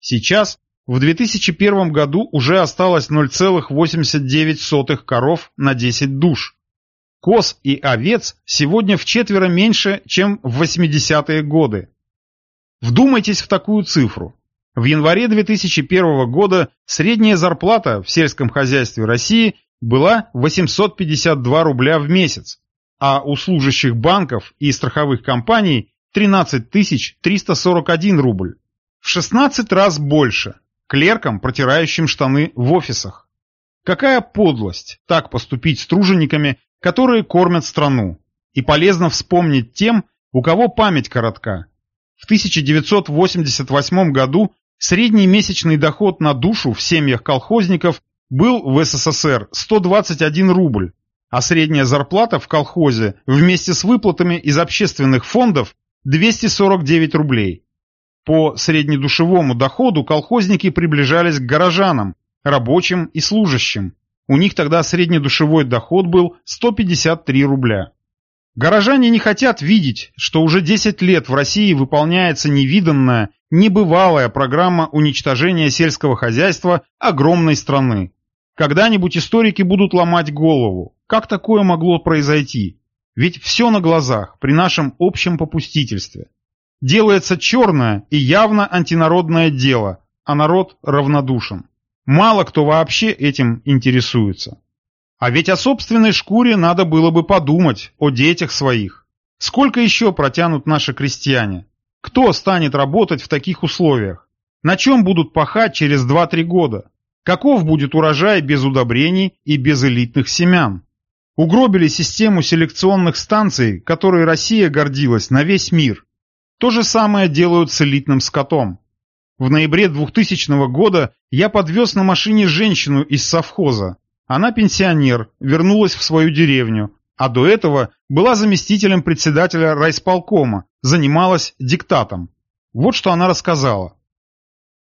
Сейчас в 2001 году уже осталось 0,89 коров на 10 душ. Коз и овец сегодня в четверо меньше, чем в 80-е годы. Вдумайтесь в такую цифру. В январе 2001 года средняя зарплата в сельском хозяйстве России была 852 рубля в месяц, а у служащих банков и страховых компаний 13 341 рубль. В 16 раз больше клеркам, протирающим штаны в офисах. Какая подлость так поступить с тружениками, которые кормят страну. И полезно вспомнить тем, у кого память коротка. В 1988 году средний месячный доход на душу в семьях колхозников был в СССР 121 рубль, а средняя зарплата в колхозе вместе с выплатами из общественных фондов 249 рублей. По среднедушевому доходу колхозники приближались к горожанам, рабочим и служащим. У них тогда среднедушевой доход был 153 рубля. Горожане не хотят видеть, что уже 10 лет в России выполняется невиданная, небывалая программа уничтожения сельского хозяйства огромной страны. Когда-нибудь историки будут ломать голову. Как такое могло произойти? Ведь все на глазах, при нашем общем попустительстве. Делается черное и явно антинародное дело, а народ равнодушен. Мало кто вообще этим интересуется. А ведь о собственной шкуре надо было бы подумать, о детях своих. Сколько еще протянут наши крестьяне? Кто станет работать в таких условиях? На чем будут пахать через 2-3 года? Каков будет урожай без удобрений и без элитных семян? Угробили систему селекционных станций, которой Россия гордилась на весь мир. То же самое делают с элитным скотом. В ноябре 2000 года я подвез на машине женщину из совхоза. Она пенсионер, вернулась в свою деревню, а до этого была заместителем председателя райсполкома, занималась диктатом. Вот что она рассказала.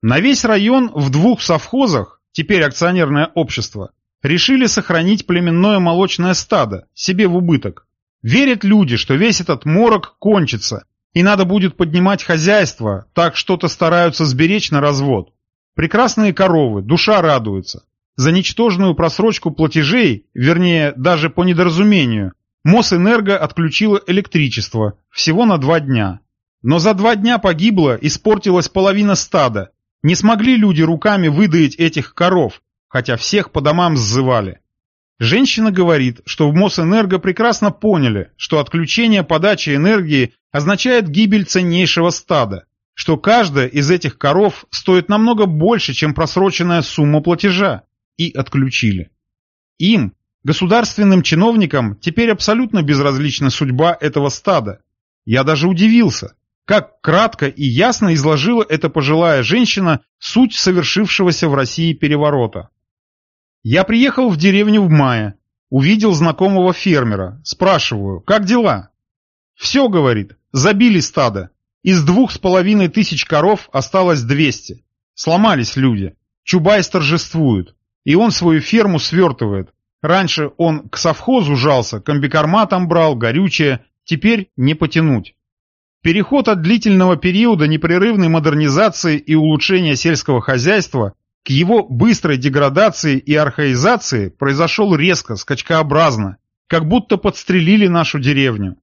На весь район в двух совхозах теперь акционерное общество, решили сохранить племенное молочное стадо, себе в убыток. Верят люди, что весь этот морок кончится, и надо будет поднимать хозяйство, так что-то стараются сберечь на развод. Прекрасные коровы, душа радуется. За ничтожную просрочку платежей, вернее, даже по недоразумению, Мосэнерго отключила электричество, всего на два дня. Но за два дня погибла, испортилась половина стада, не смогли люди руками выдаить этих коров, хотя всех по домам сзывали. Женщина говорит, что в Мосэнерго прекрасно поняли, что отключение подачи энергии означает гибель ценнейшего стада, что каждая из этих коров стоит намного больше, чем просроченная сумма платежа, и отключили. Им, государственным чиновникам, теперь абсолютно безразлична судьба этого стада. Я даже удивился, как кратко и ясно изложила эта пожилая женщина суть совершившегося в России переворота. Я приехал в деревню в мае, увидел знакомого фермера, спрашиваю, как дела? Все, говорит, забили стадо. Из двух с половиной тысяч коров осталось двести. Сломались люди. Чубайс торжествует. И он свою ферму свертывает. Раньше он к совхозу жался, комбикорма там брал, горючее. Теперь не потянуть. Переход от длительного периода непрерывной модернизации и улучшения сельского хозяйства к его быстрой деградации и архаизации произошел резко, скачкообразно, как будто подстрелили нашу деревню.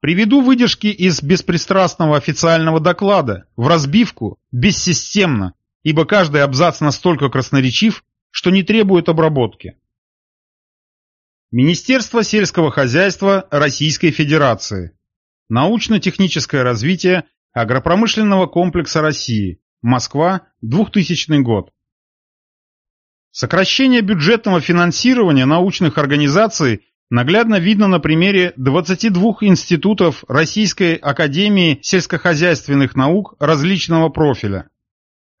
Приведу выдержки из беспристрастного официального доклада, в разбивку, бессистемно, ибо каждый абзац настолько красноречив, что не требует обработки. Министерство сельского хозяйства Российской Федерации. Научно-техническое развитие агропромышленного комплекса России. Москва, 2000 год. Сокращение бюджетного финансирования научных организаций наглядно видно на примере 22 институтов Российской Академии сельскохозяйственных наук различного профиля.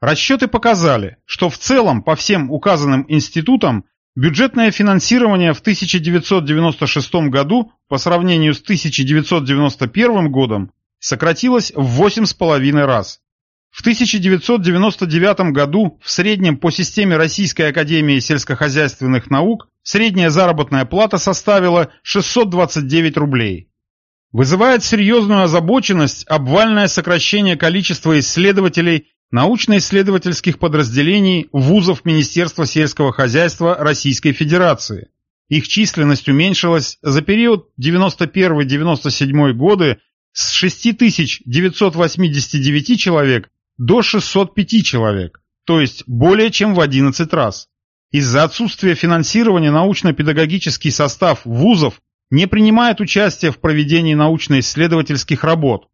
Расчеты показали, что в целом по всем указанным институтам Бюджетное финансирование в 1996 году по сравнению с 1991 годом сократилось в 8,5 раз. В 1999 году в среднем по системе Российской Академии сельскохозяйственных наук средняя заработная плата составила 629 рублей. Вызывает серьезную озабоченность обвальное сокращение количества исследователей научно-исследовательских подразделений вузов Министерства сельского хозяйства Российской Федерации. Их численность уменьшилась за период 91-97 годы с 6989 человек до 605 человек, то есть более чем в 11 раз. Из-за отсутствия финансирования научно-педагогический состав вузов не принимает участие в проведении научно-исследовательских работ.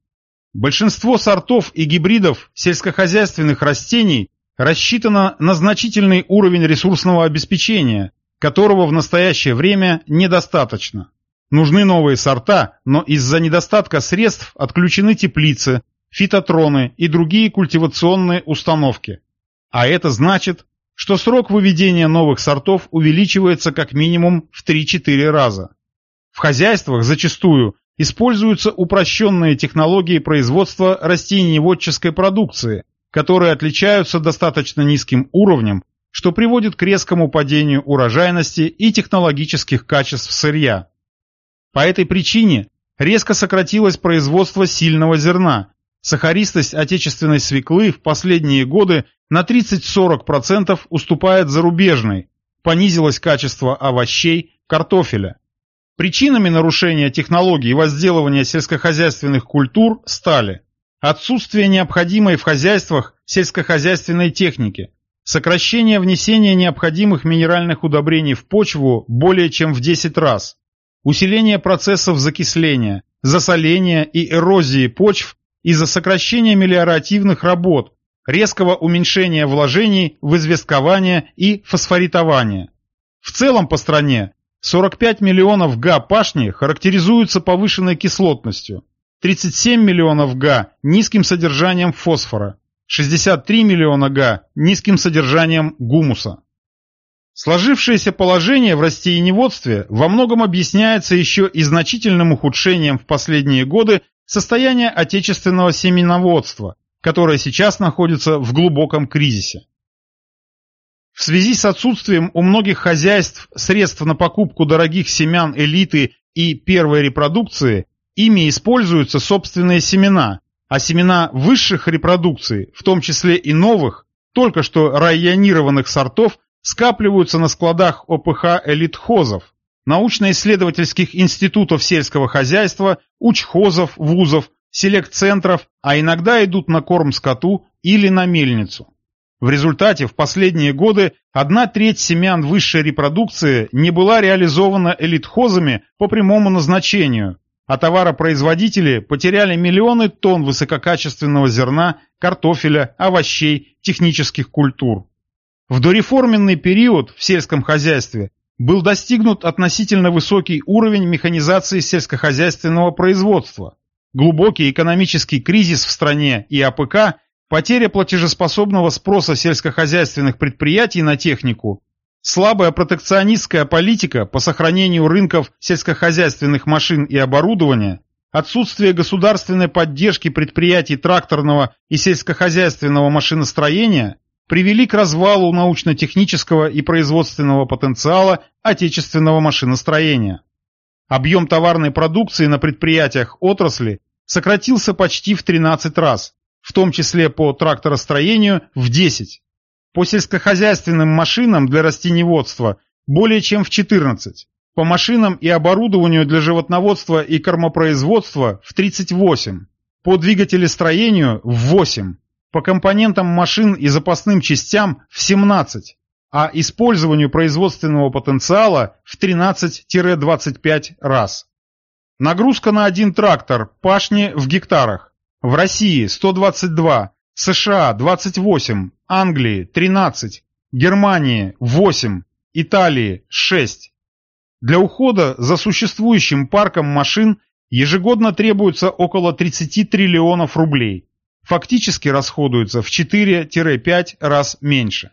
Большинство сортов и гибридов сельскохозяйственных растений рассчитано на значительный уровень ресурсного обеспечения, которого в настоящее время недостаточно. Нужны новые сорта, но из-за недостатка средств отключены теплицы, фитотроны и другие культивационные установки. А это значит, что срок выведения новых сортов увеличивается как минимум в 3-4 раза. В хозяйствах зачастую используются упрощенные технологии производства растениеводческой продукции, которые отличаются достаточно низким уровнем, что приводит к резкому падению урожайности и технологических качеств сырья. По этой причине резко сократилось производство сильного зерна. Сахаристость отечественной свеклы в последние годы на 30-40% уступает зарубежной. Понизилось качество овощей, картофеля. Причинами нарушения технологий возделывания сельскохозяйственных культур стали отсутствие необходимой в хозяйствах сельскохозяйственной техники, сокращение внесения необходимых минеральных удобрений в почву более чем в 10 раз, усиление процессов закисления, засоления и эрозии почв из-за сокращения мелиоративных работ, резкого уменьшения вложений в известкование и фосфоритование. В целом по стране 45 миллионов га пашни характеризуются повышенной кислотностью, 37 миллионов га низким содержанием фосфора, 63 миллиона га низким содержанием гумуса. Сложившееся положение в растениеводстве во многом объясняется еще и значительным ухудшением в последние годы состояния отечественного семеноводства, которое сейчас находится в глубоком кризисе. В связи с отсутствием у многих хозяйств средств на покупку дорогих семян элиты и первой репродукции, ими используются собственные семена, а семена высших репродукций, в том числе и новых, только что районированных сортов, скапливаются на складах ОПХ элитхозов, научно-исследовательских институтов сельского хозяйства, учхозов, вузов, селект-центров, а иногда идут на корм скоту или на мельницу. В результате в последние годы одна треть семян высшей репродукции не была реализована элитхозами по прямому назначению, а товаропроизводители потеряли миллионы тонн высококачественного зерна, картофеля, овощей, технических культур. В дореформенный период в сельском хозяйстве был достигнут относительно высокий уровень механизации сельскохозяйственного производства. Глубокий экономический кризис в стране и АПК потеря платежеспособного спроса сельскохозяйственных предприятий на технику, слабая протекционистская политика по сохранению рынков сельскохозяйственных машин и оборудования, отсутствие государственной поддержки предприятий тракторного и сельскохозяйственного машиностроения привели к развалу научно-технического и производственного потенциала отечественного машиностроения. Объем товарной продукции на предприятиях отрасли сократился почти в 13 раз, в том числе по тракторостроению в 10, по сельскохозяйственным машинам для растениеводства более чем в 14, по машинам и оборудованию для животноводства и кормопроизводства в 38, по двигателестроению в 8, по компонентам машин и запасным частям в 17, а использованию производственного потенциала в 13-25 раз. Нагрузка на один трактор пашни в гектарах в России 122, США 28, Англии 13, Германии 8, Италии 6. Для ухода за существующим парком машин ежегодно требуется около 30 триллионов рублей. Фактически расходуется в 4-5 раз меньше.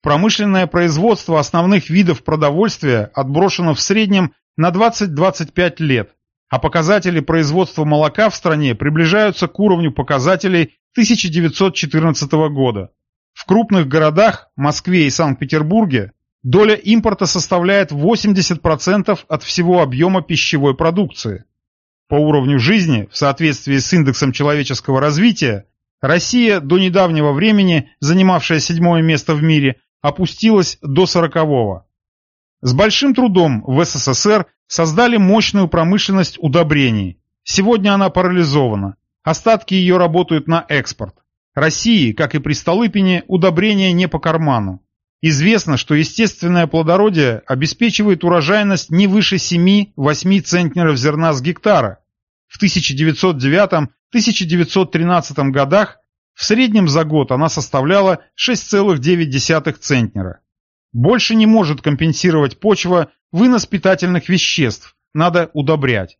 Промышленное производство основных видов продовольствия отброшено в среднем на 20-25 лет, а показатели производства молока в стране приближаются к уровню показателей 1914 года. В крупных городах, Москве и Санкт-Петербурге, доля импорта составляет 80% от всего объема пищевой продукции. По уровню жизни, в соответствии с индексом человеческого развития, Россия, до недавнего времени занимавшая седьмое место в мире, опустилась до сорокового. С большим трудом в СССР создали мощную промышленность удобрений. Сегодня она парализована. Остатки ее работают на экспорт. России, как и при Столыпине, удобрения не по карману. Известно, что естественное плодородие обеспечивает урожайность не выше 7-8 центнеров зерна с гектара. В 1909-1913 годах в среднем за год она составляла 6,9 центнера. Больше не может компенсировать почва вынос питательных веществ, надо удобрять.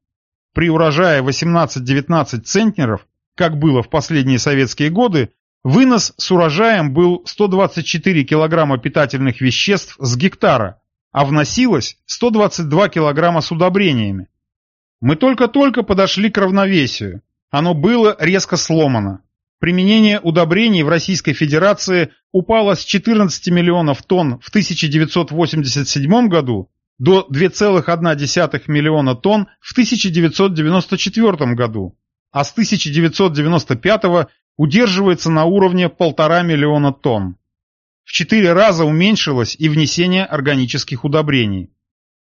При урожае 18-19 центнеров, как было в последние советские годы, вынос с урожаем был 124 килограмма питательных веществ с гектара, а вносилось 122 килограмма с удобрениями. Мы только-только подошли к равновесию. Оно было резко сломано. Применение удобрений в Российской Федерации упало с 14 миллионов тонн в 1987 году до 2,1 миллиона тонн в 1994 году, а с 1995 удерживается на уровне 1,5 миллиона тонн. В четыре раза уменьшилось и внесение органических удобрений.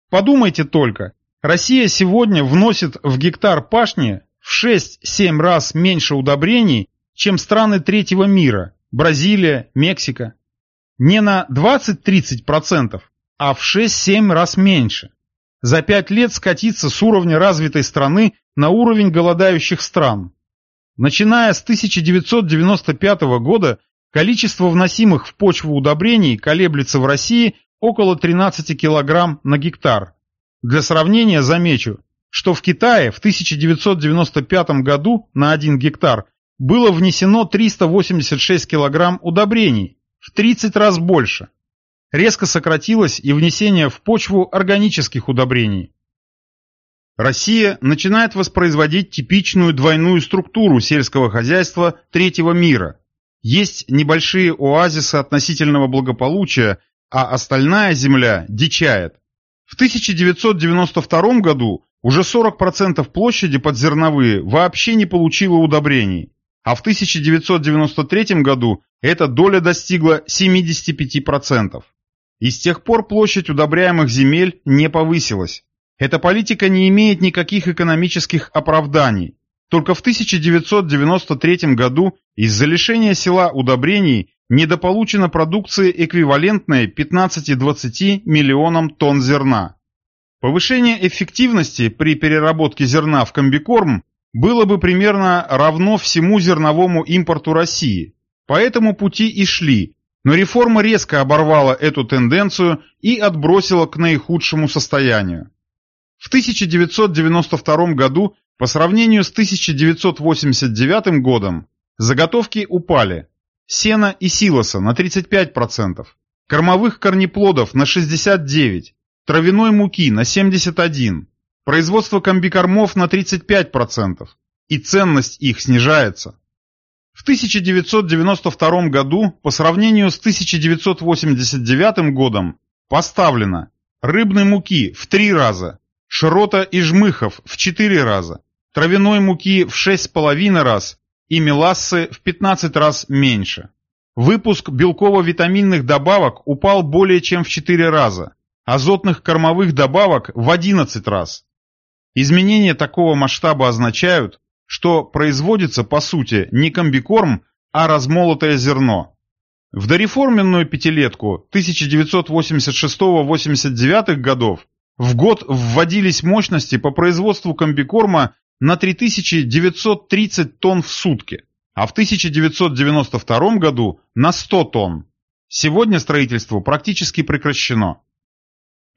Подумайте только, Россия сегодня вносит в гектар пашни в 6-7 раз меньше удобрений, чем страны третьего мира – Бразилия, Мексика. Не на 20-30%, а в 6-7 раз меньше. За 5 лет скатиться с уровня развитой страны на уровень голодающих стран. Начиная с 1995 года количество вносимых в почву удобрений колеблется в России около 13 кг на гектар. Для сравнения замечу, что в Китае в 1995 году на 1 гектар было внесено 386 килограмм удобрений, в 30 раз больше. Резко сократилось и внесение в почву органических удобрений. Россия начинает воспроизводить типичную двойную структуру сельского хозяйства третьего мира. Есть небольшие оазисы относительного благополучия, а остальная земля дичает. В 1992 году уже 40% площади подзерновые вообще не получило удобрений а в 1993 году эта доля достигла 75%. И с тех пор площадь удобряемых земель не повысилась. Эта политика не имеет никаких экономических оправданий. Только в 1993 году из-за лишения села удобрений недополучена продукция эквивалентная 15-20 миллионам тонн зерна. Повышение эффективности при переработке зерна в комбикорм было бы примерно равно всему зерновому импорту России. По этому пути и шли, но реформа резко оборвала эту тенденцию и отбросила к наихудшему состоянию. В 1992 году по сравнению с 1989 годом заготовки упали. Сена и силоса на 35%, кормовых корнеплодов на 69%, травяной муки на 71%, Производство комбикормов на 35%, и ценность их снижается. В 1992 году по сравнению с 1989 годом поставлено рыбной муки в 3 раза, широта и жмыхов в 4 раза, травяной муки в 6,5 раз и мелассы в 15 раз меньше. Выпуск белково-витаминных добавок упал более чем в 4 раза, азотных кормовых добавок в 11 раз. Изменения такого масштаба означают, что производится по сути не комбикорм, а размолотое зерно. В дореформенную пятилетку 1986-89 годов в год вводились мощности по производству комбикорма на 3930 тонн в сутки, а в 1992 году на 100 тонн. Сегодня строительство практически прекращено.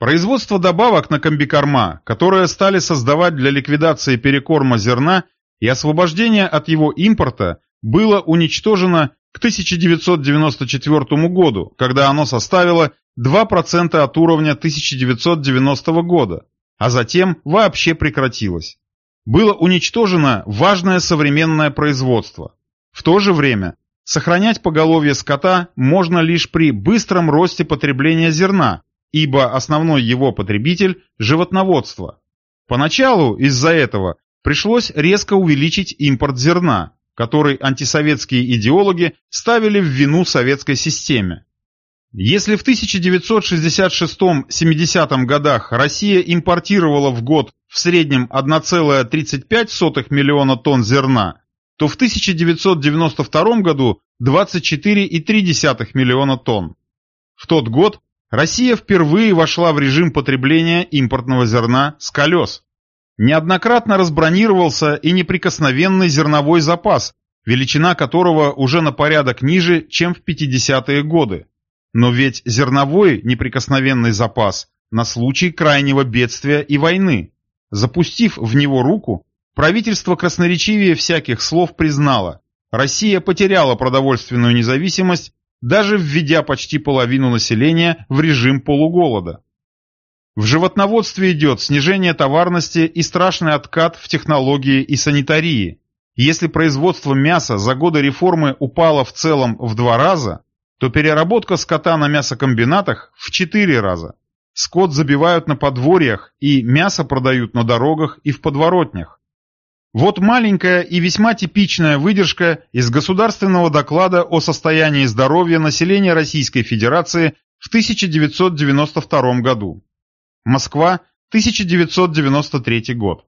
Производство добавок на комбикорма, которые стали создавать для ликвидации перекорма зерна и освобождения от его импорта, было уничтожено к 1994 году, когда оно составило 2% от уровня 1990 года, а затем вообще прекратилось. Было уничтожено важное современное производство. В то же время сохранять поголовье скота можно лишь при быстром росте потребления зерна, ибо основной его потребитель – животноводство. Поначалу из-за этого пришлось резко увеличить импорт зерна, который антисоветские идеологи ставили в вину советской системе. Если в 1966-70 годах Россия импортировала в год в среднем 1,35 миллиона тонн зерна, то в 1992 году 24,3 миллиона тонн. В тот год Россия впервые вошла в режим потребления импортного зерна с колес. Неоднократно разбронировался и неприкосновенный зерновой запас, величина которого уже на порядок ниже, чем в 50-е годы. Но ведь зерновой неприкосновенный запас на случай крайнего бедствия и войны. Запустив в него руку, правительство красноречивее всяких слов признало, Россия потеряла продовольственную независимость, даже введя почти половину населения в режим полуголода. В животноводстве идет снижение товарности и страшный откат в технологии и санитарии. Если производство мяса за годы реформы упало в целом в два раза, то переработка скота на мясокомбинатах в четыре раза. Скот забивают на подворьях и мясо продают на дорогах и в подворотнях. Вот маленькая и весьма типичная выдержка из государственного доклада о состоянии здоровья населения Российской Федерации в 1992 году. Москва, 1993 год.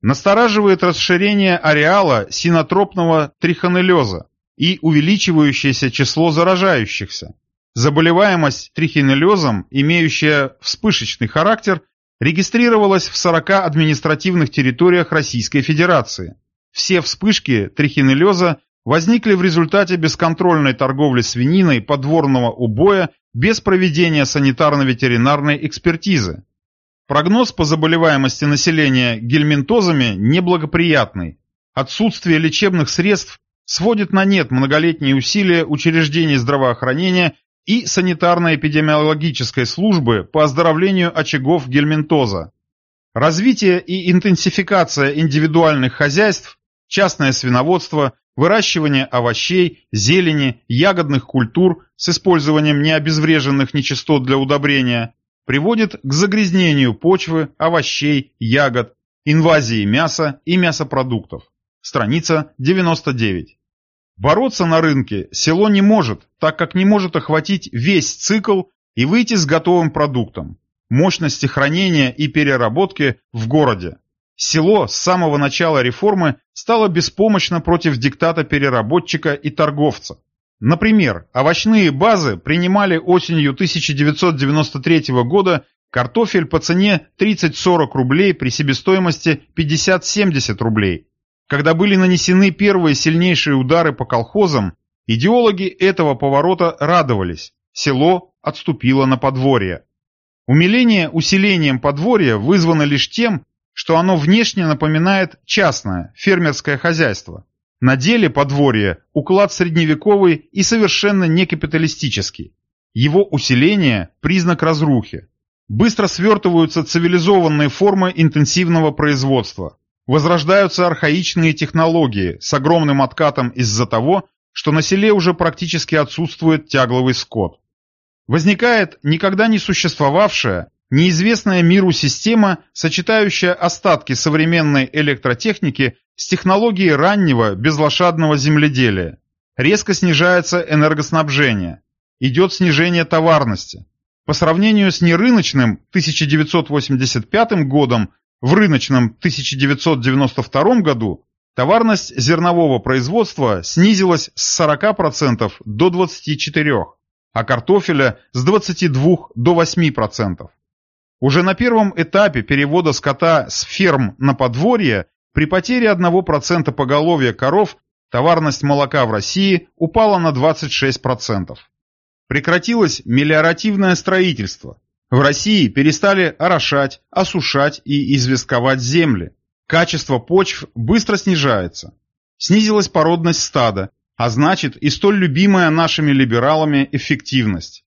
Настораживает расширение ареала синотропного трихонеллеза и увеличивающееся число заражающихся. Заболеваемость трихинеллезом, имеющая вспышечный характер, регистрировалась в 40 административных территориях Российской Федерации. Все вспышки трихинеллеза возникли в результате бесконтрольной торговли свининой подворного убоя без проведения санитарно-ветеринарной экспертизы. Прогноз по заболеваемости населения гельминтозами неблагоприятный. Отсутствие лечебных средств сводит на нет многолетние усилия учреждений здравоохранения и санитарно-эпидемиологической службы по оздоровлению очагов гельминтоза. Развитие и интенсификация индивидуальных хозяйств, частное свиноводство, выращивание овощей, зелени, ягодных культур с использованием необезвреженных нечистот для удобрения приводит к загрязнению почвы, овощей, ягод, инвазии мяса и мясопродуктов. Страница 99. Бороться на рынке село не может, так как не может охватить весь цикл и выйти с готовым продуктом. Мощности хранения и переработки в городе. Село с самого начала реформы стало беспомощно против диктата переработчика и торговца. Например, овощные базы принимали осенью 1993 года картофель по цене 30-40 рублей при себестоимости 50-70 рублей. Когда были нанесены первые сильнейшие удары по колхозам, идеологи этого поворота радовались. Село отступило на подворье. Умиление усилением подворья вызвано лишь тем, что оно внешне напоминает частное, фермерское хозяйство. На деле подворье – уклад средневековый и совершенно не капиталистический. Его усиление – признак разрухи. Быстро свертываются цивилизованные формы интенсивного производства. Возрождаются архаичные технологии с огромным откатом из-за того, что на селе уже практически отсутствует тягловый скот. Возникает никогда не существовавшая, Неизвестная миру система, сочетающая остатки современной электротехники с технологией раннего безлошадного земледелия. Резко снижается энергоснабжение. Идет снижение товарности. По сравнению с нерыночным 1985 годом, в рыночном 1992 году товарность зернового производства снизилась с 40% до 24%, а картофеля с 22 до 8%. Уже на первом этапе перевода скота с ферм на подворье при потере 1% поголовья коров товарность молока в России упала на 26%. Прекратилось мелиоративное строительство. В России перестали орошать, осушать и известковать земли. Качество почв быстро снижается. Снизилась породность стада, а значит и столь любимая нашими либералами эффективность.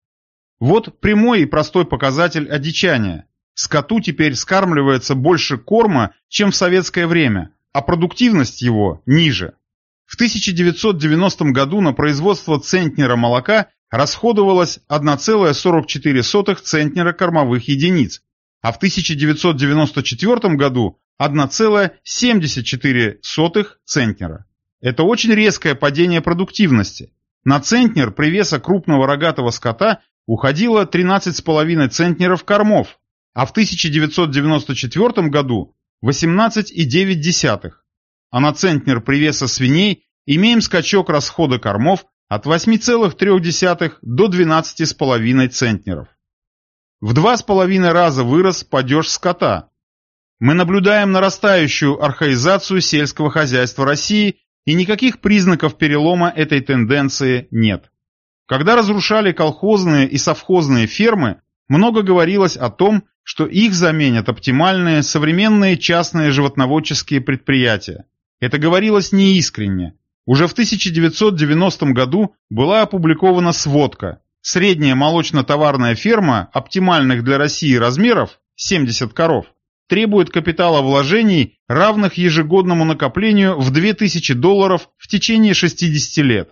Вот прямой и простой показатель одичания. Скоту теперь скармливается больше корма, чем в советское время, а продуктивность его ниже. В 1990 году на производство центнера молока расходовалось 1,44 центнера кормовых единиц, а в 1994 году 1,74 центнера. Это очень резкое падение продуктивности. На центнер привеса крупного рогатого скота уходило 13,5 центнеров кормов, а в 1994 году 18,9. А на центнер привеса свиней имеем скачок расхода кормов от 8,3 до 12,5 центнеров. В два с половиной раза вырос падеж скота. Мы наблюдаем нарастающую архаизацию сельского хозяйства России, и никаких признаков перелома этой тенденции нет. Когда разрушали колхозные и совхозные фермы, много говорилось о том, что их заменят оптимальные современные частные животноводческие предприятия. Это говорилось неискренне. Уже в 1990 году была опубликована сводка. Средняя молочно-товарная ферма оптимальных для России размеров 70 коров требует капитала вложений, равных ежегодному накоплению в 2000 долларов в течение 60 лет.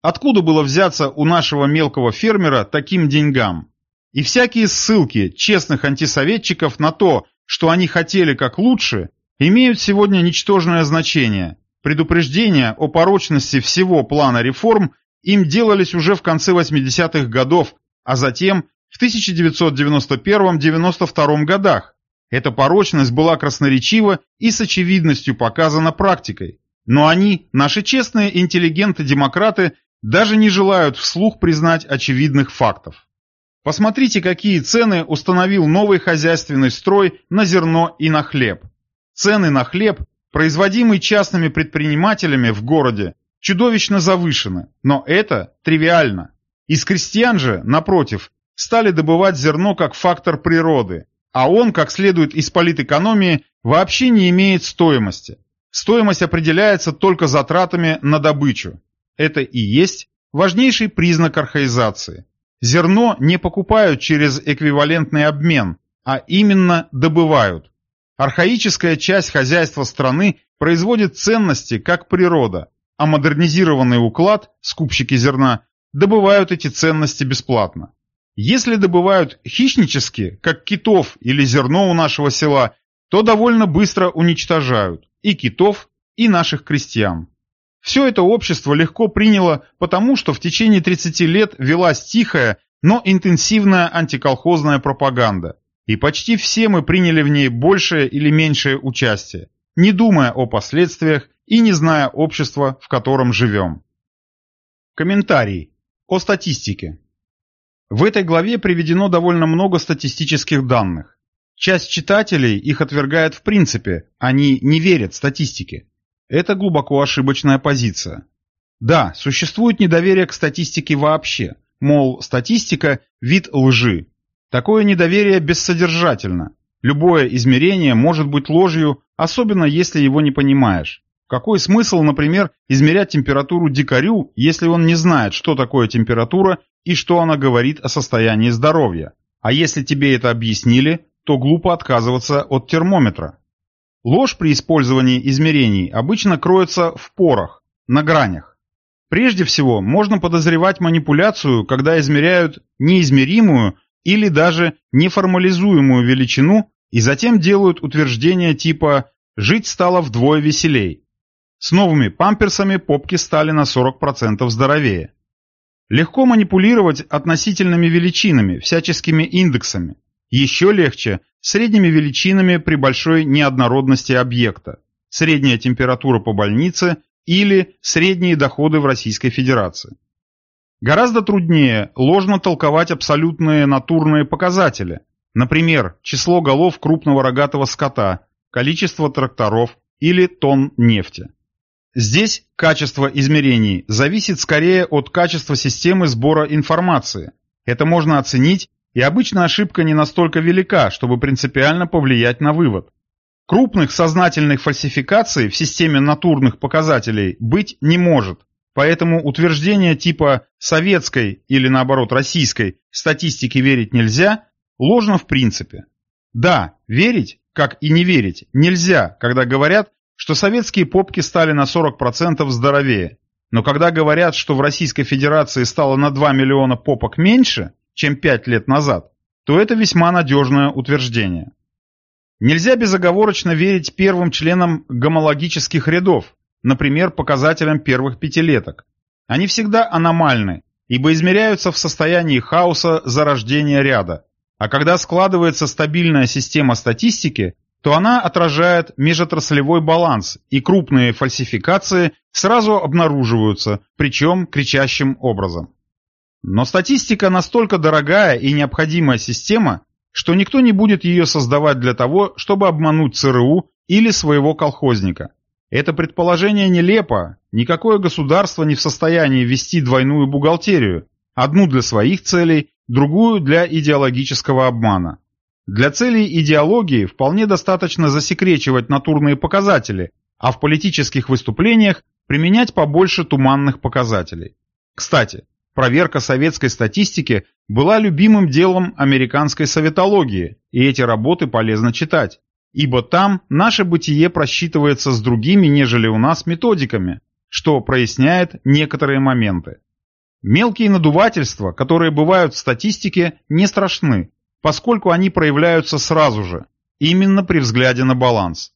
Откуда было взяться у нашего мелкого фермера таким деньгам? И всякие ссылки честных антисоветчиков на то, что они хотели как лучше, имеют сегодня ничтожное значение. Предупреждения о порочности всего плана реформ им делались уже в конце 80-х годов, а затем в 1991-92 годах. Эта порочность была красноречива и с очевидностью показана практикой. Но они, наши честные интеллигенты-демократы, даже не желают вслух признать очевидных фактов. Посмотрите, какие цены установил новый хозяйственный строй на зерно и на хлеб. Цены на хлеб, производимый частными предпринимателями в городе, чудовищно завышены, но это тривиально. Из крестьян же, напротив, стали добывать зерно как фактор природы, а он, как следует из политэкономии, вообще не имеет стоимости. Стоимость определяется только затратами на добычу. Это и есть важнейший признак архаизации. Зерно не покупают через эквивалентный обмен, а именно добывают. Архаическая часть хозяйства страны производит ценности как природа, а модернизированный уклад, скупщики зерна, добывают эти ценности бесплатно. Если добывают хищнически, как китов или зерно у нашего села, то довольно быстро уничтожают и китов, и наших крестьян. Все это общество легко приняло, потому что в течение 30 лет велась тихая, но интенсивная антиколхозная пропаганда, и почти все мы приняли в ней большее или меньшее участие, не думая о последствиях и не зная общества, в котором живем. Комментарий о статистике. В этой главе приведено довольно много статистических данных. Часть читателей их отвергает в принципе, они не верят статистике. Это глубоко ошибочная позиция. Да, существует недоверие к статистике вообще, мол, статистика – вид лжи. Такое недоверие бессодержательно. Любое измерение может быть ложью, особенно если его не понимаешь. Какой смысл, например, измерять температуру дикарю, если он не знает, что такое температура и что она говорит о состоянии здоровья? А если тебе это объяснили, то глупо отказываться от термометра. Ложь при использовании измерений обычно кроется в порах, на гранях. Прежде всего, можно подозревать манипуляцию, когда измеряют неизмеримую или даже неформализуемую величину и затем делают утверждения типа «жить стало вдвое веселей». С новыми памперсами попки стали на 40% здоровее. Легко манипулировать относительными величинами, всяческими индексами. Еще легче средними величинами при большой неоднородности объекта, средняя температура по больнице или средние доходы в Российской Федерации. Гораздо труднее ложно толковать абсолютные натурные показатели, например, число голов крупного рогатого скота, количество тракторов или тонн нефти. Здесь качество измерений зависит скорее от качества системы сбора информации. Это можно оценить и обычно ошибка не настолько велика, чтобы принципиально повлиять на вывод. Крупных сознательных фальсификаций в системе натурных показателей быть не может, поэтому утверждение типа «советской» или наоборот «российской» статистики верить нельзя, ложно в принципе. Да, верить, как и не верить, нельзя, когда говорят, что советские попки стали на 40% здоровее, но когда говорят, что в Российской Федерации стало на 2 миллиона попок меньше – чем пять лет назад, то это весьма надежное утверждение. Нельзя безоговорочно верить первым членам гомологических рядов, например, показателям первых пятилеток. Они всегда аномальны, ибо измеряются в состоянии хаоса зарождения ряда. А когда складывается стабильная система статистики, то она отражает межотраслевой баланс, и крупные фальсификации сразу обнаруживаются, причем кричащим образом. Но статистика настолько дорогая и необходимая система, что никто не будет ее создавать для того, чтобы обмануть ЦРУ или своего колхозника. Это предположение нелепо, никакое государство не в состоянии вести двойную бухгалтерию, одну для своих целей, другую для идеологического обмана. Для целей идеологии вполне достаточно засекречивать натурные показатели, а в политических выступлениях применять побольше туманных показателей. Кстати, проверка советской статистики была любимым делом американской советологии, и эти работы полезно читать, ибо там наше бытие просчитывается с другими, нежели у нас, методиками, что проясняет некоторые моменты. Мелкие надувательства, которые бывают в статистике, не страшны, поскольку они проявляются сразу же, именно при взгляде на баланс.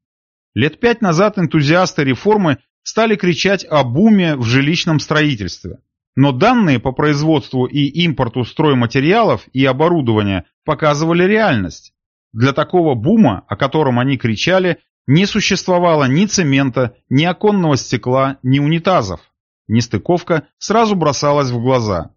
Лет пять назад энтузиасты реформы стали кричать о буме в жилищном строительстве. Но данные по производству и импорту стройматериалов и оборудования показывали реальность. Для такого бума, о котором они кричали, не существовало ни цемента, ни оконного стекла, ни унитазов. Нестыковка сразу бросалась в глаза.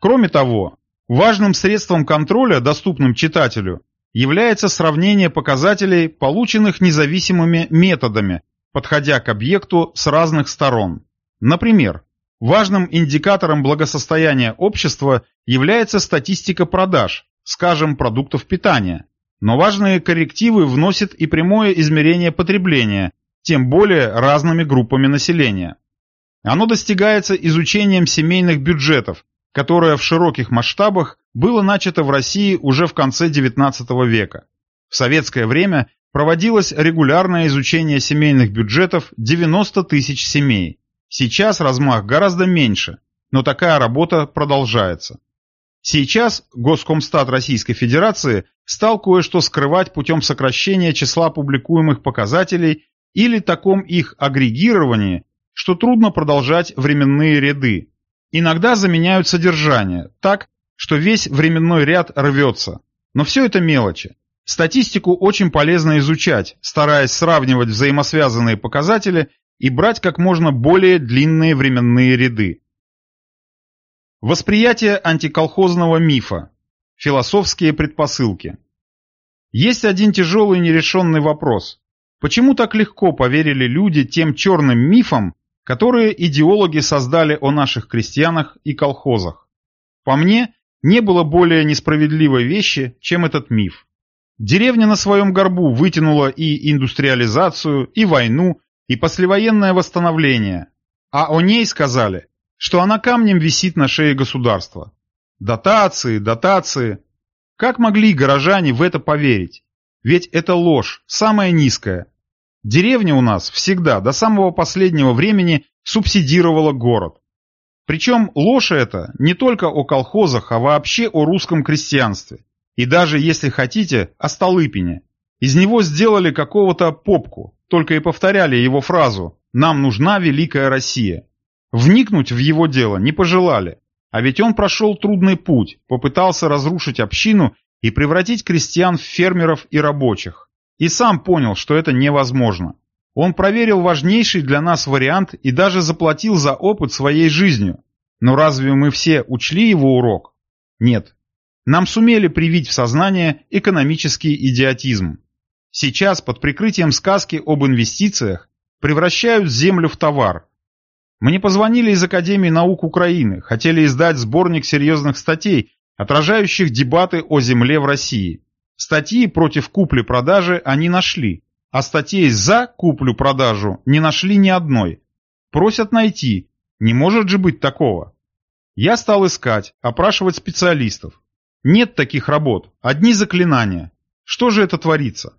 Кроме того, Важным средством контроля, доступным читателю, является сравнение показателей, полученных независимыми методами, подходя к объекту с разных сторон. Например, важным индикатором благосостояния общества является статистика продаж, скажем, продуктов питания. Но важные коррективы вносит и прямое измерение потребления, тем более разными группами населения. Оно достигается изучением семейных бюджетов, которое в широких масштабах было начато в России уже в конце XIX века. В советское время проводилось регулярное изучение семейных бюджетов 90 тысяч семей. Сейчас размах гораздо меньше, но такая работа продолжается. Сейчас Госкомстат Российской Федерации стал кое-что скрывать путем сокращения числа публикуемых показателей или таком их агрегировании, что трудно продолжать временные ряды, Иногда заменяют содержание, так, что весь временной ряд рвется. Но все это мелочи. Статистику очень полезно изучать, стараясь сравнивать взаимосвязанные показатели и брать как можно более длинные временные ряды. Восприятие антиколхозного мифа. Философские предпосылки. Есть один тяжелый нерешенный вопрос. Почему так легко поверили люди тем черным мифам, которые идеологи создали о наших крестьянах и колхозах. По мне, не было более несправедливой вещи, чем этот миф. Деревня на своем горбу вытянула и индустриализацию, и войну, и послевоенное восстановление, а о ней сказали, что она камнем висит на шее государства. Дотации, дотации. Как могли горожане в это поверить? Ведь это ложь, самая низкая, Деревня у нас всегда, до самого последнего времени, субсидировала город. Причем ложь это не только о колхозах, а вообще о русском крестьянстве. И даже, если хотите, о Столыпине. Из него сделали какого-то попку, только и повторяли его фразу «Нам нужна великая Россия». Вникнуть в его дело не пожелали, а ведь он прошел трудный путь, попытался разрушить общину и превратить крестьян в фермеров и рабочих. И сам понял, что это невозможно. Он проверил важнейший для нас вариант и даже заплатил за опыт своей жизнью. Но разве мы все учли его урок? Нет. Нам сумели привить в сознание экономический идиотизм. Сейчас под прикрытием сказки об инвестициях превращают землю в товар. Мне позвонили из Академии наук Украины, хотели издать сборник серьезных статей, отражающих дебаты о земле в России. Статьи против купли-продажи они нашли, а статей за куплю-продажу не нашли ни одной. Просят найти, не может же быть такого. Я стал искать, опрашивать специалистов. Нет таких работ, одни заклинания. Что же это творится?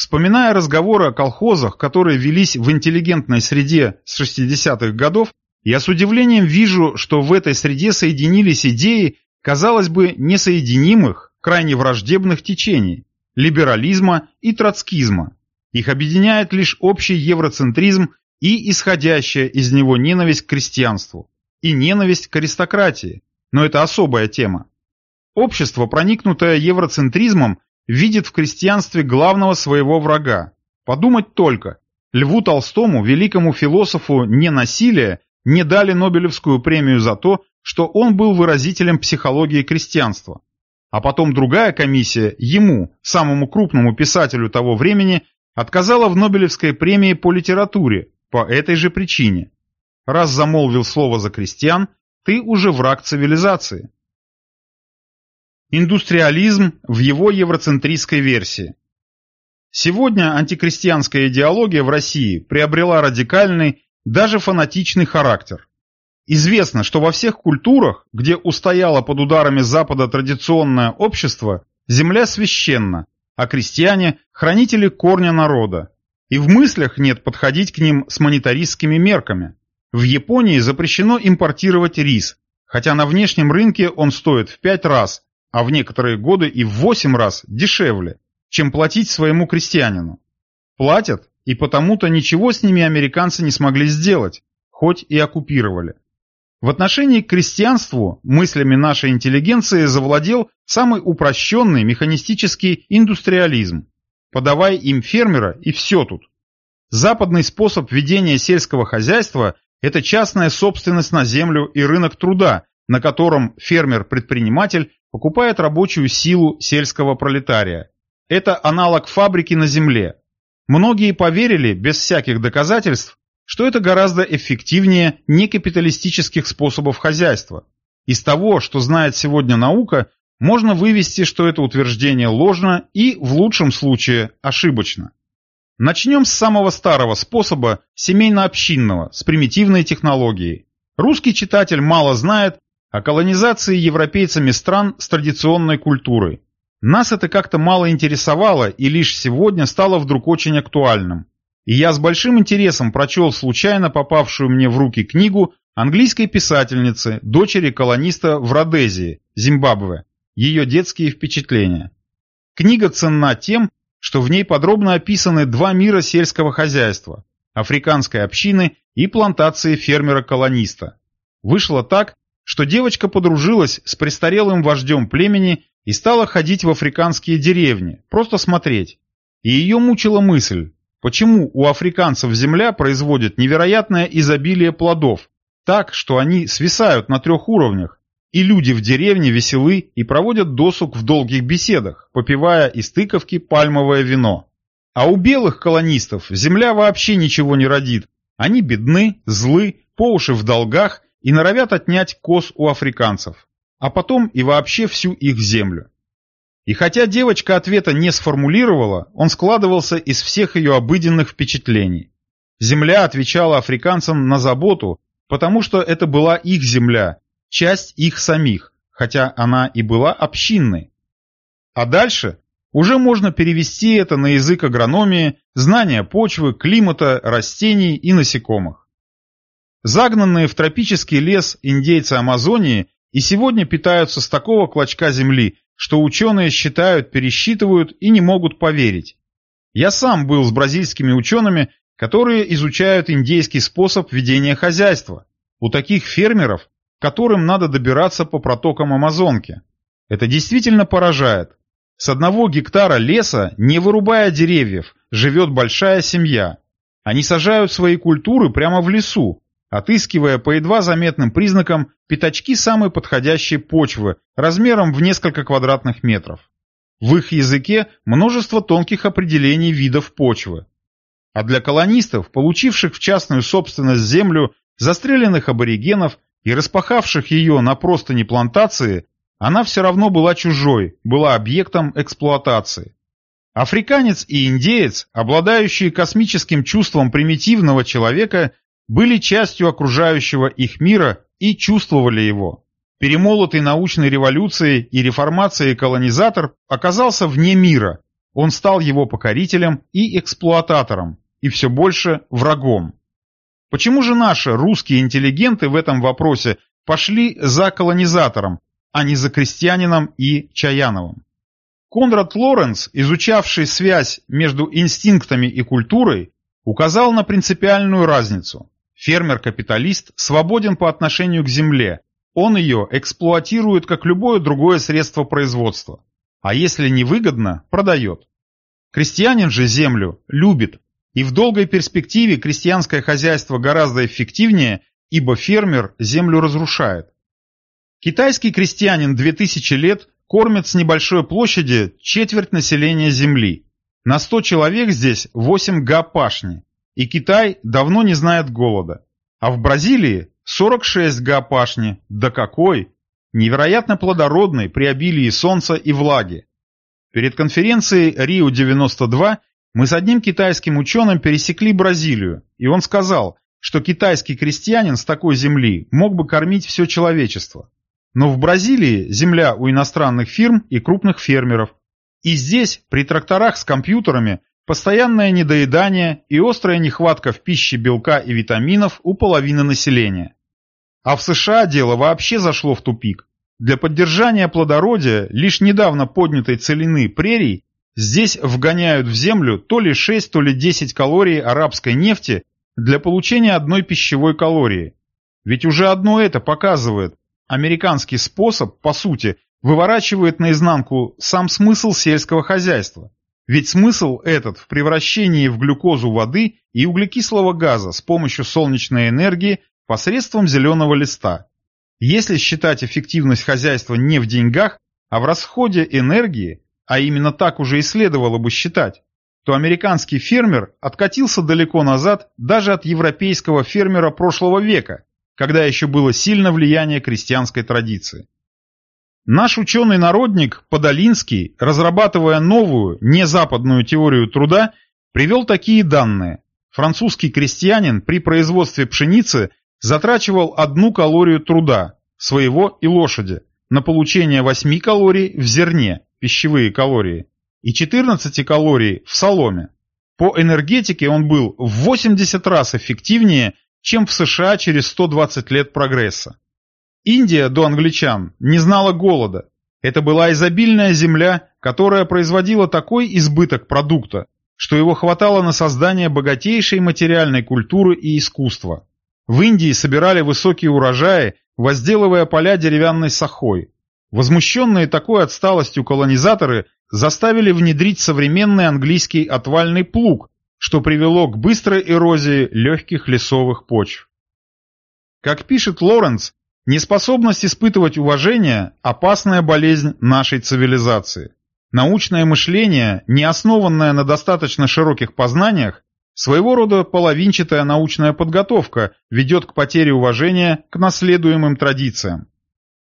Вспоминая разговоры о колхозах, которые велись в интеллигентной среде с 60-х годов, я с удивлением вижу, что в этой среде соединились идеи, казалось бы, несоединимых, крайне враждебных течений – либерализма и троцкизма. Их объединяет лишь общий евроцентризм и исходящая из него ненависть к крестьянству. и ненависть к аристократии, но это особая тема. Общество, проникнутое евроцентризмом, видит в крестьянстве главного своего врага. Подумать только, Льву Толстому, великому философу ненасилия, не дали Нобелевскую премию за то, что он был выразителем психологии крестьянства. А потом другая комиссия ему, самому крупному писателю того времени, отказала в Нобелевской премии по литературе по этой же причине. Раз замолвил слово за крестьян, ты уже враг цивилизации. Индустриализм в его евроцентристской версии. Сегодня антикрестьянская идеология в России приобрела радикальный, даже фанатичный характер. Известно, что во всех культурах, где устояло под ударами Запада традиционное общество, земля священна, а крестьяне – хранители корня народа. И в мыслях нет подходить к ним с монетаристскими мерками. В Японии запрещено импортировать рис, хотя на внешнем рынке он стоит в 5 раз, а в некоторые годы и в 8 раз дешевле чем платить своему крестьянину. Платят, и потому-то ничего с ними американцы не смогли сделать, хоть и оккупировали. В отношении к крестьянству мыслями нашей интеллигенции завладел самый упрощенный механистический индустриализм. Подавай им фермера и все тут. Западный способ ведения сельского хозяйства – это частная собственность на землю и рынок труда, на котором фермер-предприниматель покупает рабочую силу сельского пролетария. Это аналог фабрики на земле. Многие поверили, без всяких доказательств, что это гораздо эффективнее некапиталистических способов хозяйства. Из того, что знает сегодня наука, можно вывести, что это утверждение ложно и, в лучшем случае, ошибочно. Начнем с самого старого способа, семейно-общинного, с примитивной технологией. Русский читатель мало знает о колонизации европейцами стран с традиционной культурой. Нас это как-то мало интересовало и лишь сегодня стало вдруг очень актуальным. И я с большим интересом прочел случайно попавшую мне в руки книгу английской писательницы, дочери колониста в Родезии, Зимбабве, ее детские впечатления. Книга ценна тем, что в ней подробно описаны два мира сельского хозяйства – африканской общины и плантации фермера-колониста. Вышло так, что девочка подружилась с престарелым вождем племени и стала ходить в африканские деревни, просто смотреть. И ее мучила мысль, почему у африканцев земля производит невероятное изобилие плодов, так, что они свисают на трех уровнях, и люди в деревне веселы и проводят досуг в долгих беседах, попивая из тыковки пальмовое вино. А у белых колонистов земля вообще ничего не родит. Они бедны, злы, по уши в долгах и норовят отнять коз у африканцев а потом и вообще всю их землю. И хотя девочка ответа не сформулировала, он складывался из всех ее обыденных впечатлений. Земля отвечала африканцам на заботу, потому что это была их земля, часть их самих, хотя она и была общинной. А дальше уже можно перевести это на язык агрономии, знания почвы, климата, растений и насекомых. Загнанные в тропический лес индейцы Амазонии и сегодня питаются с такого клочка земли, что ученые считают, пересчитывают и не могут поверить. Я сам был с бразильскими учеными, которые изучают индейский способ ведения хозяйства. У таких фермеров, которым надо добираться по протокам Амазонки. Это действительно поражает. С одного гектара леса, не вырубая деревьев, живет большая семья. Они сажают свои культуры прямо в лесу, отыскивая по едва заметным признакам пятачки самой подходящей почвы размером в несколько квадратных метров. В их языке множество тонких определений видов почвы. А для колонистов, получивших в частную собственность землю, застреленных аборигенов и распахавших ее на простыни плантации, она все равно была чужой, была объектом эксплуатации. Африканец и индеец, обладающие космическим чувством примитивного человека, были частью окружающего их мира и чувствовали его. Перемолотый научной революцией и реформацией колонизатор оказался вне мира, он стал его покорителем и эксплуататором, и все больше врагом. Почему же наши русские интеллигенты в этом вопросе пошли за колонизатором, а не за крестьянином и Чаяновым? Конрад Лоренц, изучавший связь между инстинктами и культурой, указал на принципиальную разницу. Фермер-капиталист свободен по отношению к земле, он ее эксплуатирует как любое другое средство производства, а если невыгодно, продает. Крестьянин же землю любит, и в долгой перспективе крестьянское хозяйство гораздо эффективнее, ибо фермер землю разрушает. Китайский крестьянин 2000 лет кормит с небольшой площади четверть населения земли. На 100 человек здесь 8 га пашни, и Китай давно не знает голода. А в Бразилии 46 га пашни, да какой! Невероятно плодородный при обилии солнца и влаги. Перед конференцией Рио-92 мы с одним китайским ученым пересекли Бразилию, и он сказал, что китайский крестьянин с такой земли мог бы кормить все человечество. Но в Бразилии земля у иностранных фирм и крупных фермеров. И здесь, при тракторах с компьютерами, постоянное недоедание и острая нехватка в пище белка и витаминов у половины населения. А в США дело вообще зашло в тупик. Для поддержания плодородия лишь недавно поднятой целины прерий Здесь вгоняют в землю то ли 6, то ли 10 калорий арабской нефти для получения одной пищевой калории. Ведь уже одно это показывает. Американский способ, по сути, выворачивает наизнанку сам смысл сельского хозяйства. Ведь смысл этот в превращении в глюкозу воды и углекислого газа с помощью солнечной энергии посредством зеленого листа. Если считать эффективность хозяйства не в деньгах, а в расходе энергии, а именно так уже и следовало бы считать, то американский фермер откатился далеко назад даже от европейского фермера прошлого века, когда еще было сильно влияние крестьянской традиции. Наш ученый-народник Подолинский, разрабатывая новую, незападную теорию труда, привел такие данные. Французский крестьянин при производстве пшеницы затрачивал одну калорию труда, своего и лошади, на получение 8 калорий в зерне, пищевые калории, и 14 калорий в соломе. По энергетике он был в 80 раз эффективнее, чем в США через 120 лет прогресса. Индия до англичан не знала голода. Это была изобильная земля, которая производила такой избыток продукта, что его хватало на создание богатейшей материальной культуры и искусства. В Индии собирали высокие урожаи, возделывая поля деревянной сахой. Возмущенные такой отсталостью колонизаторы заставили внедрить современный английский отвальный плуг, что привело к быстрой эрозии легких лесовых почв. Как пишет Лоренц, неспособность испытывать уважение – опасная болезнь нашей цивилизации. Научное мышление, не основанное на достаточно широких познаниях, своего рода половинчатая научная подготовка ведет к потере уважения к наследуемым традициям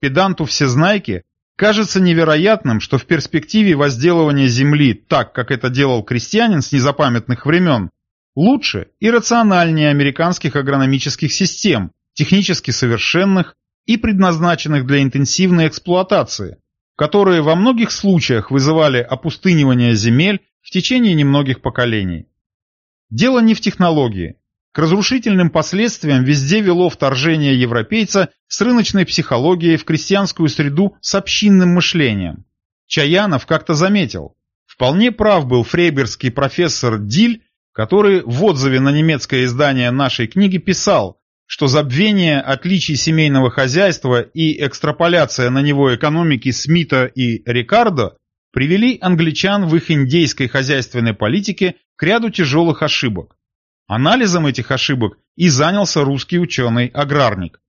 педанту-всезнайке кажется невероятным, что в перспективе возделывания земли так, как это делал крестьянин с незапамятных времен, лучше и рациональнее американских агрономических систем, технически совершенных и предназначенных для интенсивной эксплуатации, которые во многих случаях вызывали опустынивание земель в течение немногих поколений. Дело не в технологии, к разрушительным последствиям везде вело вторжение европейца с рыночной психологией в крестьянскую среду с общинным мышлением. Чаянов как-то заметил. Вполне прав был фрейберский профессор Диль, который в отзыве на немецкое издание нашей книги писал, что забвение отличий семейного хозяйства и экстраполяция на него экономики Смита и Рикардо привели англичан в их индейской хозяйственной политике к ряду тяжелых ошибок. Анализом этих ошибок и занялся русский ученый-аграрник.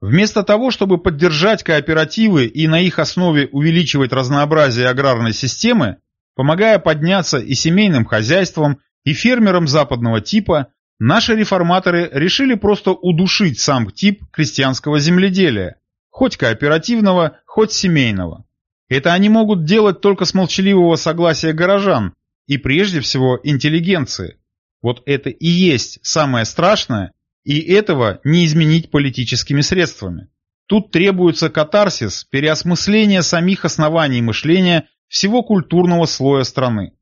Вместо того, чтобы поддержать кооперативы и на их основе увеличивать разнообразие аграрной системы, помогая подняться и семейным хозяйствам, и фермерам западного типа, наши реформаторы решили просто удушить сам тип крестьянского земледелия, хоть кооперативного, хоть семейного. Это они могут делать только с молчаливого согласия горожан и прежде всего интеллигенции. Вот это и есть самое страшное, и этого не изменить политическими средствами. Тут требуется катарсис, переосмысление самих оснований мышления всего культурного слоя страны.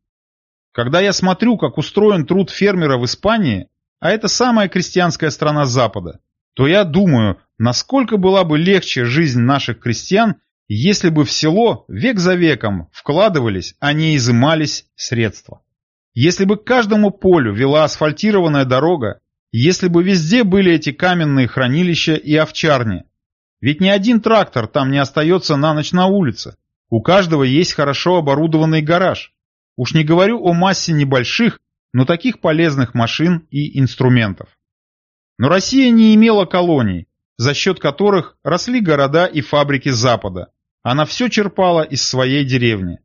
Когда я смотрю, как устроен труд фермера в Испании, а это самая крестьянская страна Запада, то я думаю, насколько была бы легче жизнь наших крестьян, если бы в село век за веком вкладывались, а не изымались средства. Если бы каждому полю вела асфальтированная дорога, если бы везде были эти каменные хранилища и овчарни. Ведь ни один трактор там не остается на ночь на улице. У каждого есть хорошо оборудованный гараж. Уж не говорю о массе небольших, но таких полезных машин и инструментов. Но Россия не имела колоний, за счет которых росли города и фабрики Запада. Она все черпала из своей деревни.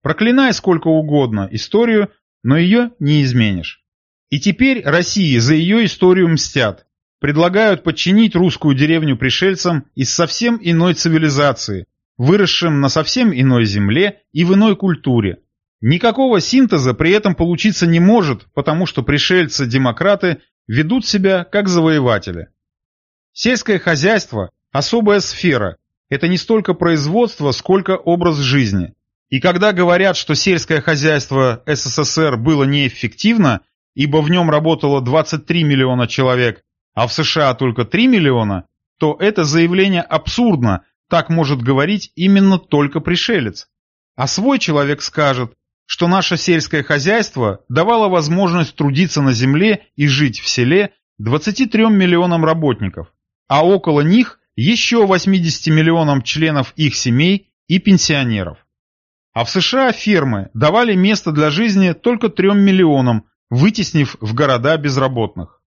Проклинай сколько угодно историю, но ее не изменишь. И теперь России за ее историю мстят. Предлагают подчинить русскую деревню пришельцам из совсем иной цивилизации, выросшим на совсем иной земле и в иной культуре. Никакого синтеза при этом получиться не может, потому что пришельцы-демократы ведут себя как завоеватели. Сельское хозяйство – особая сфера, это не столько производство, сколько образ жизни. И когда говорят, что сельское хозяйство СССР было неэффективно, ибо в нем работало 23 миллиона человек, а в США только 3 миллиона, то это заявление абсурдно, так может говорить именно только пришелец. А свой человек скажет, что наше сельское хозяйство давало возможность трудиться на земле и жить в селе 23 миллионам работников, а около них еще 80 миллионам членов их семей и пенсионеров. А в США фермы давали место для жизни только 3 миллионам, вытеснив в города безработных.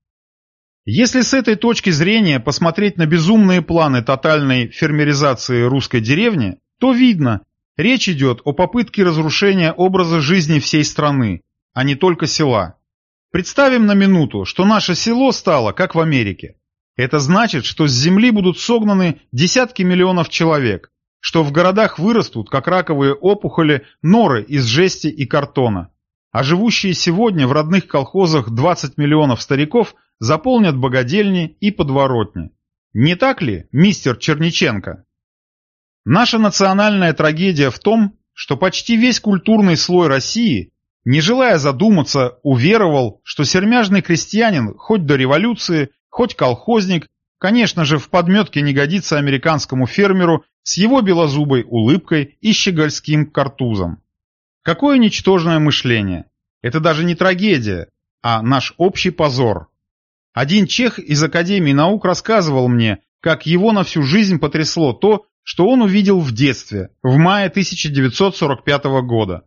Если с этой точки зрения посмотреть на безумные планы тотальной фермеризации русской деревни, то видно, речь идет о попытке разрушения образа жизни всей страны, а не только села. Представим на минуту, что наше село стало, как в Америке. Это значит, что с земли будут согнаны десятки миллионов человек, что в городах вырастут, как раковые опухоли, норы из жести и картона. А живущие сегодня в родных колхозах 20 миллионов стариков заполнят богадельни и подворотни. Не так ли, мистер Черниченко? Наша национальная трагедия в том, что почти весь культурный слой России, не желая задуматься, уверовал, что сермяжный крестьянин хоть до революции, хоть колхозник, конечно же, в подметке не годится американскому фермеру с его белозубой улыбкой и щегольским картузом. Какое ничтожное мышление! Это даже не трагедия, а наш общий позор. Один чех из Академии наук рассказывал мне, как его на всю жизнь потрясло то, что он увидел в детстве, в мае 1945 года.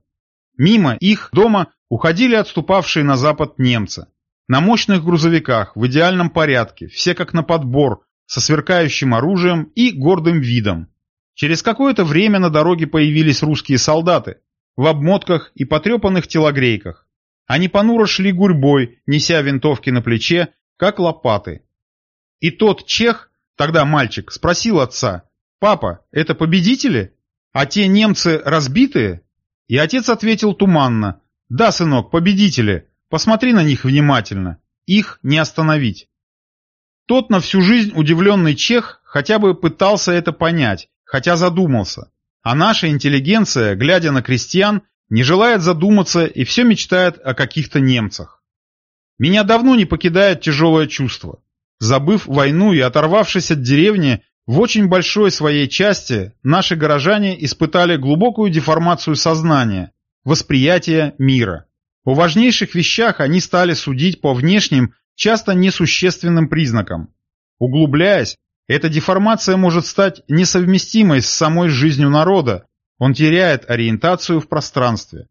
Мимо их дома уходили отступавшие на запад немцы. На мощных грузовиках, в идеальном порядке, все как на подбор, со сверкающим оружием и гордым видом. Через какое-то время на дороге появились русские солдаты, в обмотках и потрепанных телогрейках. Они понуро шли гурьбой, неся винтовки на плече, как лопаты. И тот чех, тогда мальчик, спросил отца, «Папа, это победители? А те немцы разбитые?» И отец ответил туманно, «Да, сынок, победители, посмотри на них внимательно, их не остановить». Тот на всю жизнь удивленный чех хотя бы пытался это понять, хотя задумался. А наша интеллигенция, глядя на крестьян, не желает задуматься и все мечтает о каких-то немцах. Меня давно не покидает тяжелое чувство. Забыв войну и оторвавшись от деревни, в очень большой своей части наши горожане испытали глубокую деформацию сознания, восприятия мира. О важнейших вещах они стали судить по внешним, часто несущественным признакам. Углубляясь, эта деформация может стать несовместимой с самой жизнью народа, он теряет ориентацию в пространстве.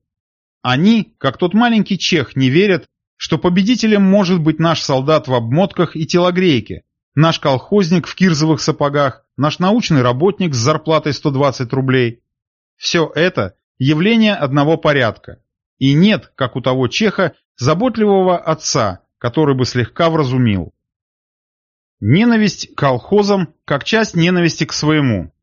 Они, как тот маленький чех, не верят, что победителем может быть наш солдат в обмотках и телогрейке, наш колхозник в кирзовых сапогах, наш научный работник с зарплатой 120 рублей. Все это явление одного порядка. И нет, как у того чеха, заботливого отца, который бы слегка вразумил. Ненависть к колхозам как часть ненависти к своему.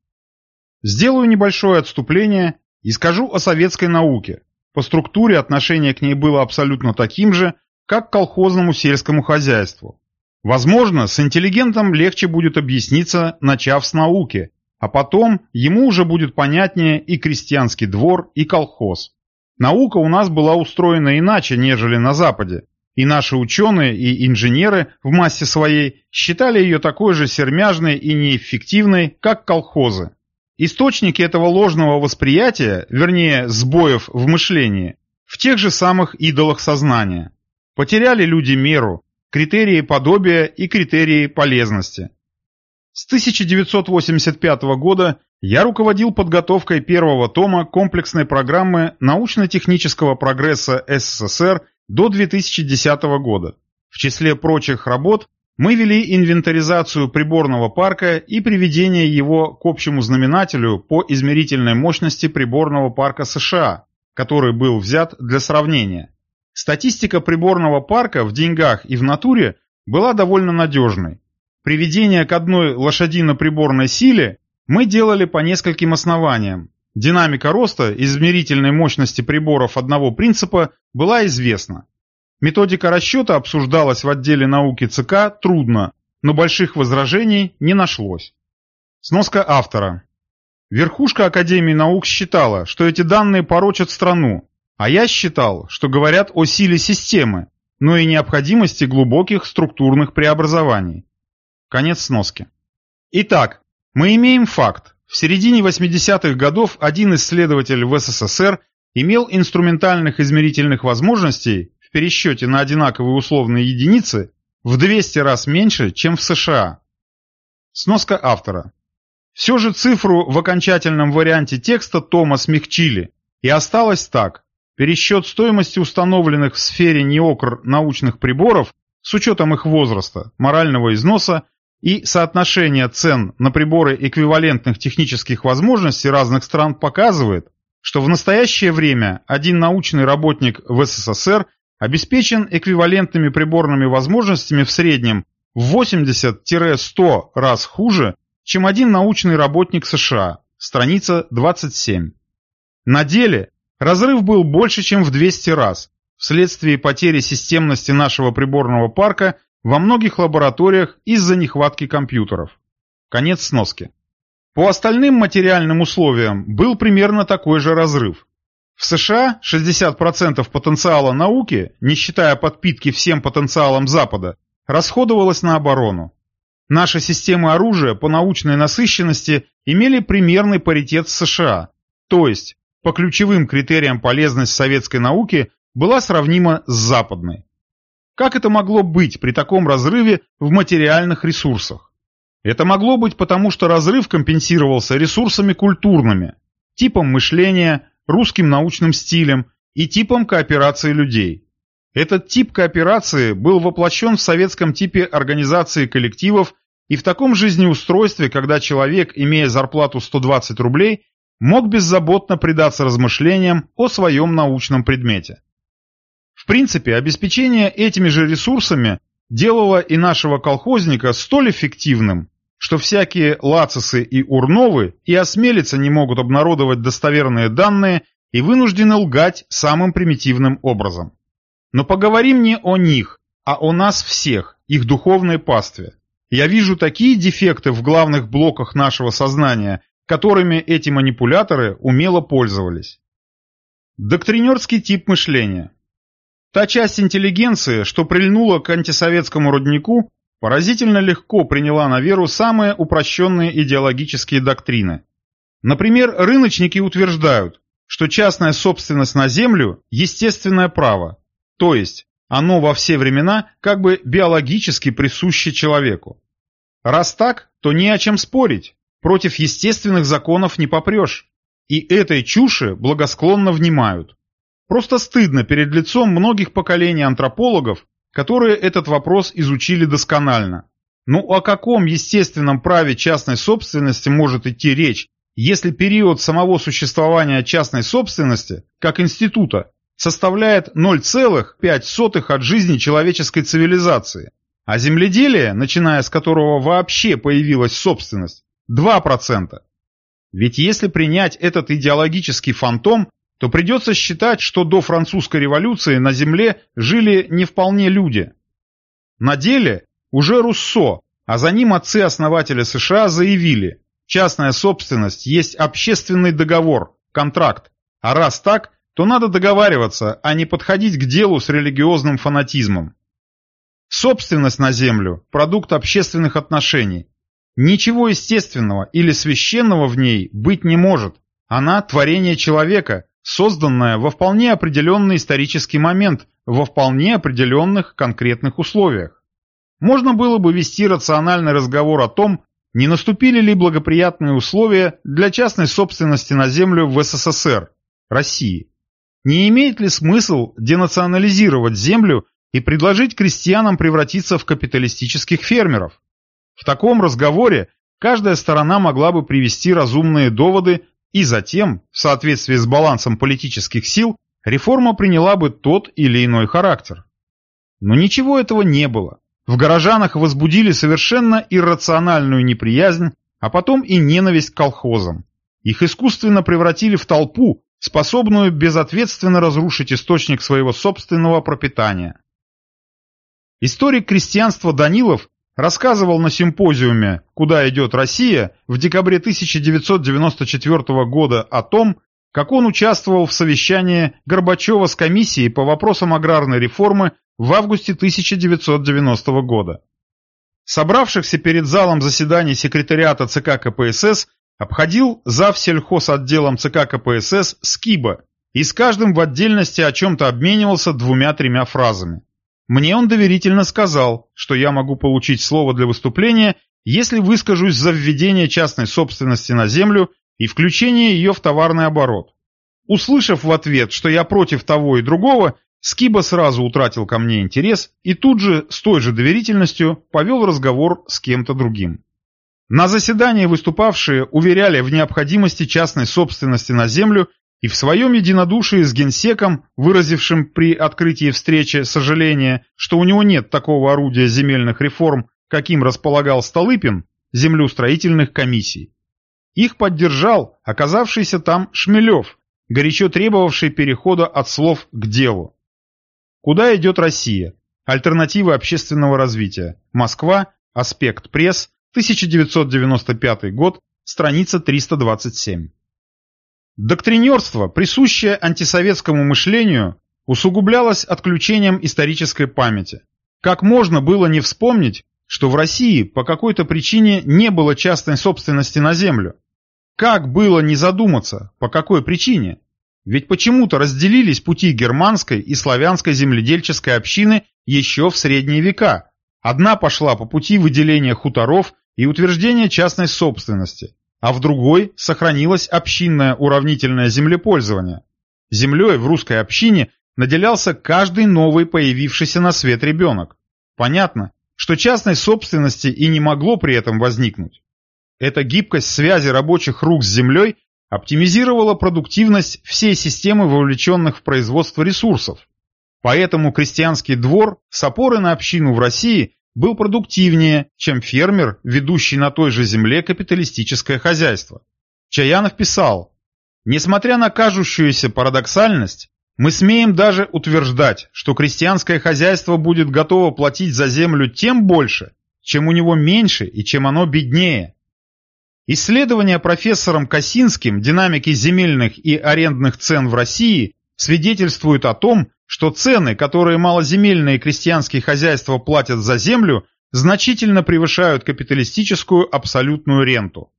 Сделаю небольшое отступление и скажу о советской науке. По структуре отношение к ней было абсолютно таким же, как к колхозному сельскому хозяйству. Возможно, с интеллигентом легче будет объясниться, начав с науки, а потом ему уже будет понятнее и крестьянский двор, и колхоз. Наука у нас была устроена иначе, нежели на Западе. И наши ученые и инженеры в массе своей считали ее такой же сермяжной и неэффективной, как колхозы. Источники этого ложного восприятия, вернее сбоев в мышлении, в тех же самых идолах сознания. Потеряли люди меру, критерии подобия и критерии полезности. С 1985 года я руководил подготовкой первого тома комплексной программы научно-технического прогресса СССР до 2010 года. В числе прочих работ мы вели инвентаризацию приборного парка и приведение его к общему знаменателю по измерительной мощности приборного парка США, который был взят для сравнения. Статистика приборного парка в деньгах и в натуре была довольно надежной. Приведение к одной лошадино-приборной силе мы делали по нескольким основаниям. Динамика роста измерительной мощности приборов одного принципа была известна. Методика расчета обсуждалась в отделе науки ЦК трудно, но больших возражений не нашлось. Сноска автора. Верхушка Академии наук считала, что эти данные порочат страну, а я считал, что говорят о силе системы, но и необходимости глубоких структурных преобразований. Конец сноски. Итак, мы имеем факт. В середине 80-х годов один исследователь в СССР имел инструментальных измерительных возможностей в пересчете на одинаковые условные единицы в 200 раз меньше, чем в США. Сноска автора. Все же цифру в окончательном варианте текста Тома смягчили, и осталось так. Пересчет стоимости установленных в сфере НИОКР научных приборов с учетом их возраста, морального износа и соотношение цен на приборы эквивалентных технических возможностей разных стран показывает, что в настоящее время один научный работник в СССР обеспечен эквивалентными приборными возможностями в среднем в 80-100 раз хуже, чем один научный работник США, страница 27. На деле разрыв был больше, чем в 200 раз, вследствие потери системности нашего приборного парка во многих лабораториях из-за нехватки компьютеров. Конец сноски. По остальным материальным условиям был примерно такой же разрыв. В США 60% потенциала науки, не считая подпитки всем потенциалом Запада, расходовалось на оборону. Наши системы оружия по научной насыщенности имели примерный паритет с США, то есть по ключевым критериям полезность советской науки была сравнима с западной. Как это могло быть при таком разрыве в материальных ресурсах? Это могло быть потому, что разрыв компенсировался ресурсами культурными, типом мышления, русским научным стилем и типом кооперации людей. Этот тип кооперации был воплощен в советском типе организации коллективов и в таком жизнеустройстве, когда человек, имея зарплату 120 рублей, мог беззаботно предаться размышлениям о своем научном предмете. В принципе, обеспечение этими же ресурсами делало и нашего колхозника столь эффективным, что всякие Лацисы и Урновы и осмелиться не могут обнародовать достоверные данные и вынуждены лгать самым примитивным образом. Но поговорим не о них, а о нас всех, их духовной пастве. Я вижу такие дефекты в главных блоках нашего сознания, которыми эти манипуляторы умело пользовались. Доктринерский тип мышления. Та часть интеллигенции, что прильнула к антисоветскому роднику, поразительно легко приняла на веру самые упрощенные идеологические доктрины. Например, рыночники утверждают, что частная собственность на землю – естественное право, то есть оно во все времена как бы биологически присуще человеку. Раз так, то не о чем спорить, против естественных законов не попрешь, и этой чуши благосклонно внимают. Просто стыдно перед лицом многих поколений антропологов, которые этот вопрос изучили досконально. Ну о каком естественном праве частной собственности может идти речь, если период самого существования частной собственности, как института, составляет 0,5 от жизни человеческой цивилизации, а земледелие, начиная с которого вообще появилась собственность, 2%. Ведь если принять этот идеологический фантом, то придется считать, что до французской революции на Земле жили не вполне люди. На деле уже Руссо, а за ним отцы-основатели США заявили, частная собственность есть общественный договор, контракт, а раз так, то надо договариваться, а не подходить к делу с религиозным фанатизмом. Собственность на землю – продукт общественных отношений. Ничего естественного или священного в ней быть не может. Она – творение человека, созданная во вполне определенный исторический момент, во вполне определенных конкретных условиях. можно было бы вести рациональный разговор о том, не наступили ли благоприятные условия для частной собственности на землю в СССР, России. Не имеет ли смысл денационализировать землю и предложить крестьянам превратиться в капиталистических фермеров? В таком разговоре каждая сторона могла бы привести разумные доводы и затем, в соответствии с балансом политических сил, реформа приняла бы тот или иной характер. Но ничего этого не было. В горожанах возбудили совершенно иррациональную неприязнь, а потом и ненависть к колхозам. Их искусственно превратили в толпу, способную безответственно разрушить источник своего собственного пропитания. Историк крестьянства Данилов рассказывал на симпозиуме «Куда идет Россия» в декабре 1994 года о том, как он участвовал в совещании Горбачева с комиссией по вопросам аграрной реформы в августе 1990 года. Собравшихся перед залом заседаний секретариата ЦК КПСС обходил зав. сельхозотделом ЦК КПСС Скиба и с каждым в отдельности о чем-то обменивался двумя-тремя фразами. Мне он доверительно сказал, что я могу получить слово для выступления, если выскажусь за введение частной собственности на землю и включение ее в товарный оборот. Услышав в ответ, что я против того и другого, Скиба сразу утратил ко мне интерес и тут же, с той же доверительностью, повел разговор с кем-то другим. На заседании выступавшие уверяли в необходимости частной собственности на землю и в своем единодушии с генсеком, выразившим при открытии встречи сожаление, что у него нет такого орудия земельных реформ, каким располагал Столыпин, землеустроительных комиссий. Их поддержал оказавшийся там Шмелев, горячо требовавший перехода от слов к делу. Куда идет Россия? Альтернативы общественного развития. Москва. Аспект пресс. 1995 год. Страница 327. Доктринерство, присущее антисоветскому мышлению, усугублялось отключением исторической памяти. Как можно было не вспомнить, что в России по какой-то причине не было частной собственности на землю? Как было не задуматься, по какой причине? Ведь почему-то разделились пути германской и славянской земледельческой общины еще в средние века. Одна пошла по пути выделения хуторов и утверждения частной собственности, а в другой сохранилось общинное уравнительное землепользование. Землей в русской общине наделялся каждый новый появившийся на свет ребенок. Понятно, что частной собственности и не могло при этом возникнуть. Эта гибкость связи рабочих рук с землей оптимизировала продуктивность всей системы вовлеченных в производство ресурсов. Поэтому крестьянский двор с опорой на общину в России был продуктивнее, чем фермер, ведущий на той же земле капиталистическое хозяйство. Чаянов писал, «Несмотря на кажущуюся парадоксальность, мы смеем даже утверждать, что крестьянское хозяйство будет готово платить за землю тем больше, чем у него меньше и чем оно беднее, Исследования профессором Косинским динамики земельных и арендных цен в России свидетельствуют о том, что цены, которые малоземельные крестьянские хозяйства платят за землю, значительно превышают капиталистическую абсолютную ренту.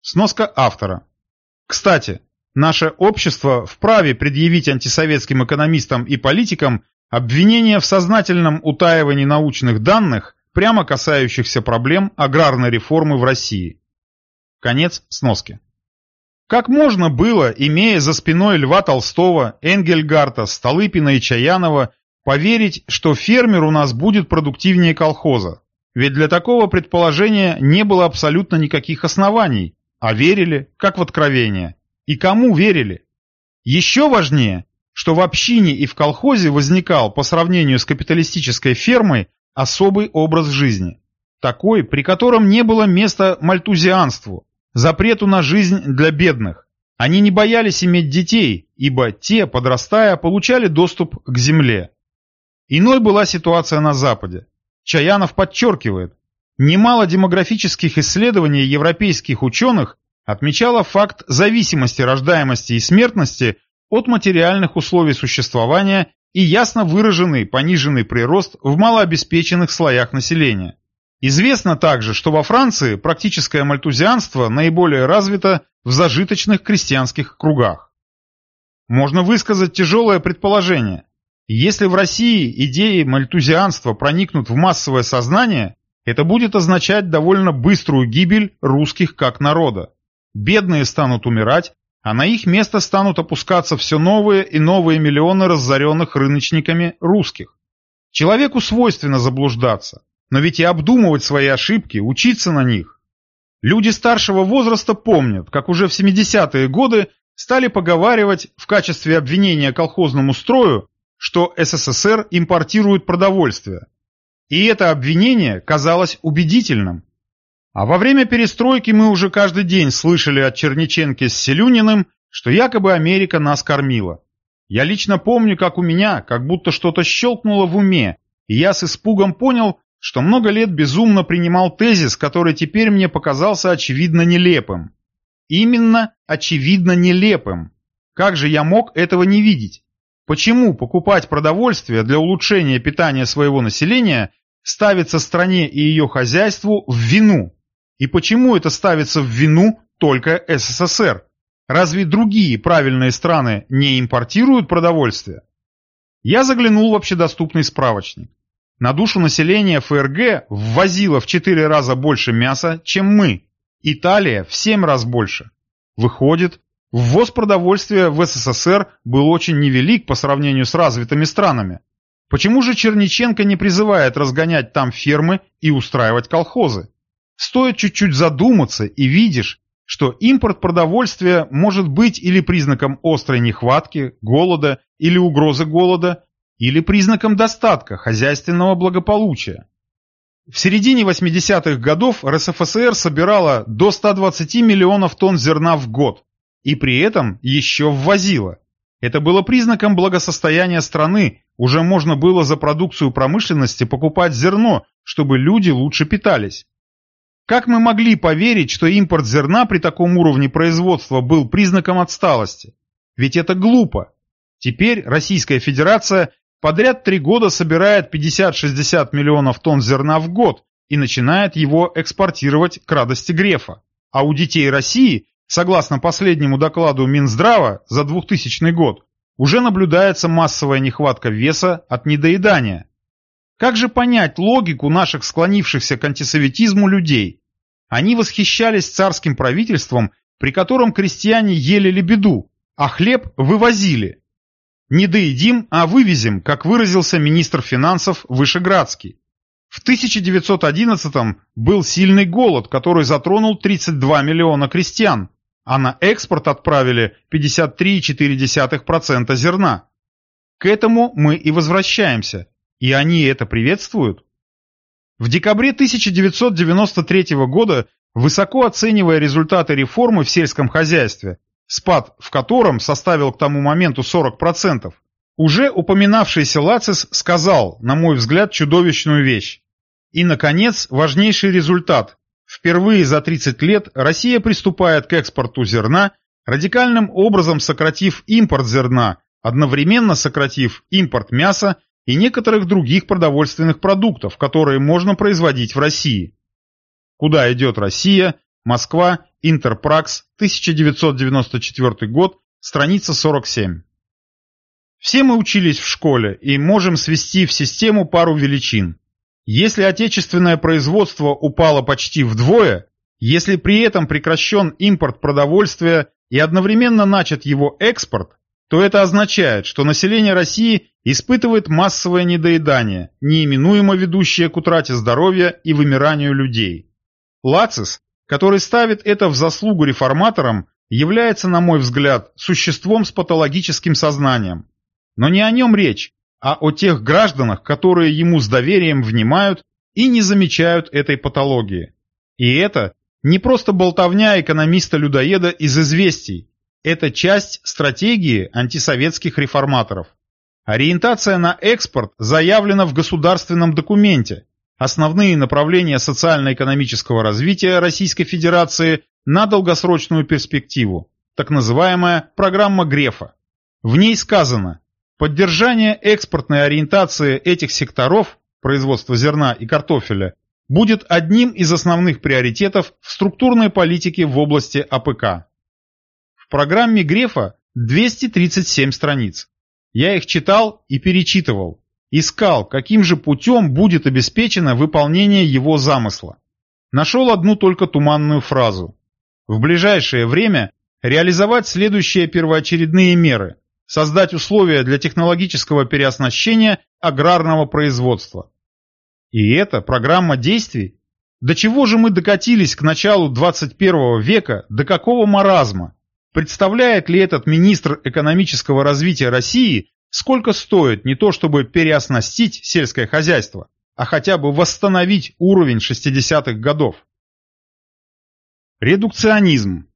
Сноска автора. Кстати, наше общество вправе предъявить антисоветским экономистам и политикам обвинения в сознательном утаивании научных данных, прямо касающихся проблем аграрной реформы в России. Конец сноски. Как можно было, имея за спиной Льва Толстого, Энгельгарта, Столыпина и Чаянова, поверить, что фермер у нас будет продуктивнее колхоза? Ведь для такого предположения не было абсолютно никаких оснований, а верили, как в откровение. И кому верили? Еще важнее, что в общине и в колхозе возникал по сравнению с капиталистической фермой особый образ жизни. Такой, при котором не было места мальтузианству, запрету на жизнь для бедных. Они не боялись иметь детей, ибо те, подрастая, получали доступ к земле. Иной была ситуация на Западе. Чаянов подчеркивает, немало демографических исследований европейских ученых отмечало факт зависимости рождаемости и смертности от материальных условий существования и ясно выраженный пониженный прирост в малообеспеченных слоях населения. Известно также, что во Франции практическое мальтузианство наиболее развито в зажиточных крестьянских кругах. Можно высказать тяжелое предположение. Если в России идеи мальтузианства проникнут в массовое сознание, это будет означать довольно быструю гибель русских как народа. Бедные станут умирать, а на их место станут опускаться все новые и новые миллионы разоренных рыночниками русских. Человеку свойственно заблуждаться, но ведь и обдумывать свои ошибки, учиться на них. Люди старшего возраста помнят, как уже в 70-е годы стали поговаривать в качестве обвинения колхозному строю, что СССР импортирует продовольствие. И это обвинение казалось убедительным. А во время перестройки мы уже каждый день слышали от Черниченки с Селюниным, что якобы Америка нас кормила. Я лично помню, как у меня, как будто что-то щелкнуло в уме, и я с испугом понял, что много лет безумно принимал тезис, который теперь мне показался очевидно нелепым. Именно очевидно нелепым. Как же я мог этого не видеть? Почему покупать продовольствие для улучшения питания своего населения ставится стране и ее хозяйству в вину? И почему это ставится в вину только СССР? Разве другие правильные страны не импортируют продовольствие? Я заглянул в общедоступный справочник. На душу населения ФРГ ввозило в 4 раза больше мяса, чем мы. Италия в 7 раз больше. Выходит, Ввоз продовольствия в СССР был очень невелик по сравнению с развитыми странами. Почему же Черниченко не призывает разгонять там фермы и устраивать колхозы? Стоит чуть-чуть задуматься и видишь, что импорт продовольствия может быть или признаком острой нехватки, голода или угрозы голода, или признаком достатка, хозяйственного благополучия. В середине 80-х годов РСФСР собирала до 120 миллионов тонн зерна в год, и при этом еще ввозила. Это было признаком благосостояния страны, уже можно было за продукцию промышленности покупать зерно, чтобы люди лучше питались. Как мы могли поверить, что импорт зерна при таком уровне производства был признаком отсталости? Ведь это глупо. Теперь Российская Федерация подряд три года собирает 50-60 миллионов тонн зерна в год и начинает его экспортировать к радости Грефа. А у детей России Согласно последнему докладу Минздрава за 2000 год, уже наблюдается массовая нехватка веса от недоедания. Как же понять логику наших склонившихся к антисоветизму людей? Они восхищались царским правительством, при котором крестьяне ели лебеду, а хлеб вывозили. Не доедим, а вывезем, как выразился министр финансов Вышеградский. В 1911 был сильный голод, который затронул 32 миллиона крестьян а на экспорт отправили 53,4% зерна. К этому мы и возвращаемся, и они это приветствуют. В декабре 1993 года, высоко оценивая результаты реформы в сельском хозяйстве, спад в котором составил к тому моменту 40%, уже упоминавшийся Лацис сказал, на мой взгляд, чудовищную вещь. И, наконец, важнейший результат, Впервые за 30 лет Россия приступает к экспорту зерна, радикальным образом сократив импорт зерна, одновременно сократив импорт мяса и некоторых других продовольственных продуктов, которые можно производить в России. Куда идет Россия? Москва, Интерпракс, 1994 год, страница 47. Все мы учились в школе и можем свести в систему пару величин. Если отечественное производство упало почти вдвое, если при этом прекращен импорт продовольствия и одновременно начат его экспорт, то это означает, что население России испытывает массовое недоедание, неименуемо ведущее к утрате здоровья и вымиранию людей. Лацис, который ставит это в заслугу реформаторам, является, на мой взгляд, существом с патологическим сознанием. Но не о нем речь, а о тех гражданах, которые ему с доверием внимают и не замечают этой патологии. И это не просто болтовня экономиста-людоеда из известий, это часть стратегии антисоветских реформаторов. Ориентация на экспорт заявлена в государственном документе. Основные направления социально-экономического развития Российской Федерации на долгосрочную перспективу, так называемая программа Грефа. В ней сказано Поддержание экспортной ориентации этих секторов, производства зерна и картофеля, будет одним из основных приоритетов в структурной политике в области АПК. В программе Грефа 237 страниц. Я их читал и перечитывал, искал, каким же путем будет обеспечено выполнение его замысла. Нашел одну только туманную фразу. В ближайшее время реализовать следующие первоочередные меры, создать условия для технологического переоснащения аграрного производства. И это программа действий? До чего же мы докатились к началу 21 века, до какого маразма? Представляет ли этот министр экономического развития России, сколько стоит не то чтобы переоснастить сельское хозяйство, а хотя бы восстановить уровень 60-х годов? Редукционизм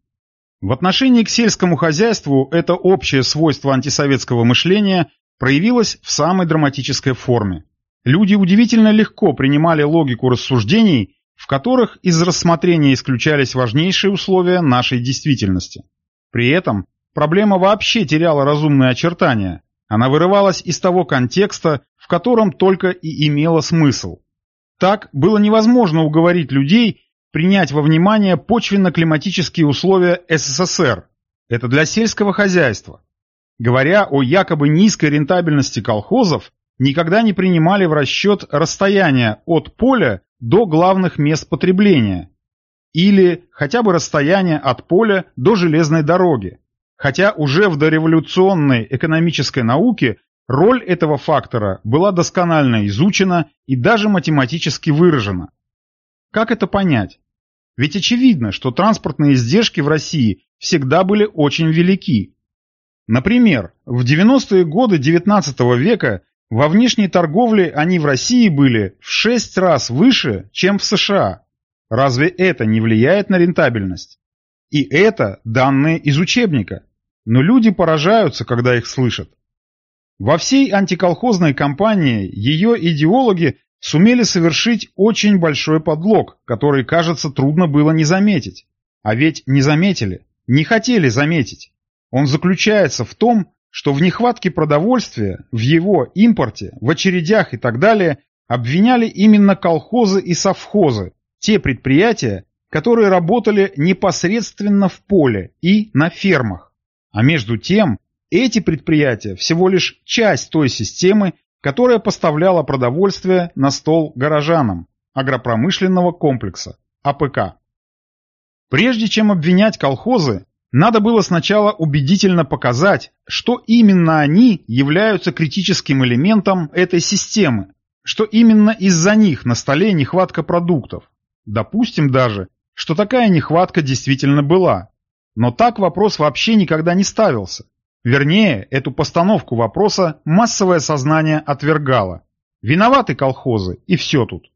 в отношении к сельскому хозяйству это общее свойство антисоветского мышления проявилось в самой драматической форме. Люди удивительно легко принимали логику рассуждений, в которых из рассмотрения исключались важнейшие условия нашей действительности. При этом проблема вообще теряла разумные очертания, она вырывалась из того контекста, в котором только и имела смысл. Так было невозможно уговорить людей принять во внимание почвенно-климатические условия СССР. Это для сельского хозяйства. Говоря о якобы низкой рентабельности колхозов, никогда не принимали в расчет расстояние от поля до главных мест потребления. Или хотя бы расстояние от поля до железной дороги. Хотя уже в дореволюционной экономической науке роль этого фактора была досконально изучена и даже математически выражена. Как это понять? Ведь очевидно, что транспортные издержки в России всегда были очень велики. Например, в 90-е годы XIX века во внешней торговле они в России были в 6 раз выше, чем в США. Разве это не влияет на рентабельность? И это данные из учебника. Но люди поражаются, когда их слышат. Во всей антиколхозной кампании ее идеологи сумели совершить очень большой подлог, который, кажется, трудно было не заметить. А ведь не заметили, не хотели заметить. Он заключается в том, что в нехватке продовольствия, в его импорте, в очередях и так далее обвиняли именно колхозы и совхозы, те предприятия, которые работали непосредственно в поле и на фермах. А между тем, эти предприятия всего лишь часть той системы, которая поставляла продовольствие на стол горожанам агропромышленного комплекса АПК. Прежде чем обвинять колхозы, надо было сначала убедительно показать, что именно они являются критическим элементом этой системы, что именно из-за них на столе нехватка продуктов. Допустим даже, что такая нехватка действительно была. Но так вопрос вообще никогда не ставился. Вернее, эту постановку вопроса массовое сознание отвергало. Виноваты колхозы, и все тут.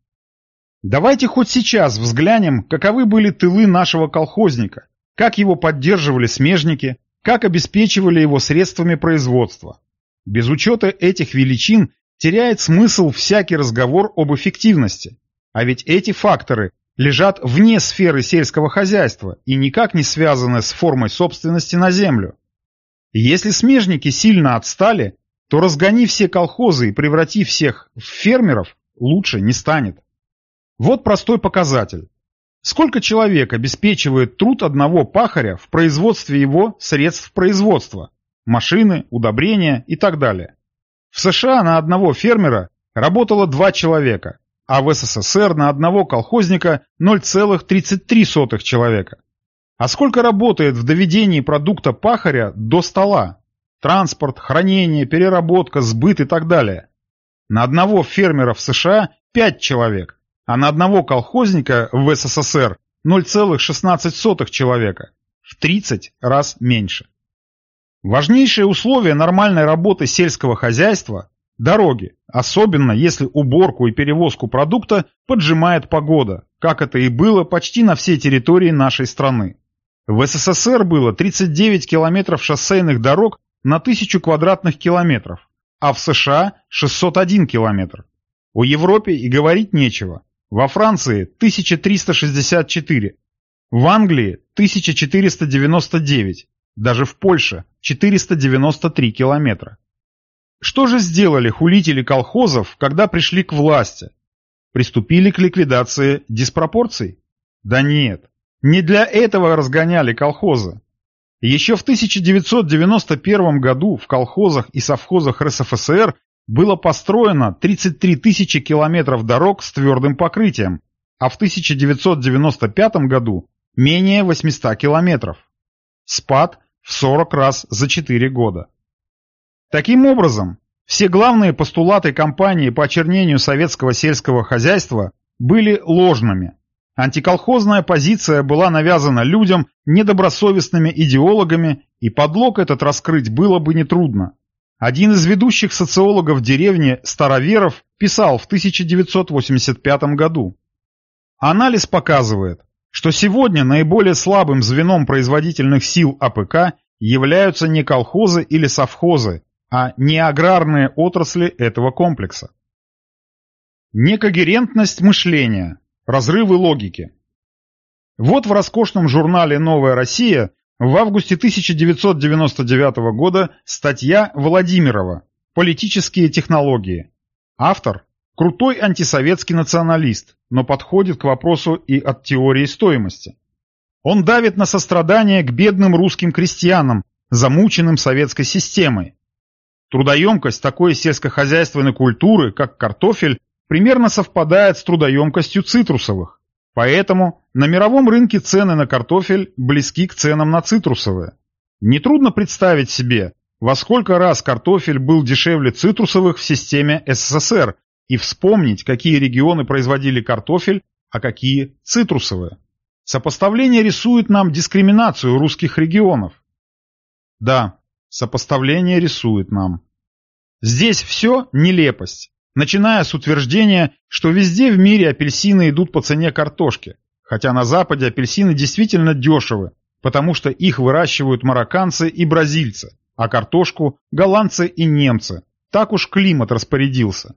Давайте хоть сейчас взглянем, каковы были тылы нашего колхозника, как его поддерживали смежники, как обеспечивали его средствами производства. Без учета этих величин теряет смысл всякий разговор об эффективности. А ведь эти факторы лежат вне сферы сельского хозяйства и никак не связаны с формой собственности на землю. Если смежники сильно отстали, то разгони все колхозы и преврати всех в фермеров, лучше не станет. Вот простой показатель. Сколько человек обеспечивает труд одного пахаря в производстве его средств производства, машины, удобрения и так далее? В США на одного фермера работало два человека, а в СССР на одного колхозника 0,33 человека. А сколько работает в доведении продукта пахаря до стола? Транспорт, хранение, переработка, сбыт и так далее. На одного фермера в США 5 человек, а на одного колхозника в СССР 0,16 человека. В 30 раз меньше. Важнейшее условие нормальной работы сельского хозяйства – дороги, особенно если уборку и перевозку продукта поджимает погода, как это и было почти на всей территории нашей страны. В СССР было 39 километров шоссейных дорог на 1000 квадратных километров, а в США 601 километр. О Европе и говорить нечего. Во Франции 1364, в Англии 1499, даже в Польше 493 километра. Что же сделали хулители колхозов, когда пришли к власти? Приступили к ликвидации диспропорций? Да нет. Не для этого разгоняли колхозы. Еще в 1991 году в колхозах и совхозах РСФСР было построено 33 тысячи километров дорог с твердым покрытием, а в 1995 году менее 800 километров. Спад в 40 раз за 4 года. Таким образом, все главные постулаты кампании по очернению советского сельского хозяйства были ложными. Антиколхозная позиция была навязана людям недобросовестными идеологами, и подлог этот раскрыть было бы нетрудно. Один из ведущих социологов деревни Староверов писал в 1985 году. Анализ показывает, что сегодня наиболее слабым звеном производительных сил АПК являются не колхозы или совхозы, а не аграрные отрасли этого комплекса. Некогерентность мышления, разрывы логики. Вот в роскошном журнале «Новая Россия» в августе 1999 года статья Владимирова «Политические технологии». Автор – крутой антисоветский националист, но подходит к вопросу и от теории стоимости. Он давит на сострадание к бедным русским крестьянам, замученным советской системой. Трудоемкость такой сельскохозяйственной культуры, как картофель, примерно совпадает с трудоемкостью цитрусовых. Поэтому на мировом рынке цены на картофель близки к ценам на цитрусовые. Нетрудно представить себе, во сколько раз картофель был дешевле цитрусовых в системе СССР и вспомнить, какие регионы производили картофель, а какие цитрусовые. Сопоставление рисует нам дискриминацию русских регионов. Да, сопоставление рисует нам. Здесь все нелепость, начиная с утверждения, что везде в мире апельсины идут по цене картошки, хотя на Западе апельсины действительно дешевы, потому что их выращивают марокканцы и бразильцы, а картошку – голландцы и немцы. Так уж климат распорядился.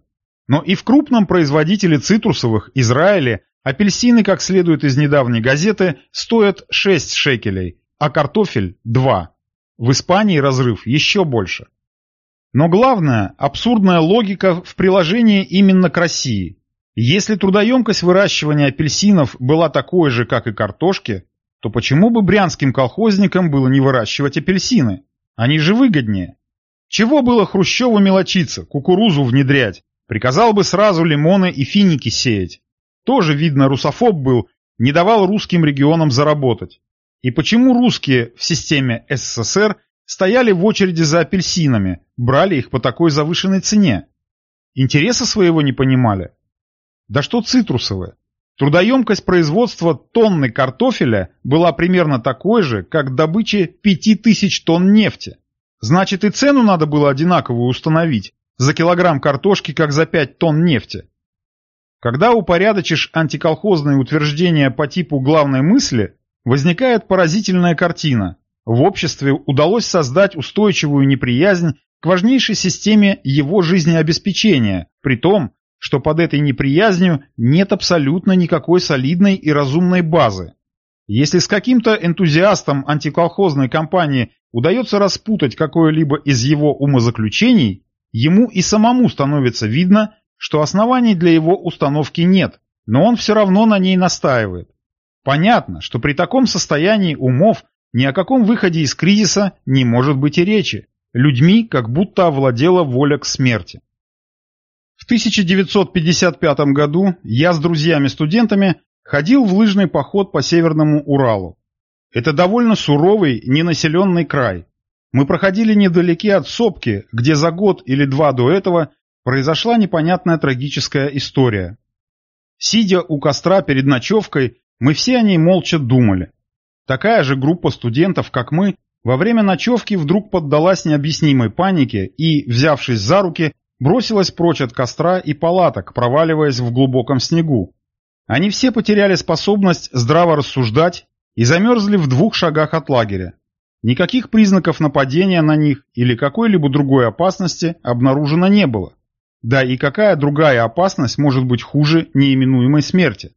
Но и в крупном производителе цитрусовых, Израиле, апельсины, как следует из недавней газеты, стоят 6 шекелей, а картофель – 2. В Испании разрыв еще больше. Но главное – абсурдная логика в приложении именно к России. Если трудоемкость выращивания апельсинов была такой же, как и картошки, то почему бы брянским колхозникам было не выращивать апельсины? Они же выгоднее. Чего было Хрущеву мелочиться, кукурузу внедрять, Приказал бы сразу лимоны и финики сеять. Тоже, видно, русофоб был, не давал русским регионам заработать. И почему русские в системе СССР стояли в очереди за апельсинами, брали их по такой завышенной цене? Интереса своего не понимали? Да что цитрусовые? Трудоемкость производства тонны картофеля была примерно такой же, как добыча 5000 тонн нефти. Значит и цену надо было одинаковую установить, за килограмм картошки, как за 5 тонн нефти. Когда упорядочишь антиколхозные утверждения по типу главной мысли, возникает поразительная картина. В обществе удалось создать устойчивую неприязнь к важнейшей системе его жизнеобеспечения, при том, что под этой неприязнью нет абсолютно никакой солидной и разумной базы. Если с каким-то энтузиастом антиколхозной кампании удается распутать какое-либо из его умозаключений, Ему и самому становится видно, что оснований для его установки нет, но он все равно на ней настаивает. Понятно, что при таком состоянии умов ни о каком выходе из кризиса не может быть и речи. Людьми как будто овладела воля к смерти. В 1955 году я с друзьями-студентами ходил в лыжный поход по Северному Уралу. Это довольно суровый, ненаселенный край. Мы проходили недалеки от сопки, где за год или два до этого произошла непонятная трагическая история. Сидя у костра перед ночевкой, мы все о ней молча думали. Такая же группа студентов, как мы, во время ночевки вдруг поддалась необъяснимой панике и, взявшись за руки, бросилась прочь от костра и палаток, проваливаясь в глубоком снегу. Они все потеряли способность здраво рассуждать и замерзли в двух шагах от лагеря. Никаких признаков нападения на них или какой-либо другой опасности обнаружено не было. Да и какая другая опасность может быть хуже неименуемой смерти?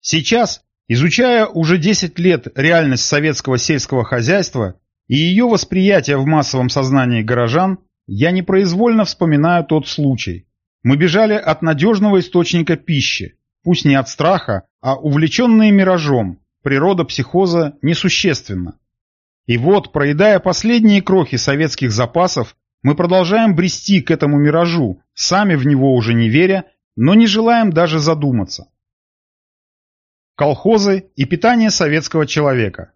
Сейчас, изучая уже 10 лет реальность советского сельского хозяйства и ее восприятие в массовом сознании горожан, я непроизвольно вспоминаю тот случай. Мы бежали от надежного источника пищи, пусть не от страха, а увлеченные миражом, природа психоза несущественна. И вот, проедая последние крохи советских запасов, мы продолжаем брести к этому миражу, сами в него уже не веря, но не желаем даже задуматься. Колхозы и питание советского человека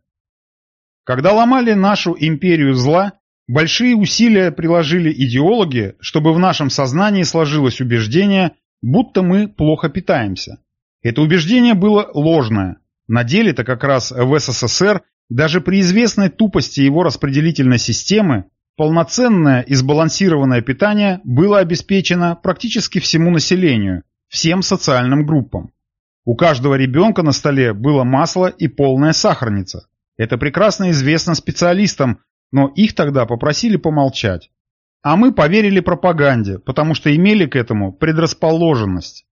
Когда ломали нашу империю зла, большие усилия приложили идеологи, чтобы в нашем сознании сложилось убеждение, будто мы плохо питаемся. Это убеждение было ложное. На деле-то как раз в СССР даже при известной тупости его распределительной системы полноценное и сбалансированное питание было обеспечено практически всему населению, всем социальным группам. У каждого ребенка на столе было масло и полная сахарница. Это прекрасно известно специалистам, но их тогда попросили помолчать. А мы поверили пропаганде, потому что имели к этому предрасположенность.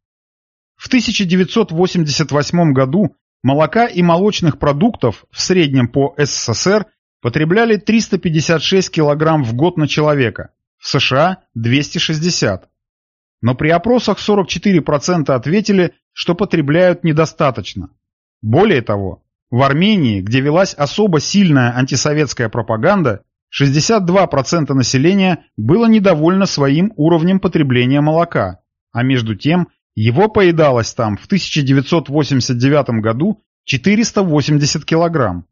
В 1988 году Молока и молочных продуктов в среднем по СССР потребляли 356 кг в год на человека, в США – 260. Но при опросах 44% ответили, что потребляют недостаточно. Более того, в Армении, где велась особо сильная антисоветская пропаганда, 62% населения было недовольно своим уровнем потребления молока, а между тем его поедалось там в 1989 году 480 килограмм.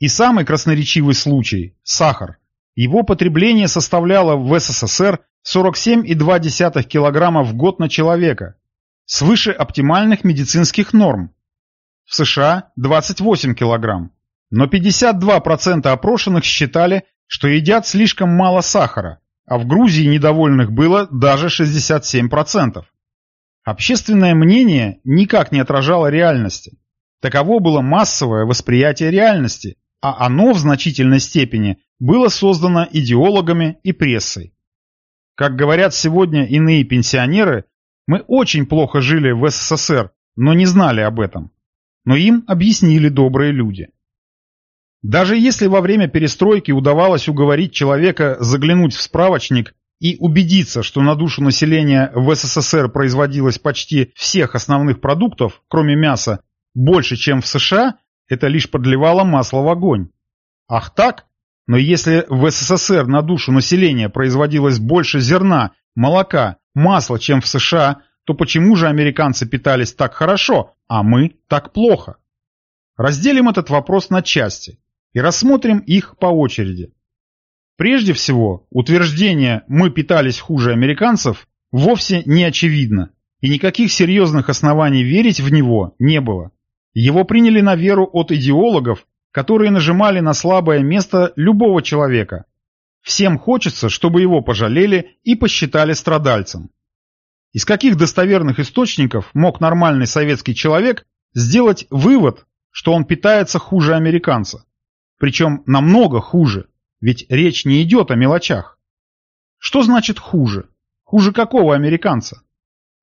И самый красноречивый случай – сахар. Его потребление составляло в СССР 47,2 килограмма в год на человека, свыше оптимальных медицинских норм. В США – 28 килограмм. Но 52% опрошенных считали, что едят слишком мало сахара, а в Грузии недовольных было даже 67%. Общественное мнение никак не отражало реальности. Таково было массовое восприятие реальности, а оно в значительной степени было создано идеологами и прессой. Как говорят сегодня иные пенсионеры, мы очень плохо жили в СССР, но не знали об этом. Но им объяснили добрые люди. Даже если во время перестройки удавалось уговорить человека заглянуть в справочник и убедиться, что на душу населения в СССР производилось почти всех основных продуктов, кроме мяса, больше, чем в США, это лишь подливало масло в огонь. Ах так? Но если в СССР на душу населения производилось больше зерна, молока, масла, чем в США, то почему же американцы питались так хорошо, а мы так плохо? Разделим этот вопрос на части и рассмотрим их по очереди. Прежде всего, утверждение «мы питались хуже американцев» вовсе не очевидно, и никаких серьезных оснований верить в него не было. Его приняли на веру от идеологов, которые нажимали на слабое место любого человека. Всем хочется, чтобы его пожалели и посчитали страдальцем. Из каких достоверных источников мог нормальный советский человек сделать вывод, что он питается хуже американца? Причем намного хуже. Ведь речь не идет о мелочах. Что значит хуже? Хуже какого американца?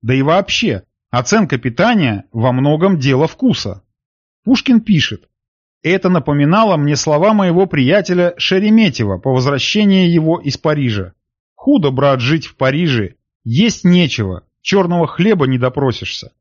Да и вообще, оценка питания во многом дело вкуса. Пушкин пишет, это напоминало мне слова моего приятеля Шереметьева по возвращении его из Парижа. Худо, брат, жить в Париже, есть нечего, черного хлеба не допросишься.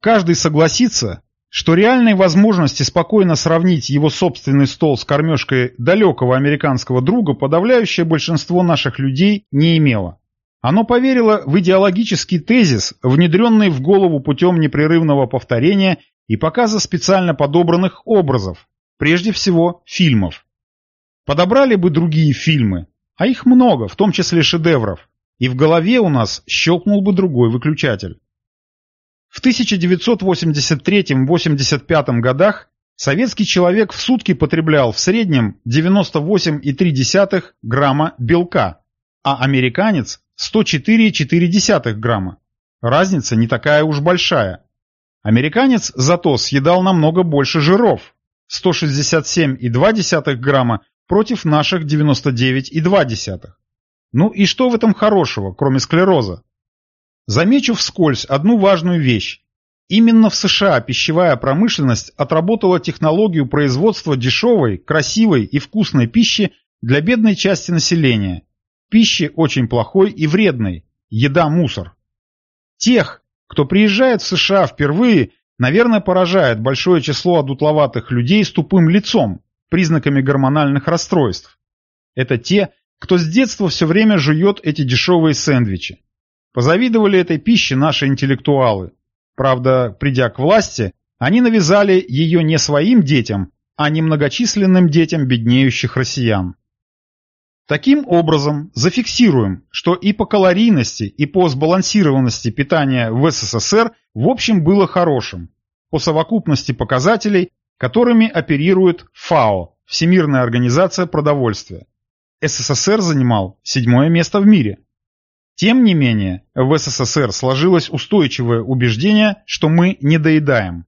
Каждый согласится, что реальной возможности спокойно сравнить его собственный стол с кормежкой далекого американского друга подавляющее большинство наших людей не имело. Оно поверило в идеологический тезис, внедренный в голову путем непрерывного повторения и показа специально подобранных образов, прежде всего фильмов. Подобрали бы другие фильмы, а их много, в том числе шедевров, и в голове у нас щелкнул бы другой выключатель. В 1983-85 годах советский человек в сутки потреблял в среднем 98,3 грамма белка, а американец 104,4 грамма. Разница не такая уж большая. Американец зато съедал намного больше жиров – 167,2 грамма против наших 99,2. Ну и что в этом хорошего, кроме склероза? Замечу вскользь одну важную вещь. Именно в США пищевая промышленность отработала технологию производства дешевой, красивой и вкусной пищи для бедной части населения. Пищи очень плохой и вредной. Еда-мусор. Тех, кто приезжает в США впервые, наверное, поражает большое число одутловатых людей с тупым лицом, признаками гормональных расстройств. Это те, кто с детства все время жует эти дешевые сэндвичи. Позавидовали этой пище наши интеллектуалы. Правда, придя к власти, они навязали ее не своим детям, а немногочисленным детям беднеющих россиян. Таким образом, зафиксируем, что и по калорийности, и по сбалансированности питания в СССР в общем было хорошим, по совокупности показателей, которыми оперирует ФАО, Всемирная организация продовольствия. СССР занимал седьмое место в мире. Тем не менее, в СССР сложилось устойчивое убеждение, что мы не доедаем.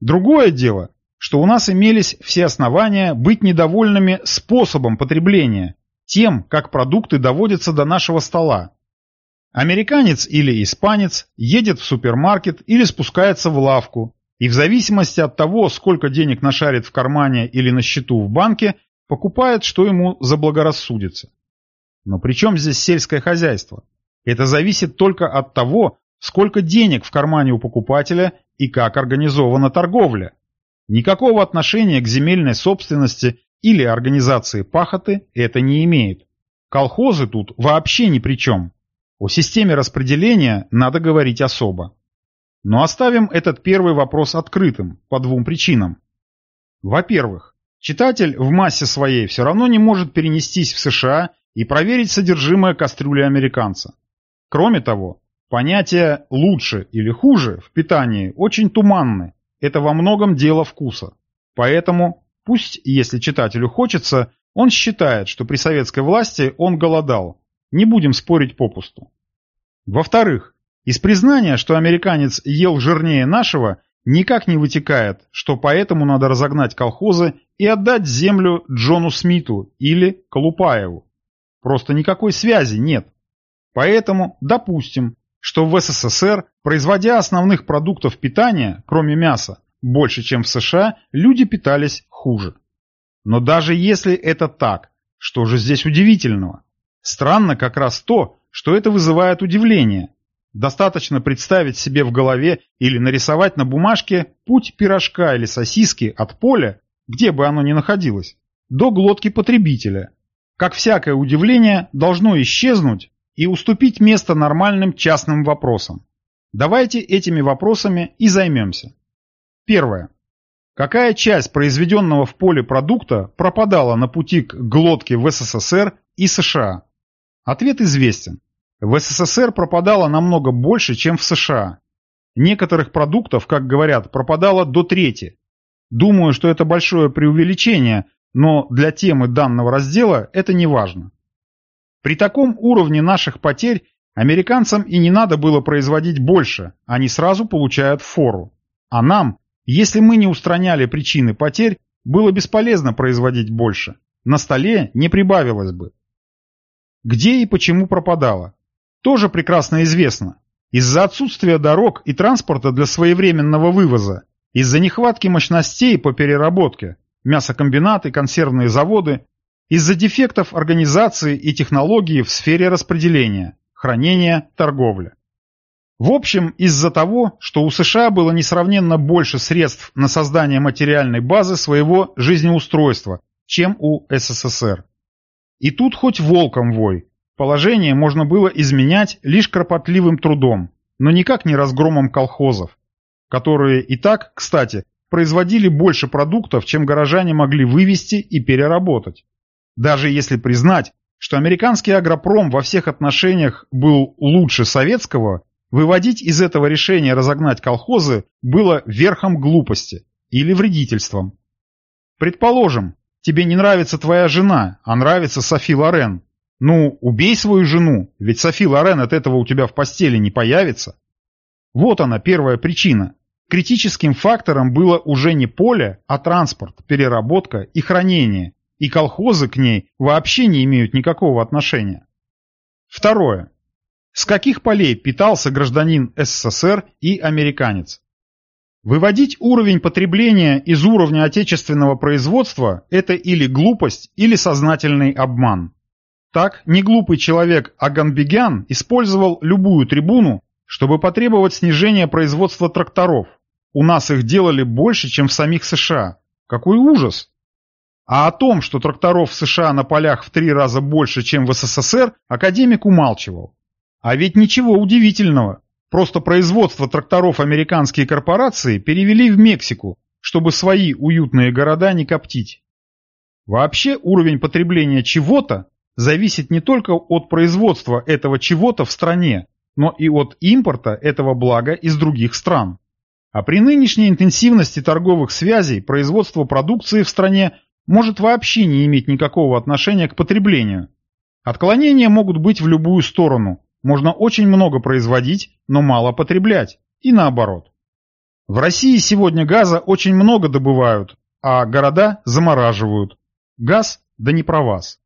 Другое дело, что у нас имелись все основания быть недовольными способом потребления, тем, как продукты доводятся до нашего стола. Американец или испанец едет в супермаркет или спускается в лавку, и в зависимости от того, сколько денег нашарит в кармане или на счету в банке, покупает, что ему заблагорассудится. Но при чем здесь сельское хозяйство? Это зависит только от того, сколько денег в кармане у покупателя и как организована торговля. Никакого отношения к земельной собственности или организации пахоты это не имеет. Колхозы тут вообще ни при чем. О системе распределения надо говорить особо. Но оставим этот первый вопрос открытым, по двум причинам. Во-первых, читатель в массе своей все равно не может перенестись в США и проверить содержимое кастрюли американца. Кроме того, понятия «лучше» или «хуже» в питании очень туманны, это во многом дело вкуса. Поэтому Пусть, если читателю хочется, он считает, что при советской власти он голодал. Не будем спорить попусту. Во-вторых, из признания, что американец ел жирнее нашего, никак не вытекает, что поэтому надо разогнать колхозы и отдать землю Джону Смиту или Колупаеву. Просто никакой связи нет. Поэтому допустим, что в СССР, производя основных продуктов питания, кроме мяса, больше, чем в США, люди питались хуже. Но даже если это так, что же здесь удивительного? Странно как раз то, что это вызывает удивление. Достаточно представить себе в голове или нарисовать на бумажке путь пирожка или сосиски от поля, где бы оно ни находилось, до глотки потребителя. Как всякое удивление должно исчезнуть и уступить место нормальным частным вопросам. Давайте этими вопросами и займемся. Первое. Какая часть произведенного в поле продукта пропадала на пути к глотке в СССР и США? Ответ известен. В СССР пропадало намного больше, чем в США. Некоторых продуктов, как говорят, пропадало до трети. Думаю, что это большое преувеличение, но для темы данного раздела это не важно. При таком уровне наших потерь американцам и не надо было производить больше, они сразу получают фору. А нам если мы не устраняли причины потерь, было бесполезно производить больше. На столе не прибавилось бы. Где и почему пропадало? Тоже прекрасно известно. Из-за отсутствия дорог и транспорта для своевременного вывоза, из-за нехватки мощностей по переработке, мясокомбинаты, консервные заводы, из-за дефектов организации и технологии в сфере распределения, хранения, торговли. В общем, из-за того, что у США было несравненно больше средств на создание материальной базы своего жизнеустройства, чем у СССР. И тут хоть волком вой. Положение можно было изменять лишь кропотливым трудом, но никак не разгромом колхозов, которые и так, кстати, производили больше продуктов, чем горожане могли вывести и переработать. Даже если признать, что американский агропром во всех отношениях был лучше советского, Выводить из этого решения разогнать колхозы было верхом глупости или вредительством. Предположим, тебе не нравится твоя жена, а нравится Софи Лорен. Ну, убей свою жену, ведь Софи Лорен от этого у тебя в постели не появится. Вот она, первая причина. Критическим фактором было уже не поле, а транспорт, переработка и хранение, и колхозы к ней вообще не имеют никакого отношения. Второе. С каких полей питался гражданин СССР и американец? Выводить уровень потребления из уровня отечественного производства – это или глупость, или сознательный обман. Так, неглупый человек Аганбегян использовал любую трибуну, чтобы потребовать снижения производства тракторов. У нас их делали больше, чем в самих США. Какой ужас! А о том, что тракторов в США на полях в три раза больше, чем в СССР, академик умалчивал. А ведь ничего удивительного. Просто производство тракторов американские корпорации перевели в Мексику, чтобы свои уютные города не коптить. Вообще уровень потребления чего-то зависит не только от производства этого чего-то в стране, но и от импорта этого блага из других стран. А при нынешней интенсивности торговых связей производство продукции в стране может вообще не иметь никакого отношения к потреблению. Отклонения могут быть в любую сторону. Можно очень много производить, но мало потреблять. И наоборот. В России сегодня газа очень много добывают, а города замораживают. Газ, да не про вас.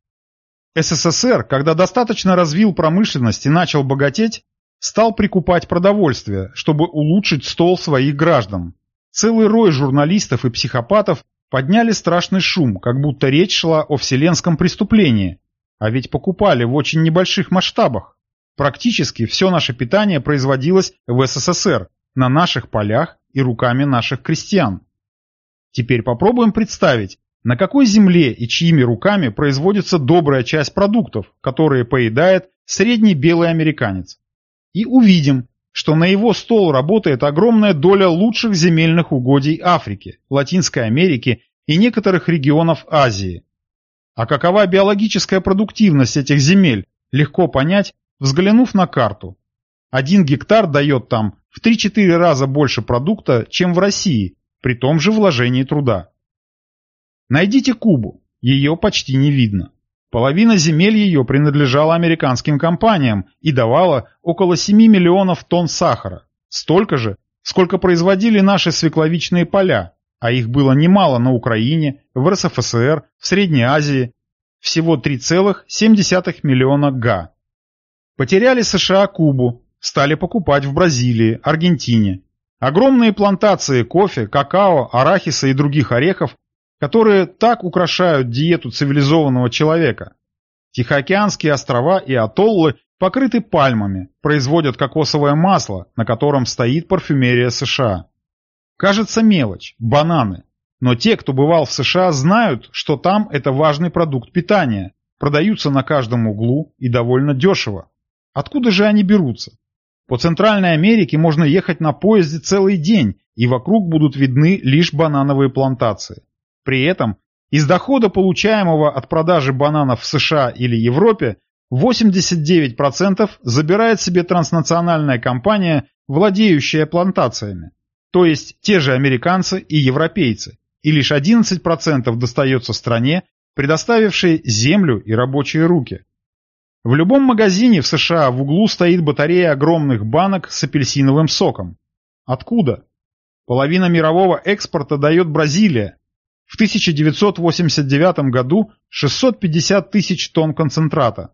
СССР, когда достаточно развил промышленность и начал богатеть, стал прикупать продовольствие, чтобы улучшить стол своих граждан. Целый рой журналистов и психопатов подняли страшный шум, как будто речь шла о вселенском преступлении. А ведь покупали в очень небольших масштабах. Практически все наше питание производилось в СССР, на наших полях и руками наших крестьян. Теперь попробуем представить, на какой земле и чьими руками производится добрая часть продуктов, которые поедает средний белый американец и увидим, что на его стол работает огромная доля лучших земельных угодий Африки, Латинской Америки и некоторых регионов Азии. А какова биологическая продуктивность этих земель, легко понять, взглянув на карту. Один гектар дает там в 3-4 раза больше продукта, чем в России, при том же вложении труда. Найдите Кубу, ее почти не видно. Половина земель ее принадлежала американским компаниям и давала около 7 миллионов тонн сахара. Столько же, сколько производили наши свекловичные поля, а их было немало на Украине, в РСФСР, в Средней Азии, всего 3,7 миллиона га. Потеряли США Кубу, стали покупать в Бразилии, Аргентине. Огромные плантации кофе, какао, арахиса и других орехов которые так украшают диету цивилизованного человека. Тихоокеанские острова и атоллы покрыты пальмами, производят кокосовое масло, на котором стоит парфюмерия США. Кажется мелочь – бананы. Но те, кто бывал в США, знают, что там это важный продукт питания, продаются на каждом углу и довольно дешево. Откуда же они берутся? По Центральной Америке можно ехать на поезде целый день, и вокруг будут видны лишь банановые плантации. При этом из дохода, получаемого от продажи бананов в США или Европе, 89% забирает себе транснациональная компания, владеющая плантациями, то есть те же американцы и европейцы, и лишь 11% достается стране, предоставившей землю и рабочие руки. В любом магазине в США в углу стоит батарея огромных банок с апельсиновым соком. Откуда? Половина мирового экспорта дает Бразилия, в 1989 году 650 тысяч тонн концентрата.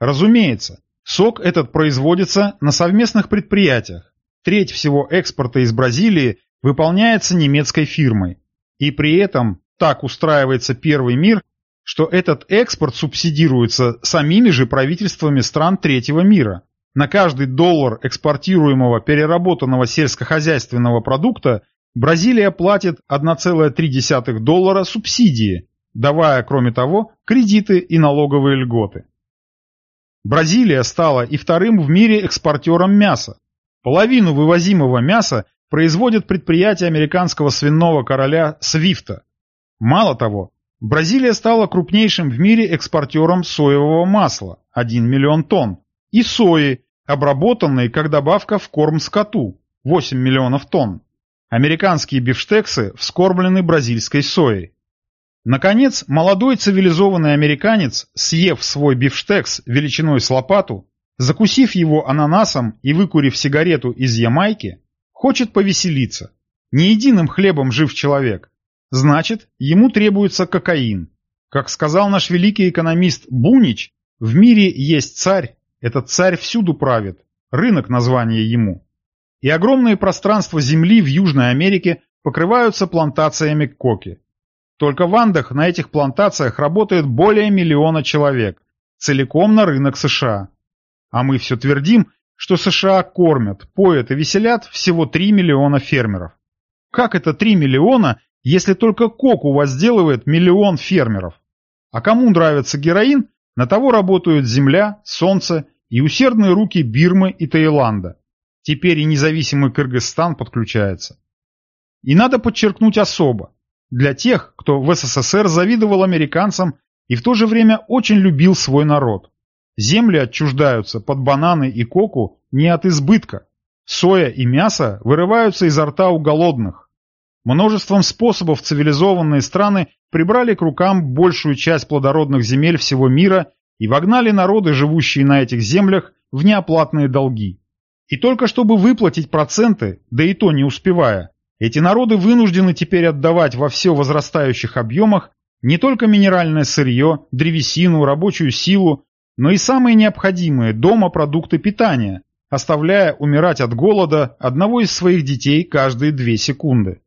Разумеется, сок этот производится на совместных предприятиях. Треть всего экспорта из Бразилии выполняется немецкой фирмой. И при этом так устраивается первый мир, что этот экспорт субсидируется самими же правительствами стран третьего мира. На каждый доллар экспортируемого переработанного сельскохозяйственного продукта Бразилия платит 1,3 доллара субсидии, давая, кроме того, кредиты и налоговые льготы. Бразилия стала и вторым в мире экспортером мяса. Половину вывозимого мяса производит предприятие американского свиного короля Свифта. Мало того, Бразилия стала крупнейшим в мире экспортером соевого масла – 1 миллион тонн, и сои, обработанной как добавка в корм скоту – 8 миллионов тонн. Американские бифштексы вскормлены бразильской соей. Наконец, молодой цивилизованный американец, съев свой бифштекс величиной с лопату, закусив его ананасом и выкурив сигарету из Ямайки, хочет повеселиться. Не единым хлебом жив человек. Значит, ему требуется кокаин. Как сказал наш великий экономист Бунич, в мире есть царь, этот царь всюду правит, рынок название ему и огромные пространства земли в Южной Америке покрываются плантациями коки. Только в Андах на этих плантациях работает более миллиона человек, целиком на рынок США. А мы все твердим, что США кормят, поят и веселят всего 3 миллиона фермеров. Как это 3 миллиона, если только коку возделывает миллион фермеров. А кому нравится героин, на того работают земля, солнце и усердные руки Бирмы и Таиланда. Теперь и независимый Кыргызстан подключается. И надо подчеркнуть особо, для тех, кто в СССР завидовал американцам и в то же время очень любил свой народ. Земли отчуждаются под бананы и коку не от избытка. Соя и мясо вырываются изо рта у голодных. Множеством способов цивилизованные страны прибрали к рукам большую часть плодородных земель всего мира и вогнали народы, живущие на этих землях, в неоплатные долги. И только чтобы выплатить проценты, да и то не успевая, эти народы вынуждены теперь отдавать во все возрастающих объемах не только минеральное сырье, древесину, рабочую силу, но и самые необходимые дома продукты питания, оставляя умирать от голода одного из своих детей каждые две секунды.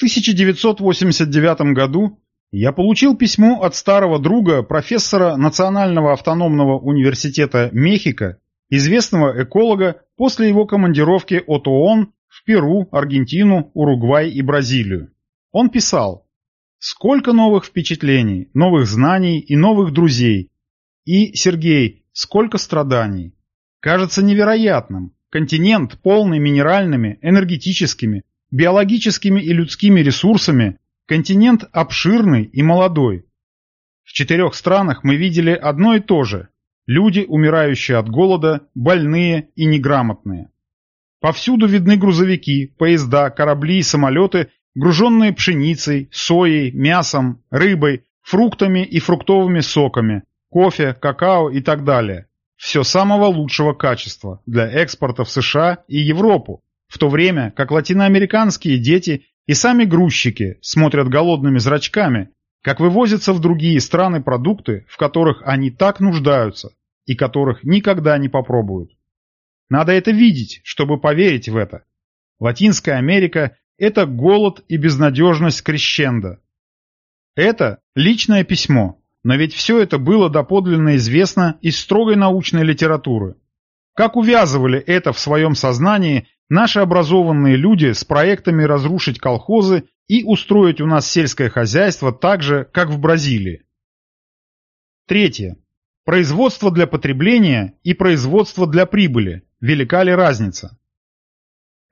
В 1989 году я получил письмо от старого друга, профессора Национального автономного университета Мехико, известного эколога после его командировки от ООН в Перу, Аргентину, Уругвай и Бразилию. Он писал «Сколько новых впечатлений, новых знаний и новых друзей. И, Сергей, сколько страданий. Кажется невероятным. Континент, полный минеральными, энергетическими, биологическими и людскими ресурсами, Континент обширный и молодой. В четырех странах мы видели одно и то же. Люди, умирающие от голода, больные и неграмотные. Повсюду видны грузовики, поезда, корабли и самолеты, груженные пшеницей, соей, мясом, рыбой, фруктами и фруктовыми соками, кофе, какао и так далее. Все самого лучшего качества для экспорта в США и Европу, в то время как латиноамериканские дети и сами грузчики смотрят голодными зрачками, как вывозятся в другие страны продукты, в которых они так нуждаются и которых никогда не попробуют. Надо это видеть, чтобы поверить в это. Латинская Америка – это голод и безнадежность крещенда. Это личное письмо, но ведь все это было доподлинно известно из строгой научной литературы. Как увязывали это в своем сознании Наши образованные люди с проектами разрушить колхозы и устроить у нас сельское хозяйство так же, как в Бразилии. Третье. Производство для потребления и производство для прибыли. Велика ли разница?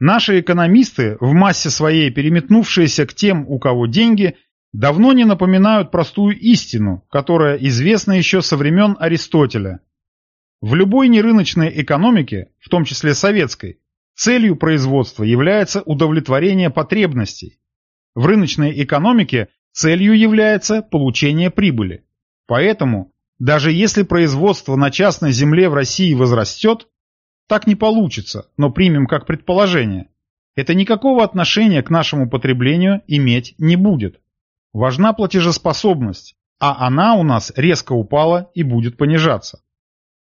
Наши экономисты, в массе своей переметнувшиеся к тем, у кого деньги, давно не напоминают простую истину, которая известна еще со времен Аристотеля. В любой нерыночной экономике, в том числе советской, Целью производства является удовлетворение потребностей. В рыночной экономике целью является получение прибыли. Поэтому, даже если производство на частной земле в России возрастет, так не получится, но примем как предположение. Это никакого отношения к нашему потреблению иметь не будет. Важна платежеспособность, а она у нас резко упала и будет понижаться.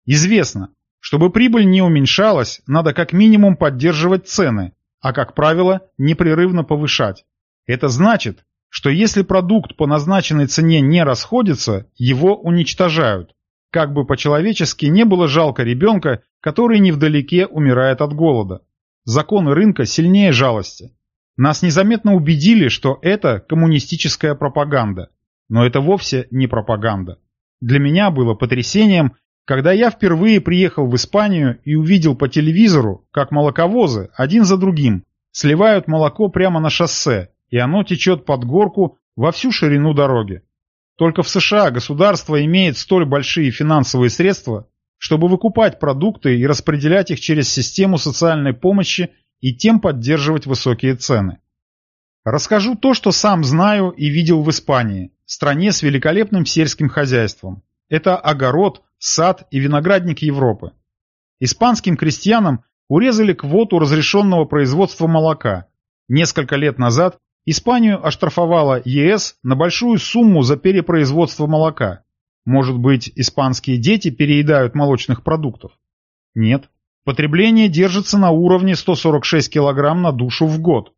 Известно, чтобы прибыль не уменьшалась, надо как минимум поддерживать цены, а как правило непрерывно повышать. Это значит, что если продукт по назначенной цене не расходится, его уничтожают. Как бы по-человечески не было жалко ребенка, который невдалеке умирает от голода. Законы рынка сильнее жалости. Нас незаметно убедили, что это коммунистическая пропаганда. Но это вовсе не пропаганда. Для меня было потрясением, когда я впервые приехал в Испанию и увидел по телевизору, как молоковозы один за другим сливают молоко прямо на шоссе, и оно течет под горку во всю ширину дороги. Только в США государство имеет столь большие финансовые средства, чтобы выкупать продукты и распределять их через систему социальной помощи и тем поддерживать высокие цены. Расскажу то, что сам знаю и видел в Испании, стране с великолепным сельским хозяйством. Это огород, сад и виноградник Европы. Испанским крестьянам урезали квоту разрешенного производства молока. Несколько лет назад Испанию оштрафовала ЕС на большую сумму за перепроизводство молока. Может быть, испанские дети переедают молочных продуктов? Нет. Потребление держится на уровне 146 кг на душу в год.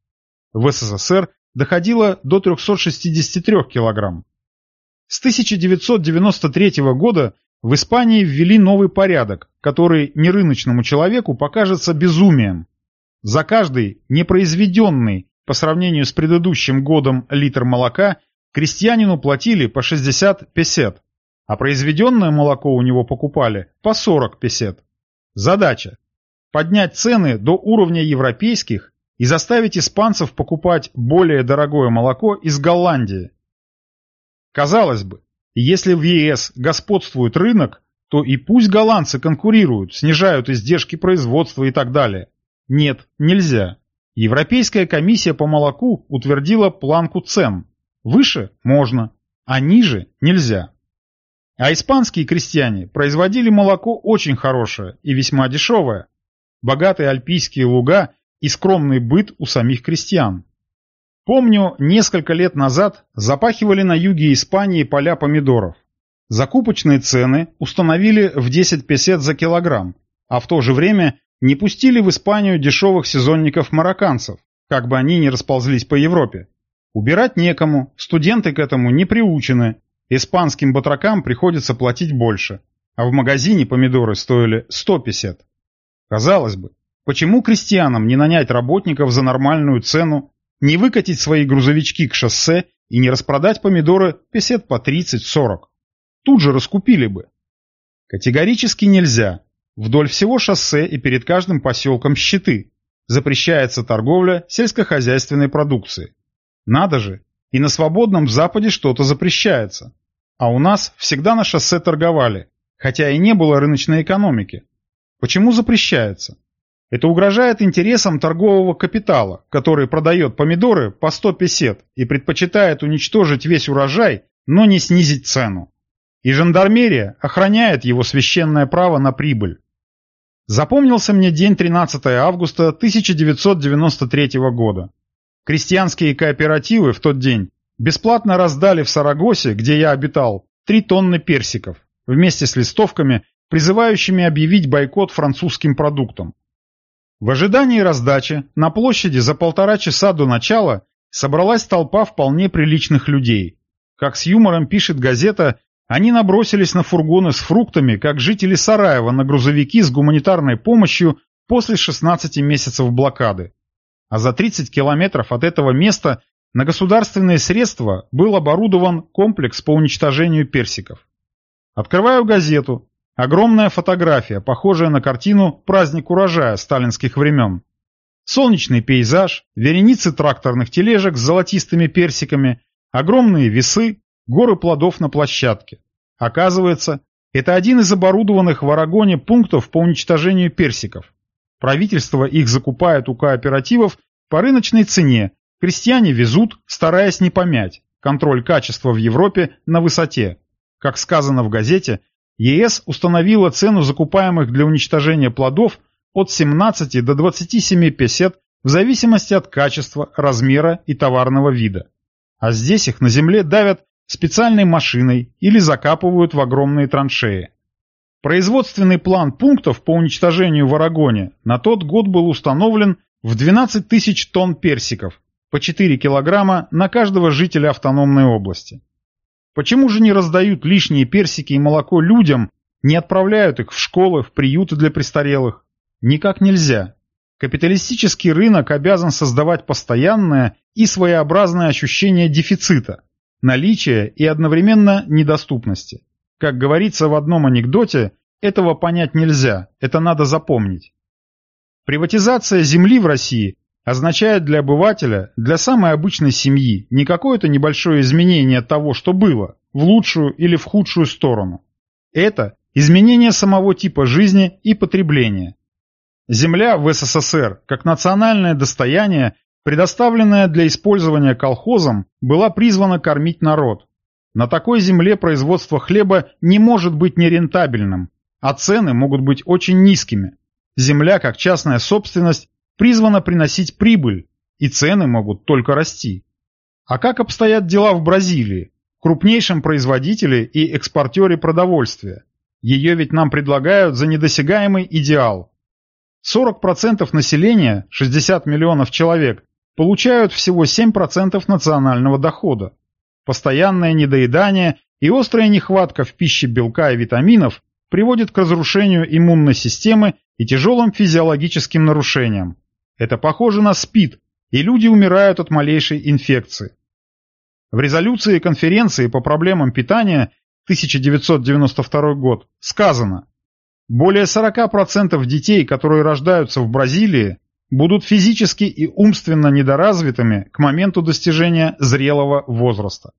В СССР доходило до 363 кг. С 1993 года в Испании ввели новый порядок, который нерыночному человеку покажется безумием. За каждый непроизведенный, по сравнению с предыдущим годом литр молока крестьянину платили по 60 песет, а произведенное молоко у него покупали по 40 песет. Задача – поднять цены до уровня европейских и заставить испанцев покупать более дорогое молоко из Голландии. Казалось бы, если в ЕС господствует рынок, то и пусть голландцы конкурируют, снижают издержки производства и так далее. Нет, нельзя. Европейская комиссия по молоку утвердила планку цен. Выше можно, а ниже нельзя. А испанские крестьяне производили молоко очень хорошее и весьма дешевое. Богатые альпийские луга и скромный быт у самих крестьян. Помню, несколько лет назад запахивали на юге Испании поля помидоров. Закупочные цены установили в 10 песет за килограмм, а в то же время не пустили в Испанию дешевых сезонников-марокканцев, как бы они ни расползлись по Европе. Убирать некому, студенты к этому не приучены, испанским батракам приходится платить больше, а в магазине помидоры стоили 100 песет. Казалось бы, почему крестьянам не нанять работников за нормальную цену, не выкатить свои грузовички к шоссе и не распродать помидоры песет по 30-40? Тут же раскупили бы. Категорически нельзя. Вдоль всего шоссе и перед каждым поселком щиты. Запрещается торговля сельскохозяйственной продукцией. Надо же, и на свободном Западе что-то запрещается. А у нас всегда на шоссе торговали, хотя и не было рыночной экономики. Почему запрещается? Это угрожает интересам торгового капитала, который продает помидоры по 100 песет и предпочитает уничтожить весь урожай, но не снизить цену. И жандармерия охраняет его священное право на прибыль. Запомнился мне день 13 августа 1993 года. Крестьянские кооперативы в тот день бесплатно раздали в Сарагосе, где я обитал, три тонны персиков, вместе с листовками, призывающими объявить бойкот французским продуктам. В ожидании раздачи на площади за полтора часа до начала собралась толпа вполне приличных людей. Как с юмором пишет газета, они набросились на фургоны с фруктами, как жители Сараева на грузовики с гуманитарной помощью после 16 месяцев блокады. А за 30 километров от этого места на государственные средства был оборудован комплекс по уничтожению персиков. Открываю газету. Огромная фотография, похожая на картину «Праздник урожая» сталинских времен. Солнечный пейзаж, вереницы тракторных тележек с золотистыми персиками, огромные весы, горы плодов на площадке. Оказывается, это один из оборудованных в Арагоне пунктов по уничтожению персиков. Правительство их закупает у кооперативов по рыночной цене, крестьяне везут, стараясь не помять. Контроль качества в Европе на высоте. Как сказано в газете, ЕС установила цену закупаемых для уничтожения плодов от 17 до 27 песет в зависимости от качества, размера и товарного вида. А здесь их на земле давят специальной машиной или закапывают в огромные траншеи. Производственный план пунктов по уничтожению в Арагоне на тот год был установлен в 12 тысяч тонн персиков, по 4 килограмма на каждого жителя автономной области. Почему же не раздают лишние персики и молоко людям, не отправляют их в школы, в приюты для престарелых? Никак нельзя. Капиталистический рынок обязан создавать постоянное и своеобразное ощущение дефицита, наличия и одновременно недоступности. Как говорится в одном анекдоте, этого понять нельзя, это надо запомнить. Приватизация земли в России означает для обывателя, для самой обычной семьи, не какое-то небольшое изменение того, что было, в лучшую или в худшую сторону. Это изменение самого типа жизни и потребления. Земля в СССР, как национальное достояние, предоставленная для использования колхозом, была призвана кормить народ. На такой земле производство хлеба не может быть нерентабельным, а цены могут быть очень низкими. Земля, как частная собственность, призвана приносить прибыль, и цены могут только расти. А как обстоят дела в Бразилии, крупнейшем производителе и экспортере продовольствия? Ее ведь нам предлагают за недосягаемый идеал. 40% населения, 60 миллионов человек, получают всего 7% национального дохода. Постоянное недоедание и острая нехватка в пище белка и витаминов приводит к разрушению иммунной системы и тяжелым физиологическим нарушениям. Это похоже на СПИД, и люди умирают от малейшей инфекции. В резолюции конференции по проблемам питания 1992 год сказано, более 40% детей, которые рождаются в Бразилии, будут физически и умственно недоразвитыми к моменту достижения зрелого возраста.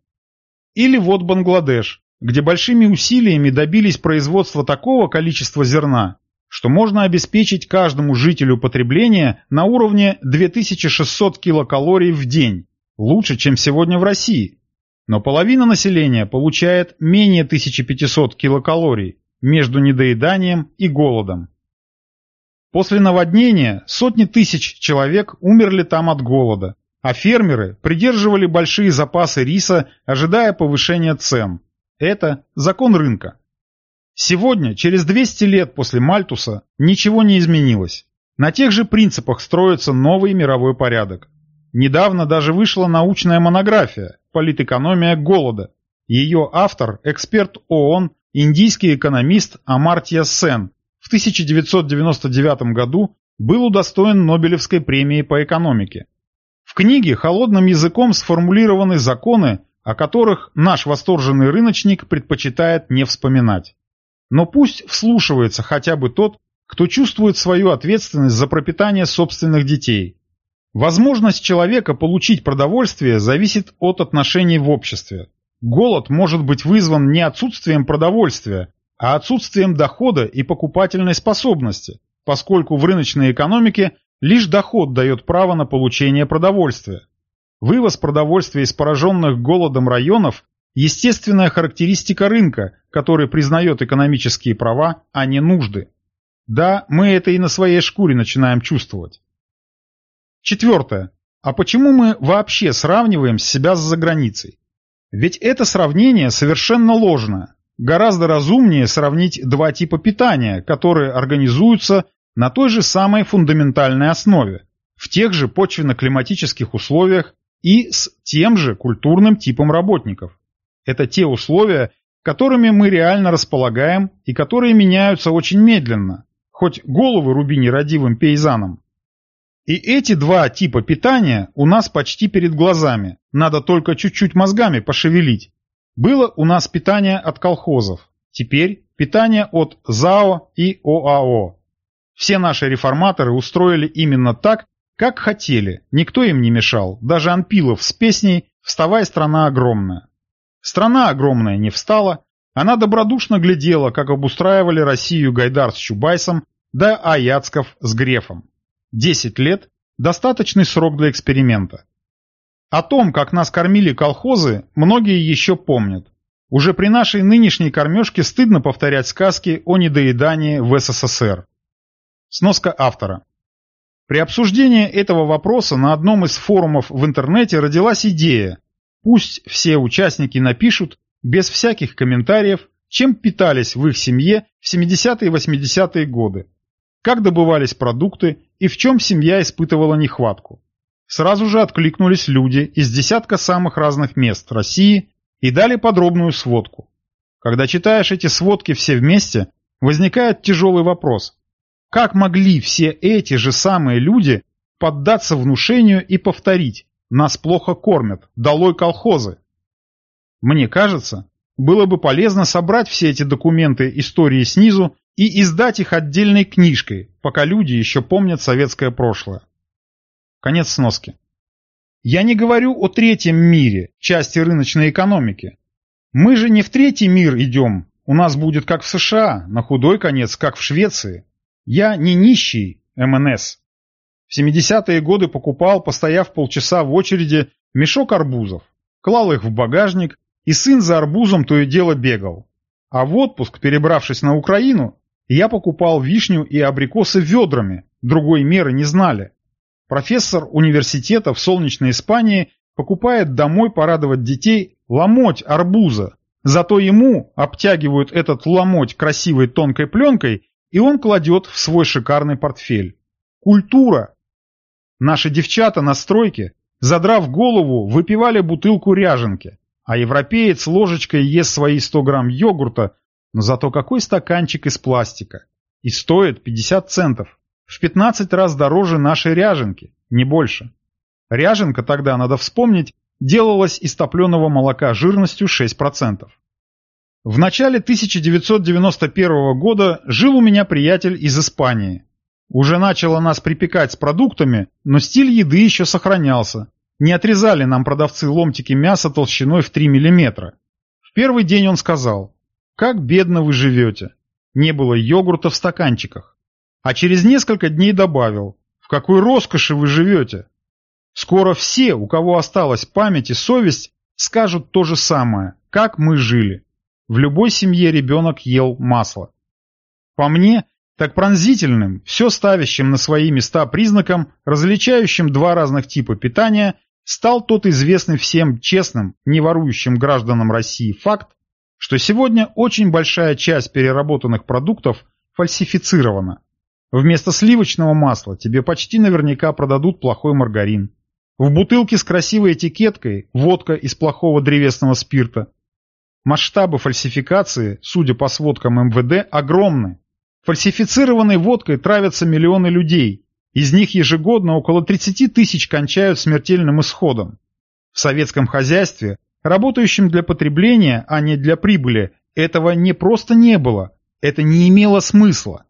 Или вот Бангладеш, где большими усилиями добились производства такого количества зерна, что можно обеспечить каждому жителю потребление на уровне 2600 килокалорий в день, лучше, чем сегодня в России. Но половина населения получает менее 1500 килокалорий между недоеданием и голодом. После наводнения сотни тысяч человек умерли там от голода, а фермеры придерживали большие запасы риса, ожидая повышения цен. Это закон рынка. Сегодня, через 200 лет после Мальтуса, ничего не изменилось. На тех же принципах строится новый мировой порядок. Недавно даже вышла научная монография «Политэкономия голода». Ее автор – эксперт ООН, индийский экономист Амартья Сен, в 1999 году был удостоен Нобелевской премии по экономике. В книге холодным языком сформулированы законы, о которых наш восторженный рыночник предпочитает не вспоминать. Но пусть вслушивается хотя бы тот, кто чувствует свою ответственность за пропитание собственных детей. Возможность человека получить продовольствие зависит от отношений в обществе. Голод может быть вызван не отсутствием продовольствия, а отсутствием дохода и покупательной способности, поскольку в рыночной экономике Лишь доход дает право на получение продовольствия. Вывоз продовольствия из пораженных голодом районов – естественная характеристика рынка, который признает экономические права, а не нужды. Да, мы это и на своей шкуре начинаем чувствовать. Четвертое. А почему мы вообще сравниваем себя с заграницей? Ведь это сравнение совершенно ложное. Гораздо разумнее сравнить два типа питания, которые организуются на той же самой фундаментальной основе, в тех же почвенно-климатических условиях и с тем же культурным типом работников. Это те условия, которыми мы реально располагаем и которые меняются очень медленно, хоть головы руби нерадивым пейзанам. И эти два типа питания у нас почти перед глазами, надо только чуть-чуть мозгами пошевелить. Было у нас питание от колхозов, теперь питание от ЗАО и ОАО. Все наши реформаторы устроили именно так, как хотели, никто им не мешал, даже Анпилов с песней «Вставай, страна огромная». Страна огромная не встала, она добродушно глядела, как обустраивали Россию Гайдар с Чубайсом, да Аяцков с Грефом. Десять лет – достаточный срок для эксперимента. О том, как нас кормили колхозы, многие еще помнят. Уже при нашей нынешней кормежке стыдно повторять сказки о недоедании в СССР. Сноска автора. При обсуждении этого вопроса на одном из форумов в интернете родилась идея. Пусть все участники напишут, без всяких комментариев, чем питались в их семье в 70-е и 80-е годы, как добывались продукты и в чем семья испытывала нехватку. Сразу же откликнулись люди из десятка самых разных мест России и дали подробную сводку. Когда читаешь эти сводки все вместе, возникает тяжелый вопрос – как могли все эти же самые люди поддаться внушению и повторить «нас плохо кормят, долой колхозы»? Мне кажется, было бы полезно собрать все эти документы истории снизу и издать их отдельной книжкой, пока люди еще помнят советское прошлое. Конец сноски. Я не говорю о третьем мире, части рыночной экономики. Мы же не в третий мир идем, у нас будет как в США, на худой конец, как в Швеции. Я не нищий МНС. В 70-е годы покупал, постояв полчаса в очереди, мешок арбузов, клал их в багажник, и сын за арбузом то и дело бегал. А в отпуск, перебравшись на Украину, я покупал вишню и абрикосы ведрами, другой меры не знали. Профессор университета в солнечной Испании покупает домой порадовать детей ломоть арбуза, зато ему обтягивают этот ломоть красивой тонкой пленкой и он кладет в свой шикарный портфель. Культура! Наши девчата на стройке, задрав голову, выпивали бутылку ряженки, а европеец ложечкой ест свои 100 грамм йогурта, но зато какой стаканчик из пластика. И стоит 50 центов. В 15 раз дороже нашей ряженки, не больше. Ряженка тогда, надо вспомнить, делалась из топленого молока жирностью 6%. В начале 1991 года жил у меня приятель из Испании. Уже начало нас припекать с продуктами, но стиль еды еще сохранялся. Не отрезали нам продавцы ломтики мяса толщиной в 3 мм. В первый день он сказал, «Как бедно вы живете. Не было йогурта в стаканчиках». А через несколько дней добавил, «В какой роскоши вы живете. Скоро все, у кого осталась память и совесть, скажут то же самое, как мы жили. В любой семье ребенок ел масло. По мне, так пронзительным, все ставящим на свои места признаком, различающим два разных типа питания, стал тот известный всем честным, не ворующим гражданам России факт, что сегодня очень большая часть переработанных продуктов фальсифицирована. Вместо сливочного масла тебе почти наверняка продадут плохой маргарин. В бутылке с красивой этикеткой водка из плохого древесного спирта. Масштабы фальсификации, судя по сводкам МВД, огромны. Фальсифицированной водкой травятся миллионы людей. Из них ежегодно около 30 тысяч кончают смертельным исходом. В советском хозяйстве, работающем для потребления, а не для прибыли, этого не просто не было, это не имело смысла.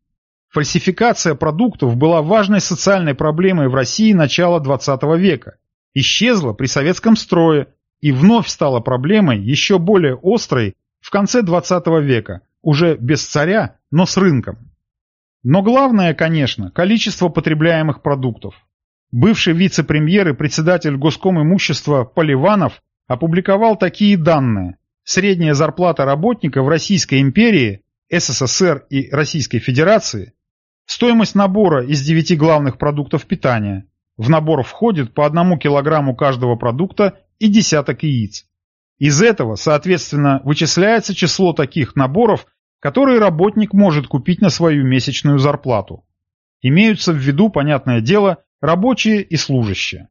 Фальсификация продуктов была важной социальной проблемой в России начала XX века исчезла при советском строе и вновь стала проблемой еще более острой в конце 20 века, уже без царя, но с рынком. Но главное, конечно, количество потребляемых продуктов. Бывший вице-премьер и председатель Госком имущества Поливанов опубликовал такие данные. Средняя зарплата работника в Российской империи, СССР и Российской Федерации, стоимость набора из девяти главных продуктов питания, в набор входит по одному килограмму каждого продукта и десяток яиц. Из этого, соответственно, вычисляется число таких наборов, которые работник может купить на свою месячную зарплату. Имеются в виду, понятное дело, рабочие и служащие.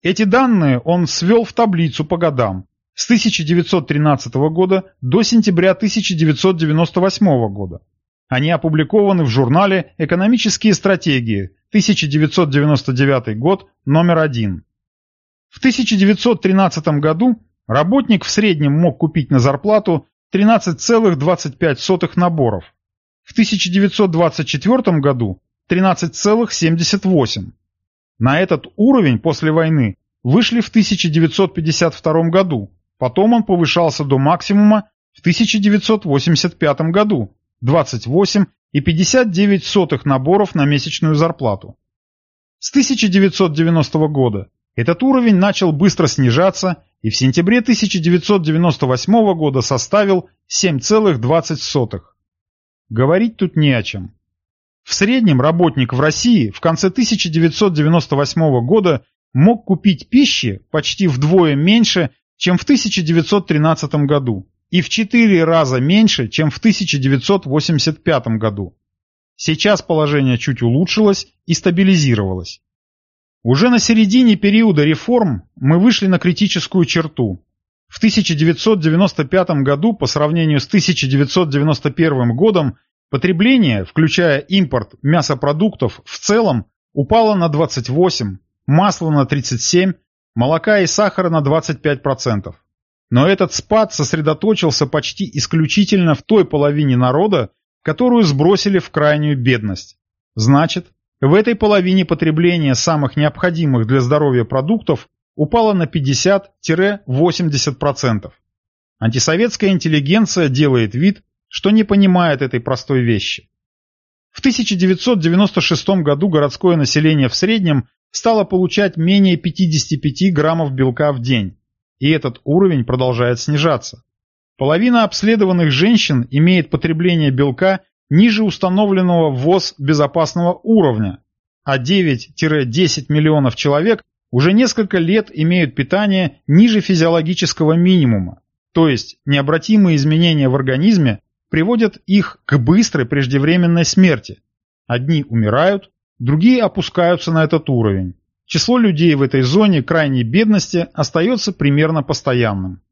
Эти данные он свел в таблицу по годам с 1913 года до сентября 1998 года. Они опубликованы в журнале «Экономические стратегии», 1999 год, номер один. В 1913 году работник в среднем мог купить на зарплату 13,25 наборов. В 1924 году 13,78. На этот уровень после войны вышли в 1952 году, потом он повышался до максимума в 1985 году 28 и 59 сотых наборов на месячную зарплату. С 1990 года этот уровень начал быстро снижаться и в сентябре 1998 года составил 7,20. Говорить тут не о чем. В среднем работник в России в конце 1998 года мог купить пищи почти вдвое меньше, чем в 1913 году и в 4 раза меньше, чем в 1985 году. Сейчас положение чуть улучшилось и стабилизировалось. Уже на середине периода реформ мы вышли на критическую черту. В 1995 году по сравнению с 1991 годом потребление, включая импорт мясопродуктов в целом, упало на 28, масла на 37, молока и сахара на 25%. Но этот спад сосредоточился почти исключительно в той половине народа, которую сбросили в крайнюю бедность. Значит, в этой половине потребление самых необходимых для здоровья продуктов упало на 50-80%. Антисоветская интеллигенция делает вид, что не понимает этой простой вещи. В 1996 году городское население в среднем стало получать менее 55 граммов белка в день и этот уровень продолжает снижаться. Половина обследованных женщин имеет потребление белка ниже установленного ВОЗ безопасного уровня, а 9-10 миллионов человек уже несколько лет имеют питание ниже физиологического минимума, то есть необратимые изменения в организме приводят их к быстрой преждевременной смерти. Одни умирают, другие опускаются на этот уровень число людей в этой зоне крайней бедности остается примерно постоянным.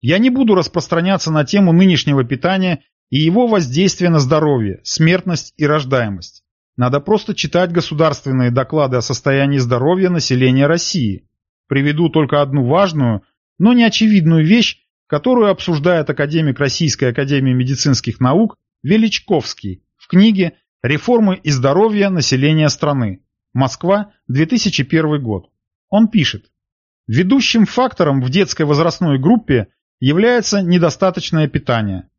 Я не буду распространяться на тему нынешнего питания и его воздействия на здоровье, смертность и рождаемость. Надо просто читать государственные доклады о состоянии здоровья населения России. Приведу только одну важную, но не очевидную вещь, которую обсуждает академик Российской академии медицинских наук Величковский в книге «Реформы и здоровье населения страны. Москва, 2001 год». Он пишет, ведущим фактором в детской возрастной группе является недостаточное питание.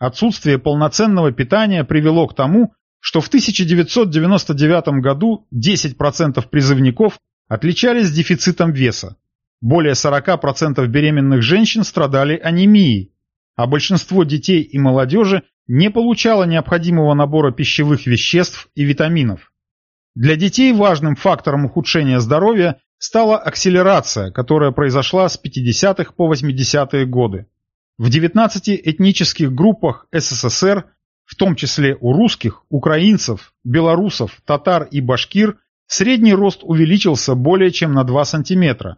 Отсутствие полноценного питания привело к тому, что в 1999 году 10% призывников отличались дефицитом веса. Более 40% беременных женщин страдали анемией, а большинство детей и молодежи не получало необходимого набора пищевых веществ и витаминов. Для детей важным фактором ухудшения здоровья стала акселерация, которая произошла с 50-х по 80-е годы. В 19 этнических группах СССР, в том числе у русских, украинцев, белорусов, татар и башкир, средний рост увеличился более чем на 2 сантиметра.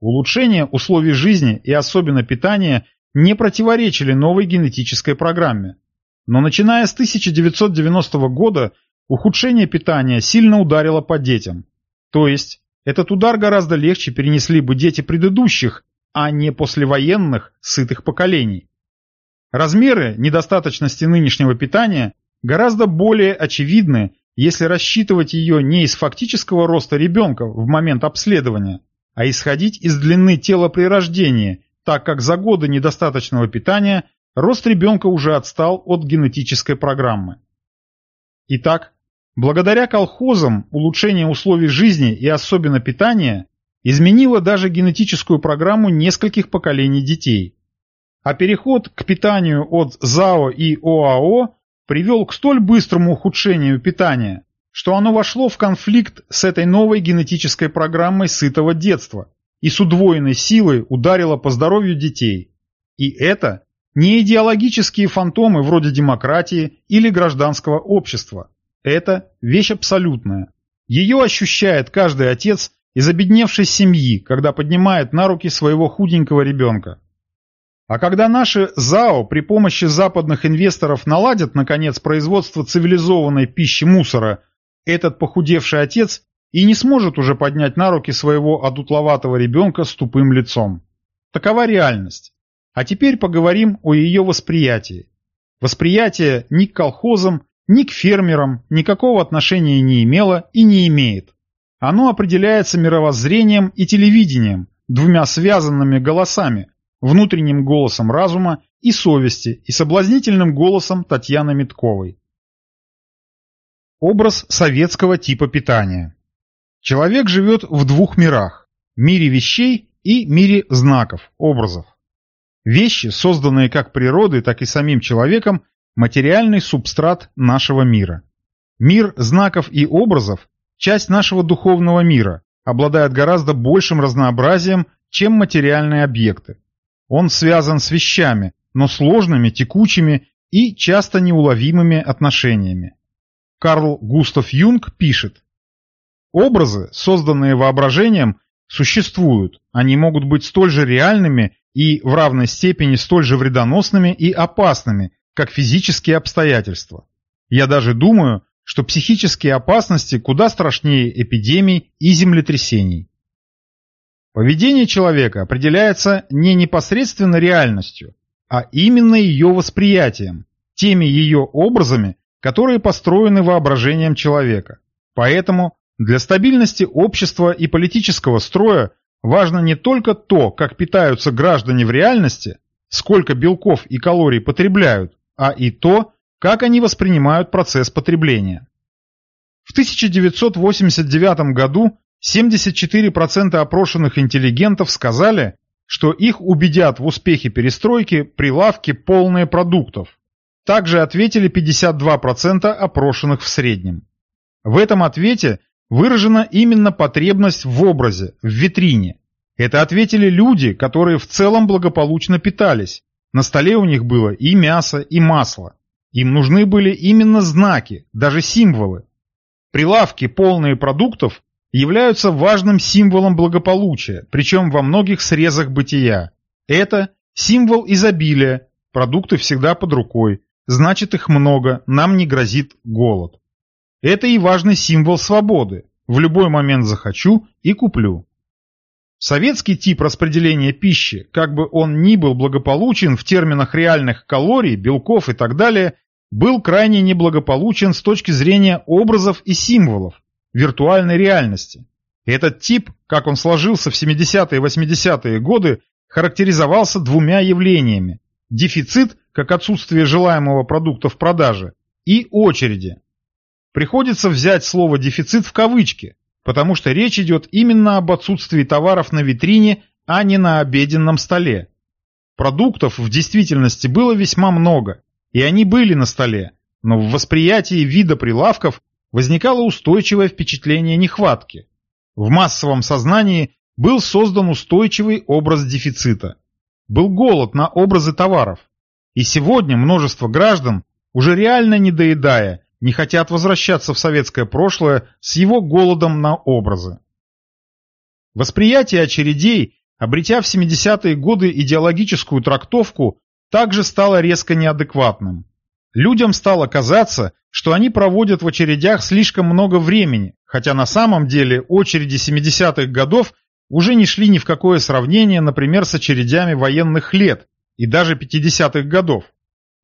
Улучшение условий жизни и особенно питания не противоречили новой генетической программе. Но начиная с 1990 года ухудшение питания сильно ударило по детям. То есть этот удар гораздо легче перенесли бы дети предыдущих, а не послевоенных, сытых поколений. Размеры недостаточности нынешнего питания гораздо более очевидны, если рассчитывать ее не из фактического роста ребенка в момент обследования, а исходить из длины тела при рождении, так как за годы недостаточного питания рост ребенка уже отстал от генетической программы. Итак, благодаря колхозам улучшение условий жизни и особенно питания изменило даже генетическую программу нескольких поколений детей. А переход к питанию от ЗАО и ОАО привел к столь быстрому ухудшению питания, что оно вошло в конфликт с этой новой генетической программой сытого детства и с удвоенной силой ударило по здоровью детей. И это не идеологические фантомы вроде демократии или гражданского общества. Это вещь абсолютная. Ее ощущает каждый отец из обедневшей семьи, когда поднимает на руки своего худенького ребенка. А когда наши ЗАО при помощи западных инвесторов наладят, наконец, производство цивилизованной пищи мусора этот похудевший отец и не сможет уже поднять на руки своего одутловатого ребенка с тупым лицом. Такова реальность. А теперь поговорим о ее восприятии. Восприятие ни к колхозам, ни к фермерам никакого отношения не имело и не имеет. Оно определяется мировоззрением и телевидением, двумя связанными голосами, внутренним голосом разума и совести и соблазнительным голосом Татьяны Митковой. Образ советского типа питания. Человек живет в двух мирах – мире вещей и мире знаков, образов. Вещи, созданные как природой, так и самим человеком, материальный субстрат нашего мира. Мир знаков и образов – часть нашего духовного мира, обладает гораздо большим разнообразием, чем материальные объекты. Он связан с вещами, но сложными, текучими и часто неуловимыми отношениями. Карл Густав Юнг пишет, «Образы, созданные воображением, существуют, они могут быть столь же реальными и в равной степени столь же вредоносными и опасными, как физические обстоятельства. Я даже думаю, что психические опасности куда страшнее эпидемий и землетрясений. Поведение человека определяется не непосредственно реальностью, а именно ее восприятием, теми ее образами, которые построены воображением человека. Поэтому для стабильности общества и политического строя важно не только то, как питаются граждане в реальности, сколько белков и калорий потребляют, а и то, как они воспринимают процесс потребления. В 1989 году 74% опрошенных интеллигентов сказали, что их убедят в успехе перестройки прилавки полные продуктов, также ответили 52% опрошенных в среднем. В этом ответе выражена именно потребность в образе, в витрине. Это ответили люди, которые в целом благополучно питались. На столе у них было и мясо, и масло. Им нужны были именно знаки, даже символы. Прилавки, полные продуктов, являются важным символом благополучия, причем во многих срезах бытия. Это символ изобилия, продукты всегда под рукой, Значит их много, нам не грозит голод. Это и важный символ свободы. В любой момент захочу и куплю. Советский тип распределения пищи, как бы он ни был благополучен в терминах реальных калорий, белков и так далее, был крайне неблагополучен с точки зрения образов и символов, виртуальной реальности. Этот тип, как он сложился в 70-е и 80-е годы, характеризовался двумя явлениями – дефицит, как отсутствие желаемого продукта в продаже, и очереди. Приходится взять слово «дефицит» в кавычки, потому что речь идет именно об отсутствии товаров на витрине, а не на обеденном столе. Продуктов в действительности было весьма много, и они были на столе, но в восприятии вида прилавков возникало устойчивое впечатление нехватки. В массовом сознании был создан устойчивый образ дефицита. Был голод на образы товаров. И сегодня множество граждан, уже реально не доедая, не хотят возвращаться в советское прошлое с его голодом на образы. Восприятие очередей, обретя в 70-е годы идеологическую трактовку, также стало резко неадекватным. Людям стало казаться, что они проводят в очередях слишком много времени, хотя на самом деле очереди 70-х годов уже не шли ни в какое сравнение, например, с очередями военных лет и даже 50-х годов.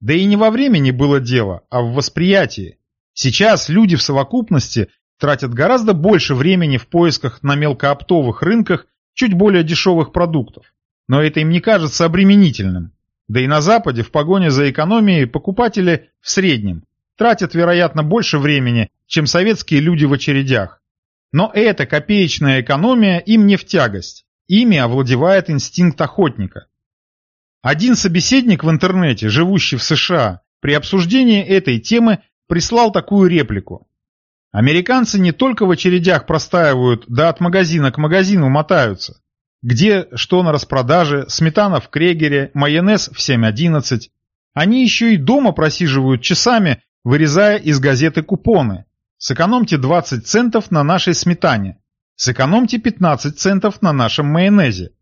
Да и не во времени было дело, а в восприятии. Сейчас люди в совокупности тратят гораздо больше времени в поисках на мелкооптовых рынках чуть более дешевых продуктов. Но это им не кажется обременительным. Да и на Западе в погоне за экономией покупатели в среднем тратят, вероятно, больше времени, чем советские люди в очередях. Но эта копеечная экономия им не в тягость. Ими овладевает инстинкт охотника. Один собеседник в интернете, живущий в США, при обсуждении этой темы прислал такую реплику. Американцы не только в очередях простаивают, да от магазина к магазину мотаются. Где что на распродаже, сметана в Крегере, майонез в 7.11. Они еще и дома просиживают часами, вырезая из газеты купоны. Сэкономьте 20 центов на нашей сметане. Сэкономьте 15 центов на нашем майонезе.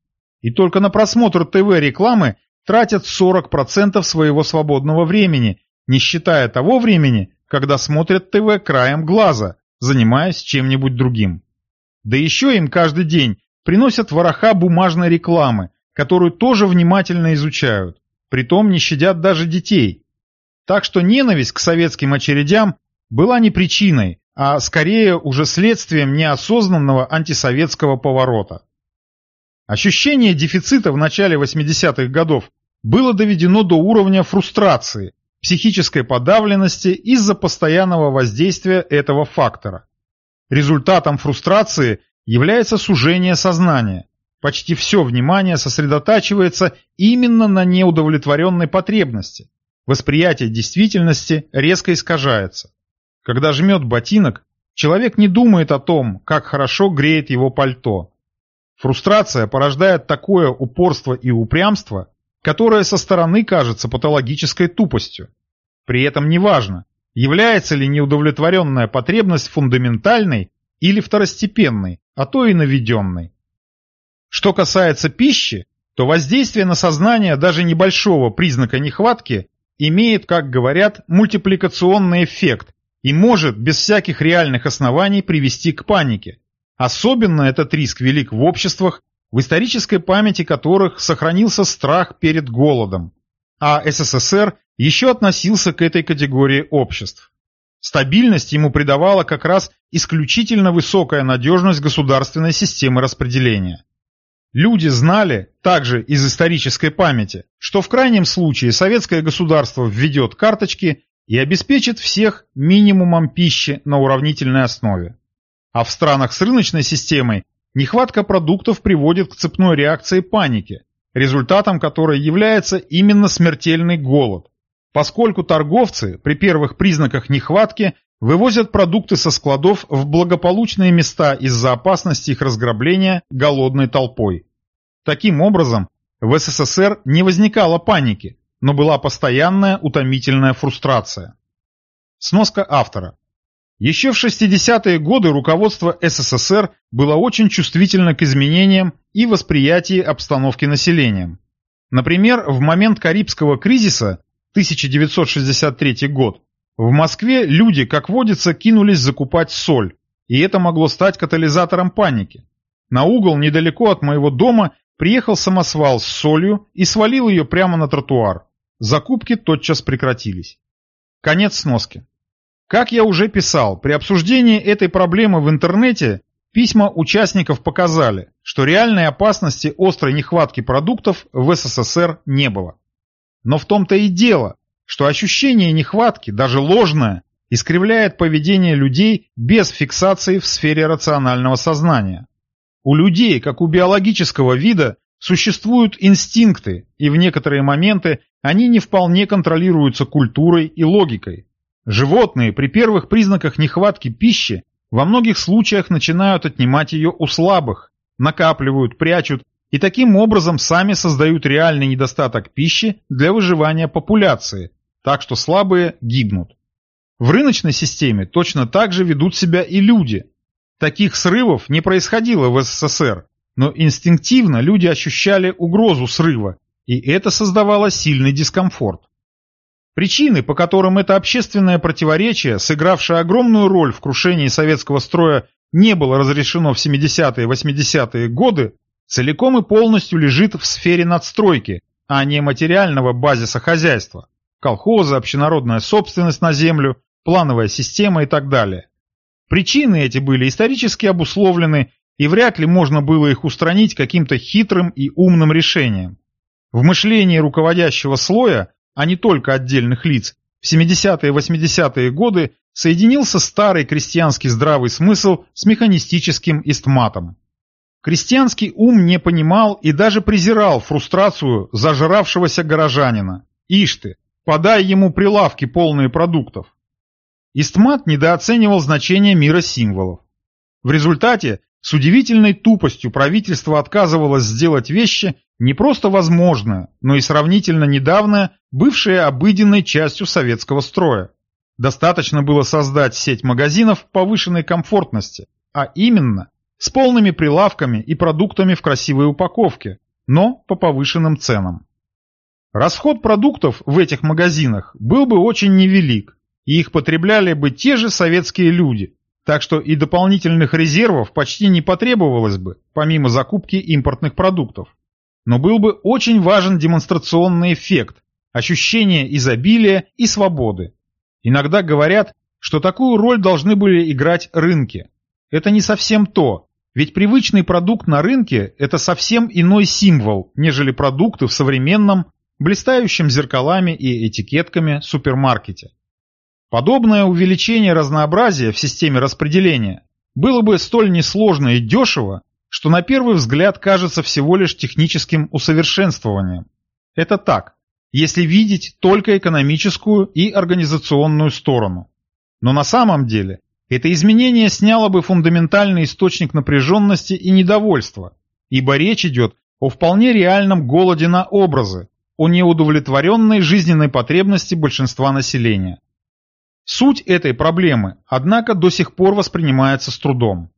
И только на просмотр ТВ-рекламы тратят 40% своего свободного времени, не считая того времени, когда смотрят ТВ краем глаза, занимаясь чем-нибудь другим. Да еще им каждый день приносят вороха бумажной рекламы, которую тоже внимательно изучают, притом не щадят даже детей. Так что ненависть к советским очередям была не причиной, а скорее уже следствием неосознанного антисоветского поворота. Ощущение дефицита в начале 80-х годов было доведено до уровня фрустрации, психической подавленности из-за постоянного воздействия этого фактора. Результатом фрустрации является сужение сознания. Почти все внимание сосредотачивается именно на неудовлетворенной потребности. Восприятие действительности резко искажается. Когда жмет ботинок, человек не думает о том, как хорошо греет его пальто. Фрустрация порождает такое упорство и упрямство, которое со стороны кажется патологической тупостью. При этом неважно, является ли неудовлетворенная потребность фундаментальной или второстепенной, а то и наведенной. Что касается пищи, то воздействие на сознание даже небольшого признака нехватки имеет, как говорят, мультипликационный эффект и может без всяких реальных оснований привести к панике. Особенно этот риск велик в обществах, в исторической памяти которых сохранился страх перед голодом, а СССР еще относился к этой категории обществ. Стабильность ему придавала как раз исключительно высокая надежность государственной системы распределения. Люди знали, также из исторической памяти, что в крайнем случае советское государство введет карточки и обеспечит всех минимумом пищи на уравнительной основе. А в странах с рыночной системой Нехватка продуктов приводит к цепной реакции паники, результатом которой является именно смертельный голод, поскольку торговцы при первых признаках нехватки вывозят продукты со складов в благополучные места из-за опасности их разграбления голодной толпой. Таким образом, в СССР не возникало паники, но была постоянная утомительная фрустрация. Сноска автора. Еще в 60-е годы руководство СССР было очень чувствительно к изменениям и восприятии обстановки населением. Например, в момент Карибского кризиса 1963 год В Москве люди, как водится, кинулись закупать соль, и это могло стать катализатором паники. На угол недалеко от моего дома приехал самосвал с солью и свалил ее прямо на тротуар. Закупки тотчас прекратились. Конец сноски. Как я уже писал, при обсуждении этой проблемы в интернете письма участников показали, что реальной опасности острой нехватки продуктов в СССР не было. Но в том-то и дело, что ощущение нехватки, даже ложное, искривляет поведение людей без фиксации в сфере рационального сознания. У людей, как у биологического вида, существуют инстинкты, и в некоторые моменты они не вполне контролируются культурой и логикой. Животные при первых признаках нехватки пищи во многих случаях начинают отнимать ее у слабых, накапливают, прячут и таким образом сами создают реальный недостаток пищи для выживания популяции, так что слабые гибнут. В рыночной системе точно так же ведут себя и люди. Таких срывов не происходило в СССР, но инстинктивно люди ощущали угрозу срыва, и это создавало сильный дискомфорт. Причины, по которым это общественное противоречие, сыгравшее огромную роль в крушении советского строя, не было разрешено в 70-е и 80-е годы, целиком и полностью лежит в сфере надстройки, а не материального базиса хозяйства. Колхозы, общенародная собственность на землю, плановая система и так далее. Причины эти были исторически обусловлены, и вряд ли можно было их устранить каким-то хитрым и умным решением. В мышлении руководящего слоя а не только отдельных лиц, в 70-е и 80-е годы соединился старый крестьянский здравый смысл с механистическим истматом. Крестьянский ум не понимал и даже презирал фрустрацию зажравшегося горожанина. Ишь ты, подай ему прилавки полные продуктов. Истмат недооценивал значение мира символов. В результате с удивительной тупостью правительство отказывалось сделать вещи, не просто возможное, но и сравнительно недавно бывшее обыденной частью советского строя. Достаточно было создать сеть магазинов повышенной комфортности, а именно с полными прилавками и продуктами в красивой упаковке, но по повышенным ценам. Расход продуктов в этих магазинах был бы очень невелик, и их потребляли бы те же советские люди, так что и дополнительных резервов почти не потребовалось бы, помимо закупки импортных продуктов но был бы очень важен демонстрационный эффект, ощущение изобилия и свободы. Иногда говорят, что такую роль должны были играть рынки. Это не совсем то, ведь привычный продукт на рынке – это совсем иной символ, нежели продукты в современном, блистающем зеркалами и этикетками супермаркете. Подобное увеличение разнообразия в системе распределения было бы столь несложно и дешево, что на первый взгляд кажется всего лишь техническим усовершенствованием. Это так, если видеть только экономическую и организационную сторону. Но на самом деле это изменение сняло бы фундаментальный источник напряженности и недовольства, ибо речь идет о вполне реальном голоде на образы, о неудовлетворенной жизненной потребности большинства населения. Суть этой проблемы, однако, до сих пор воспринимается с трудом.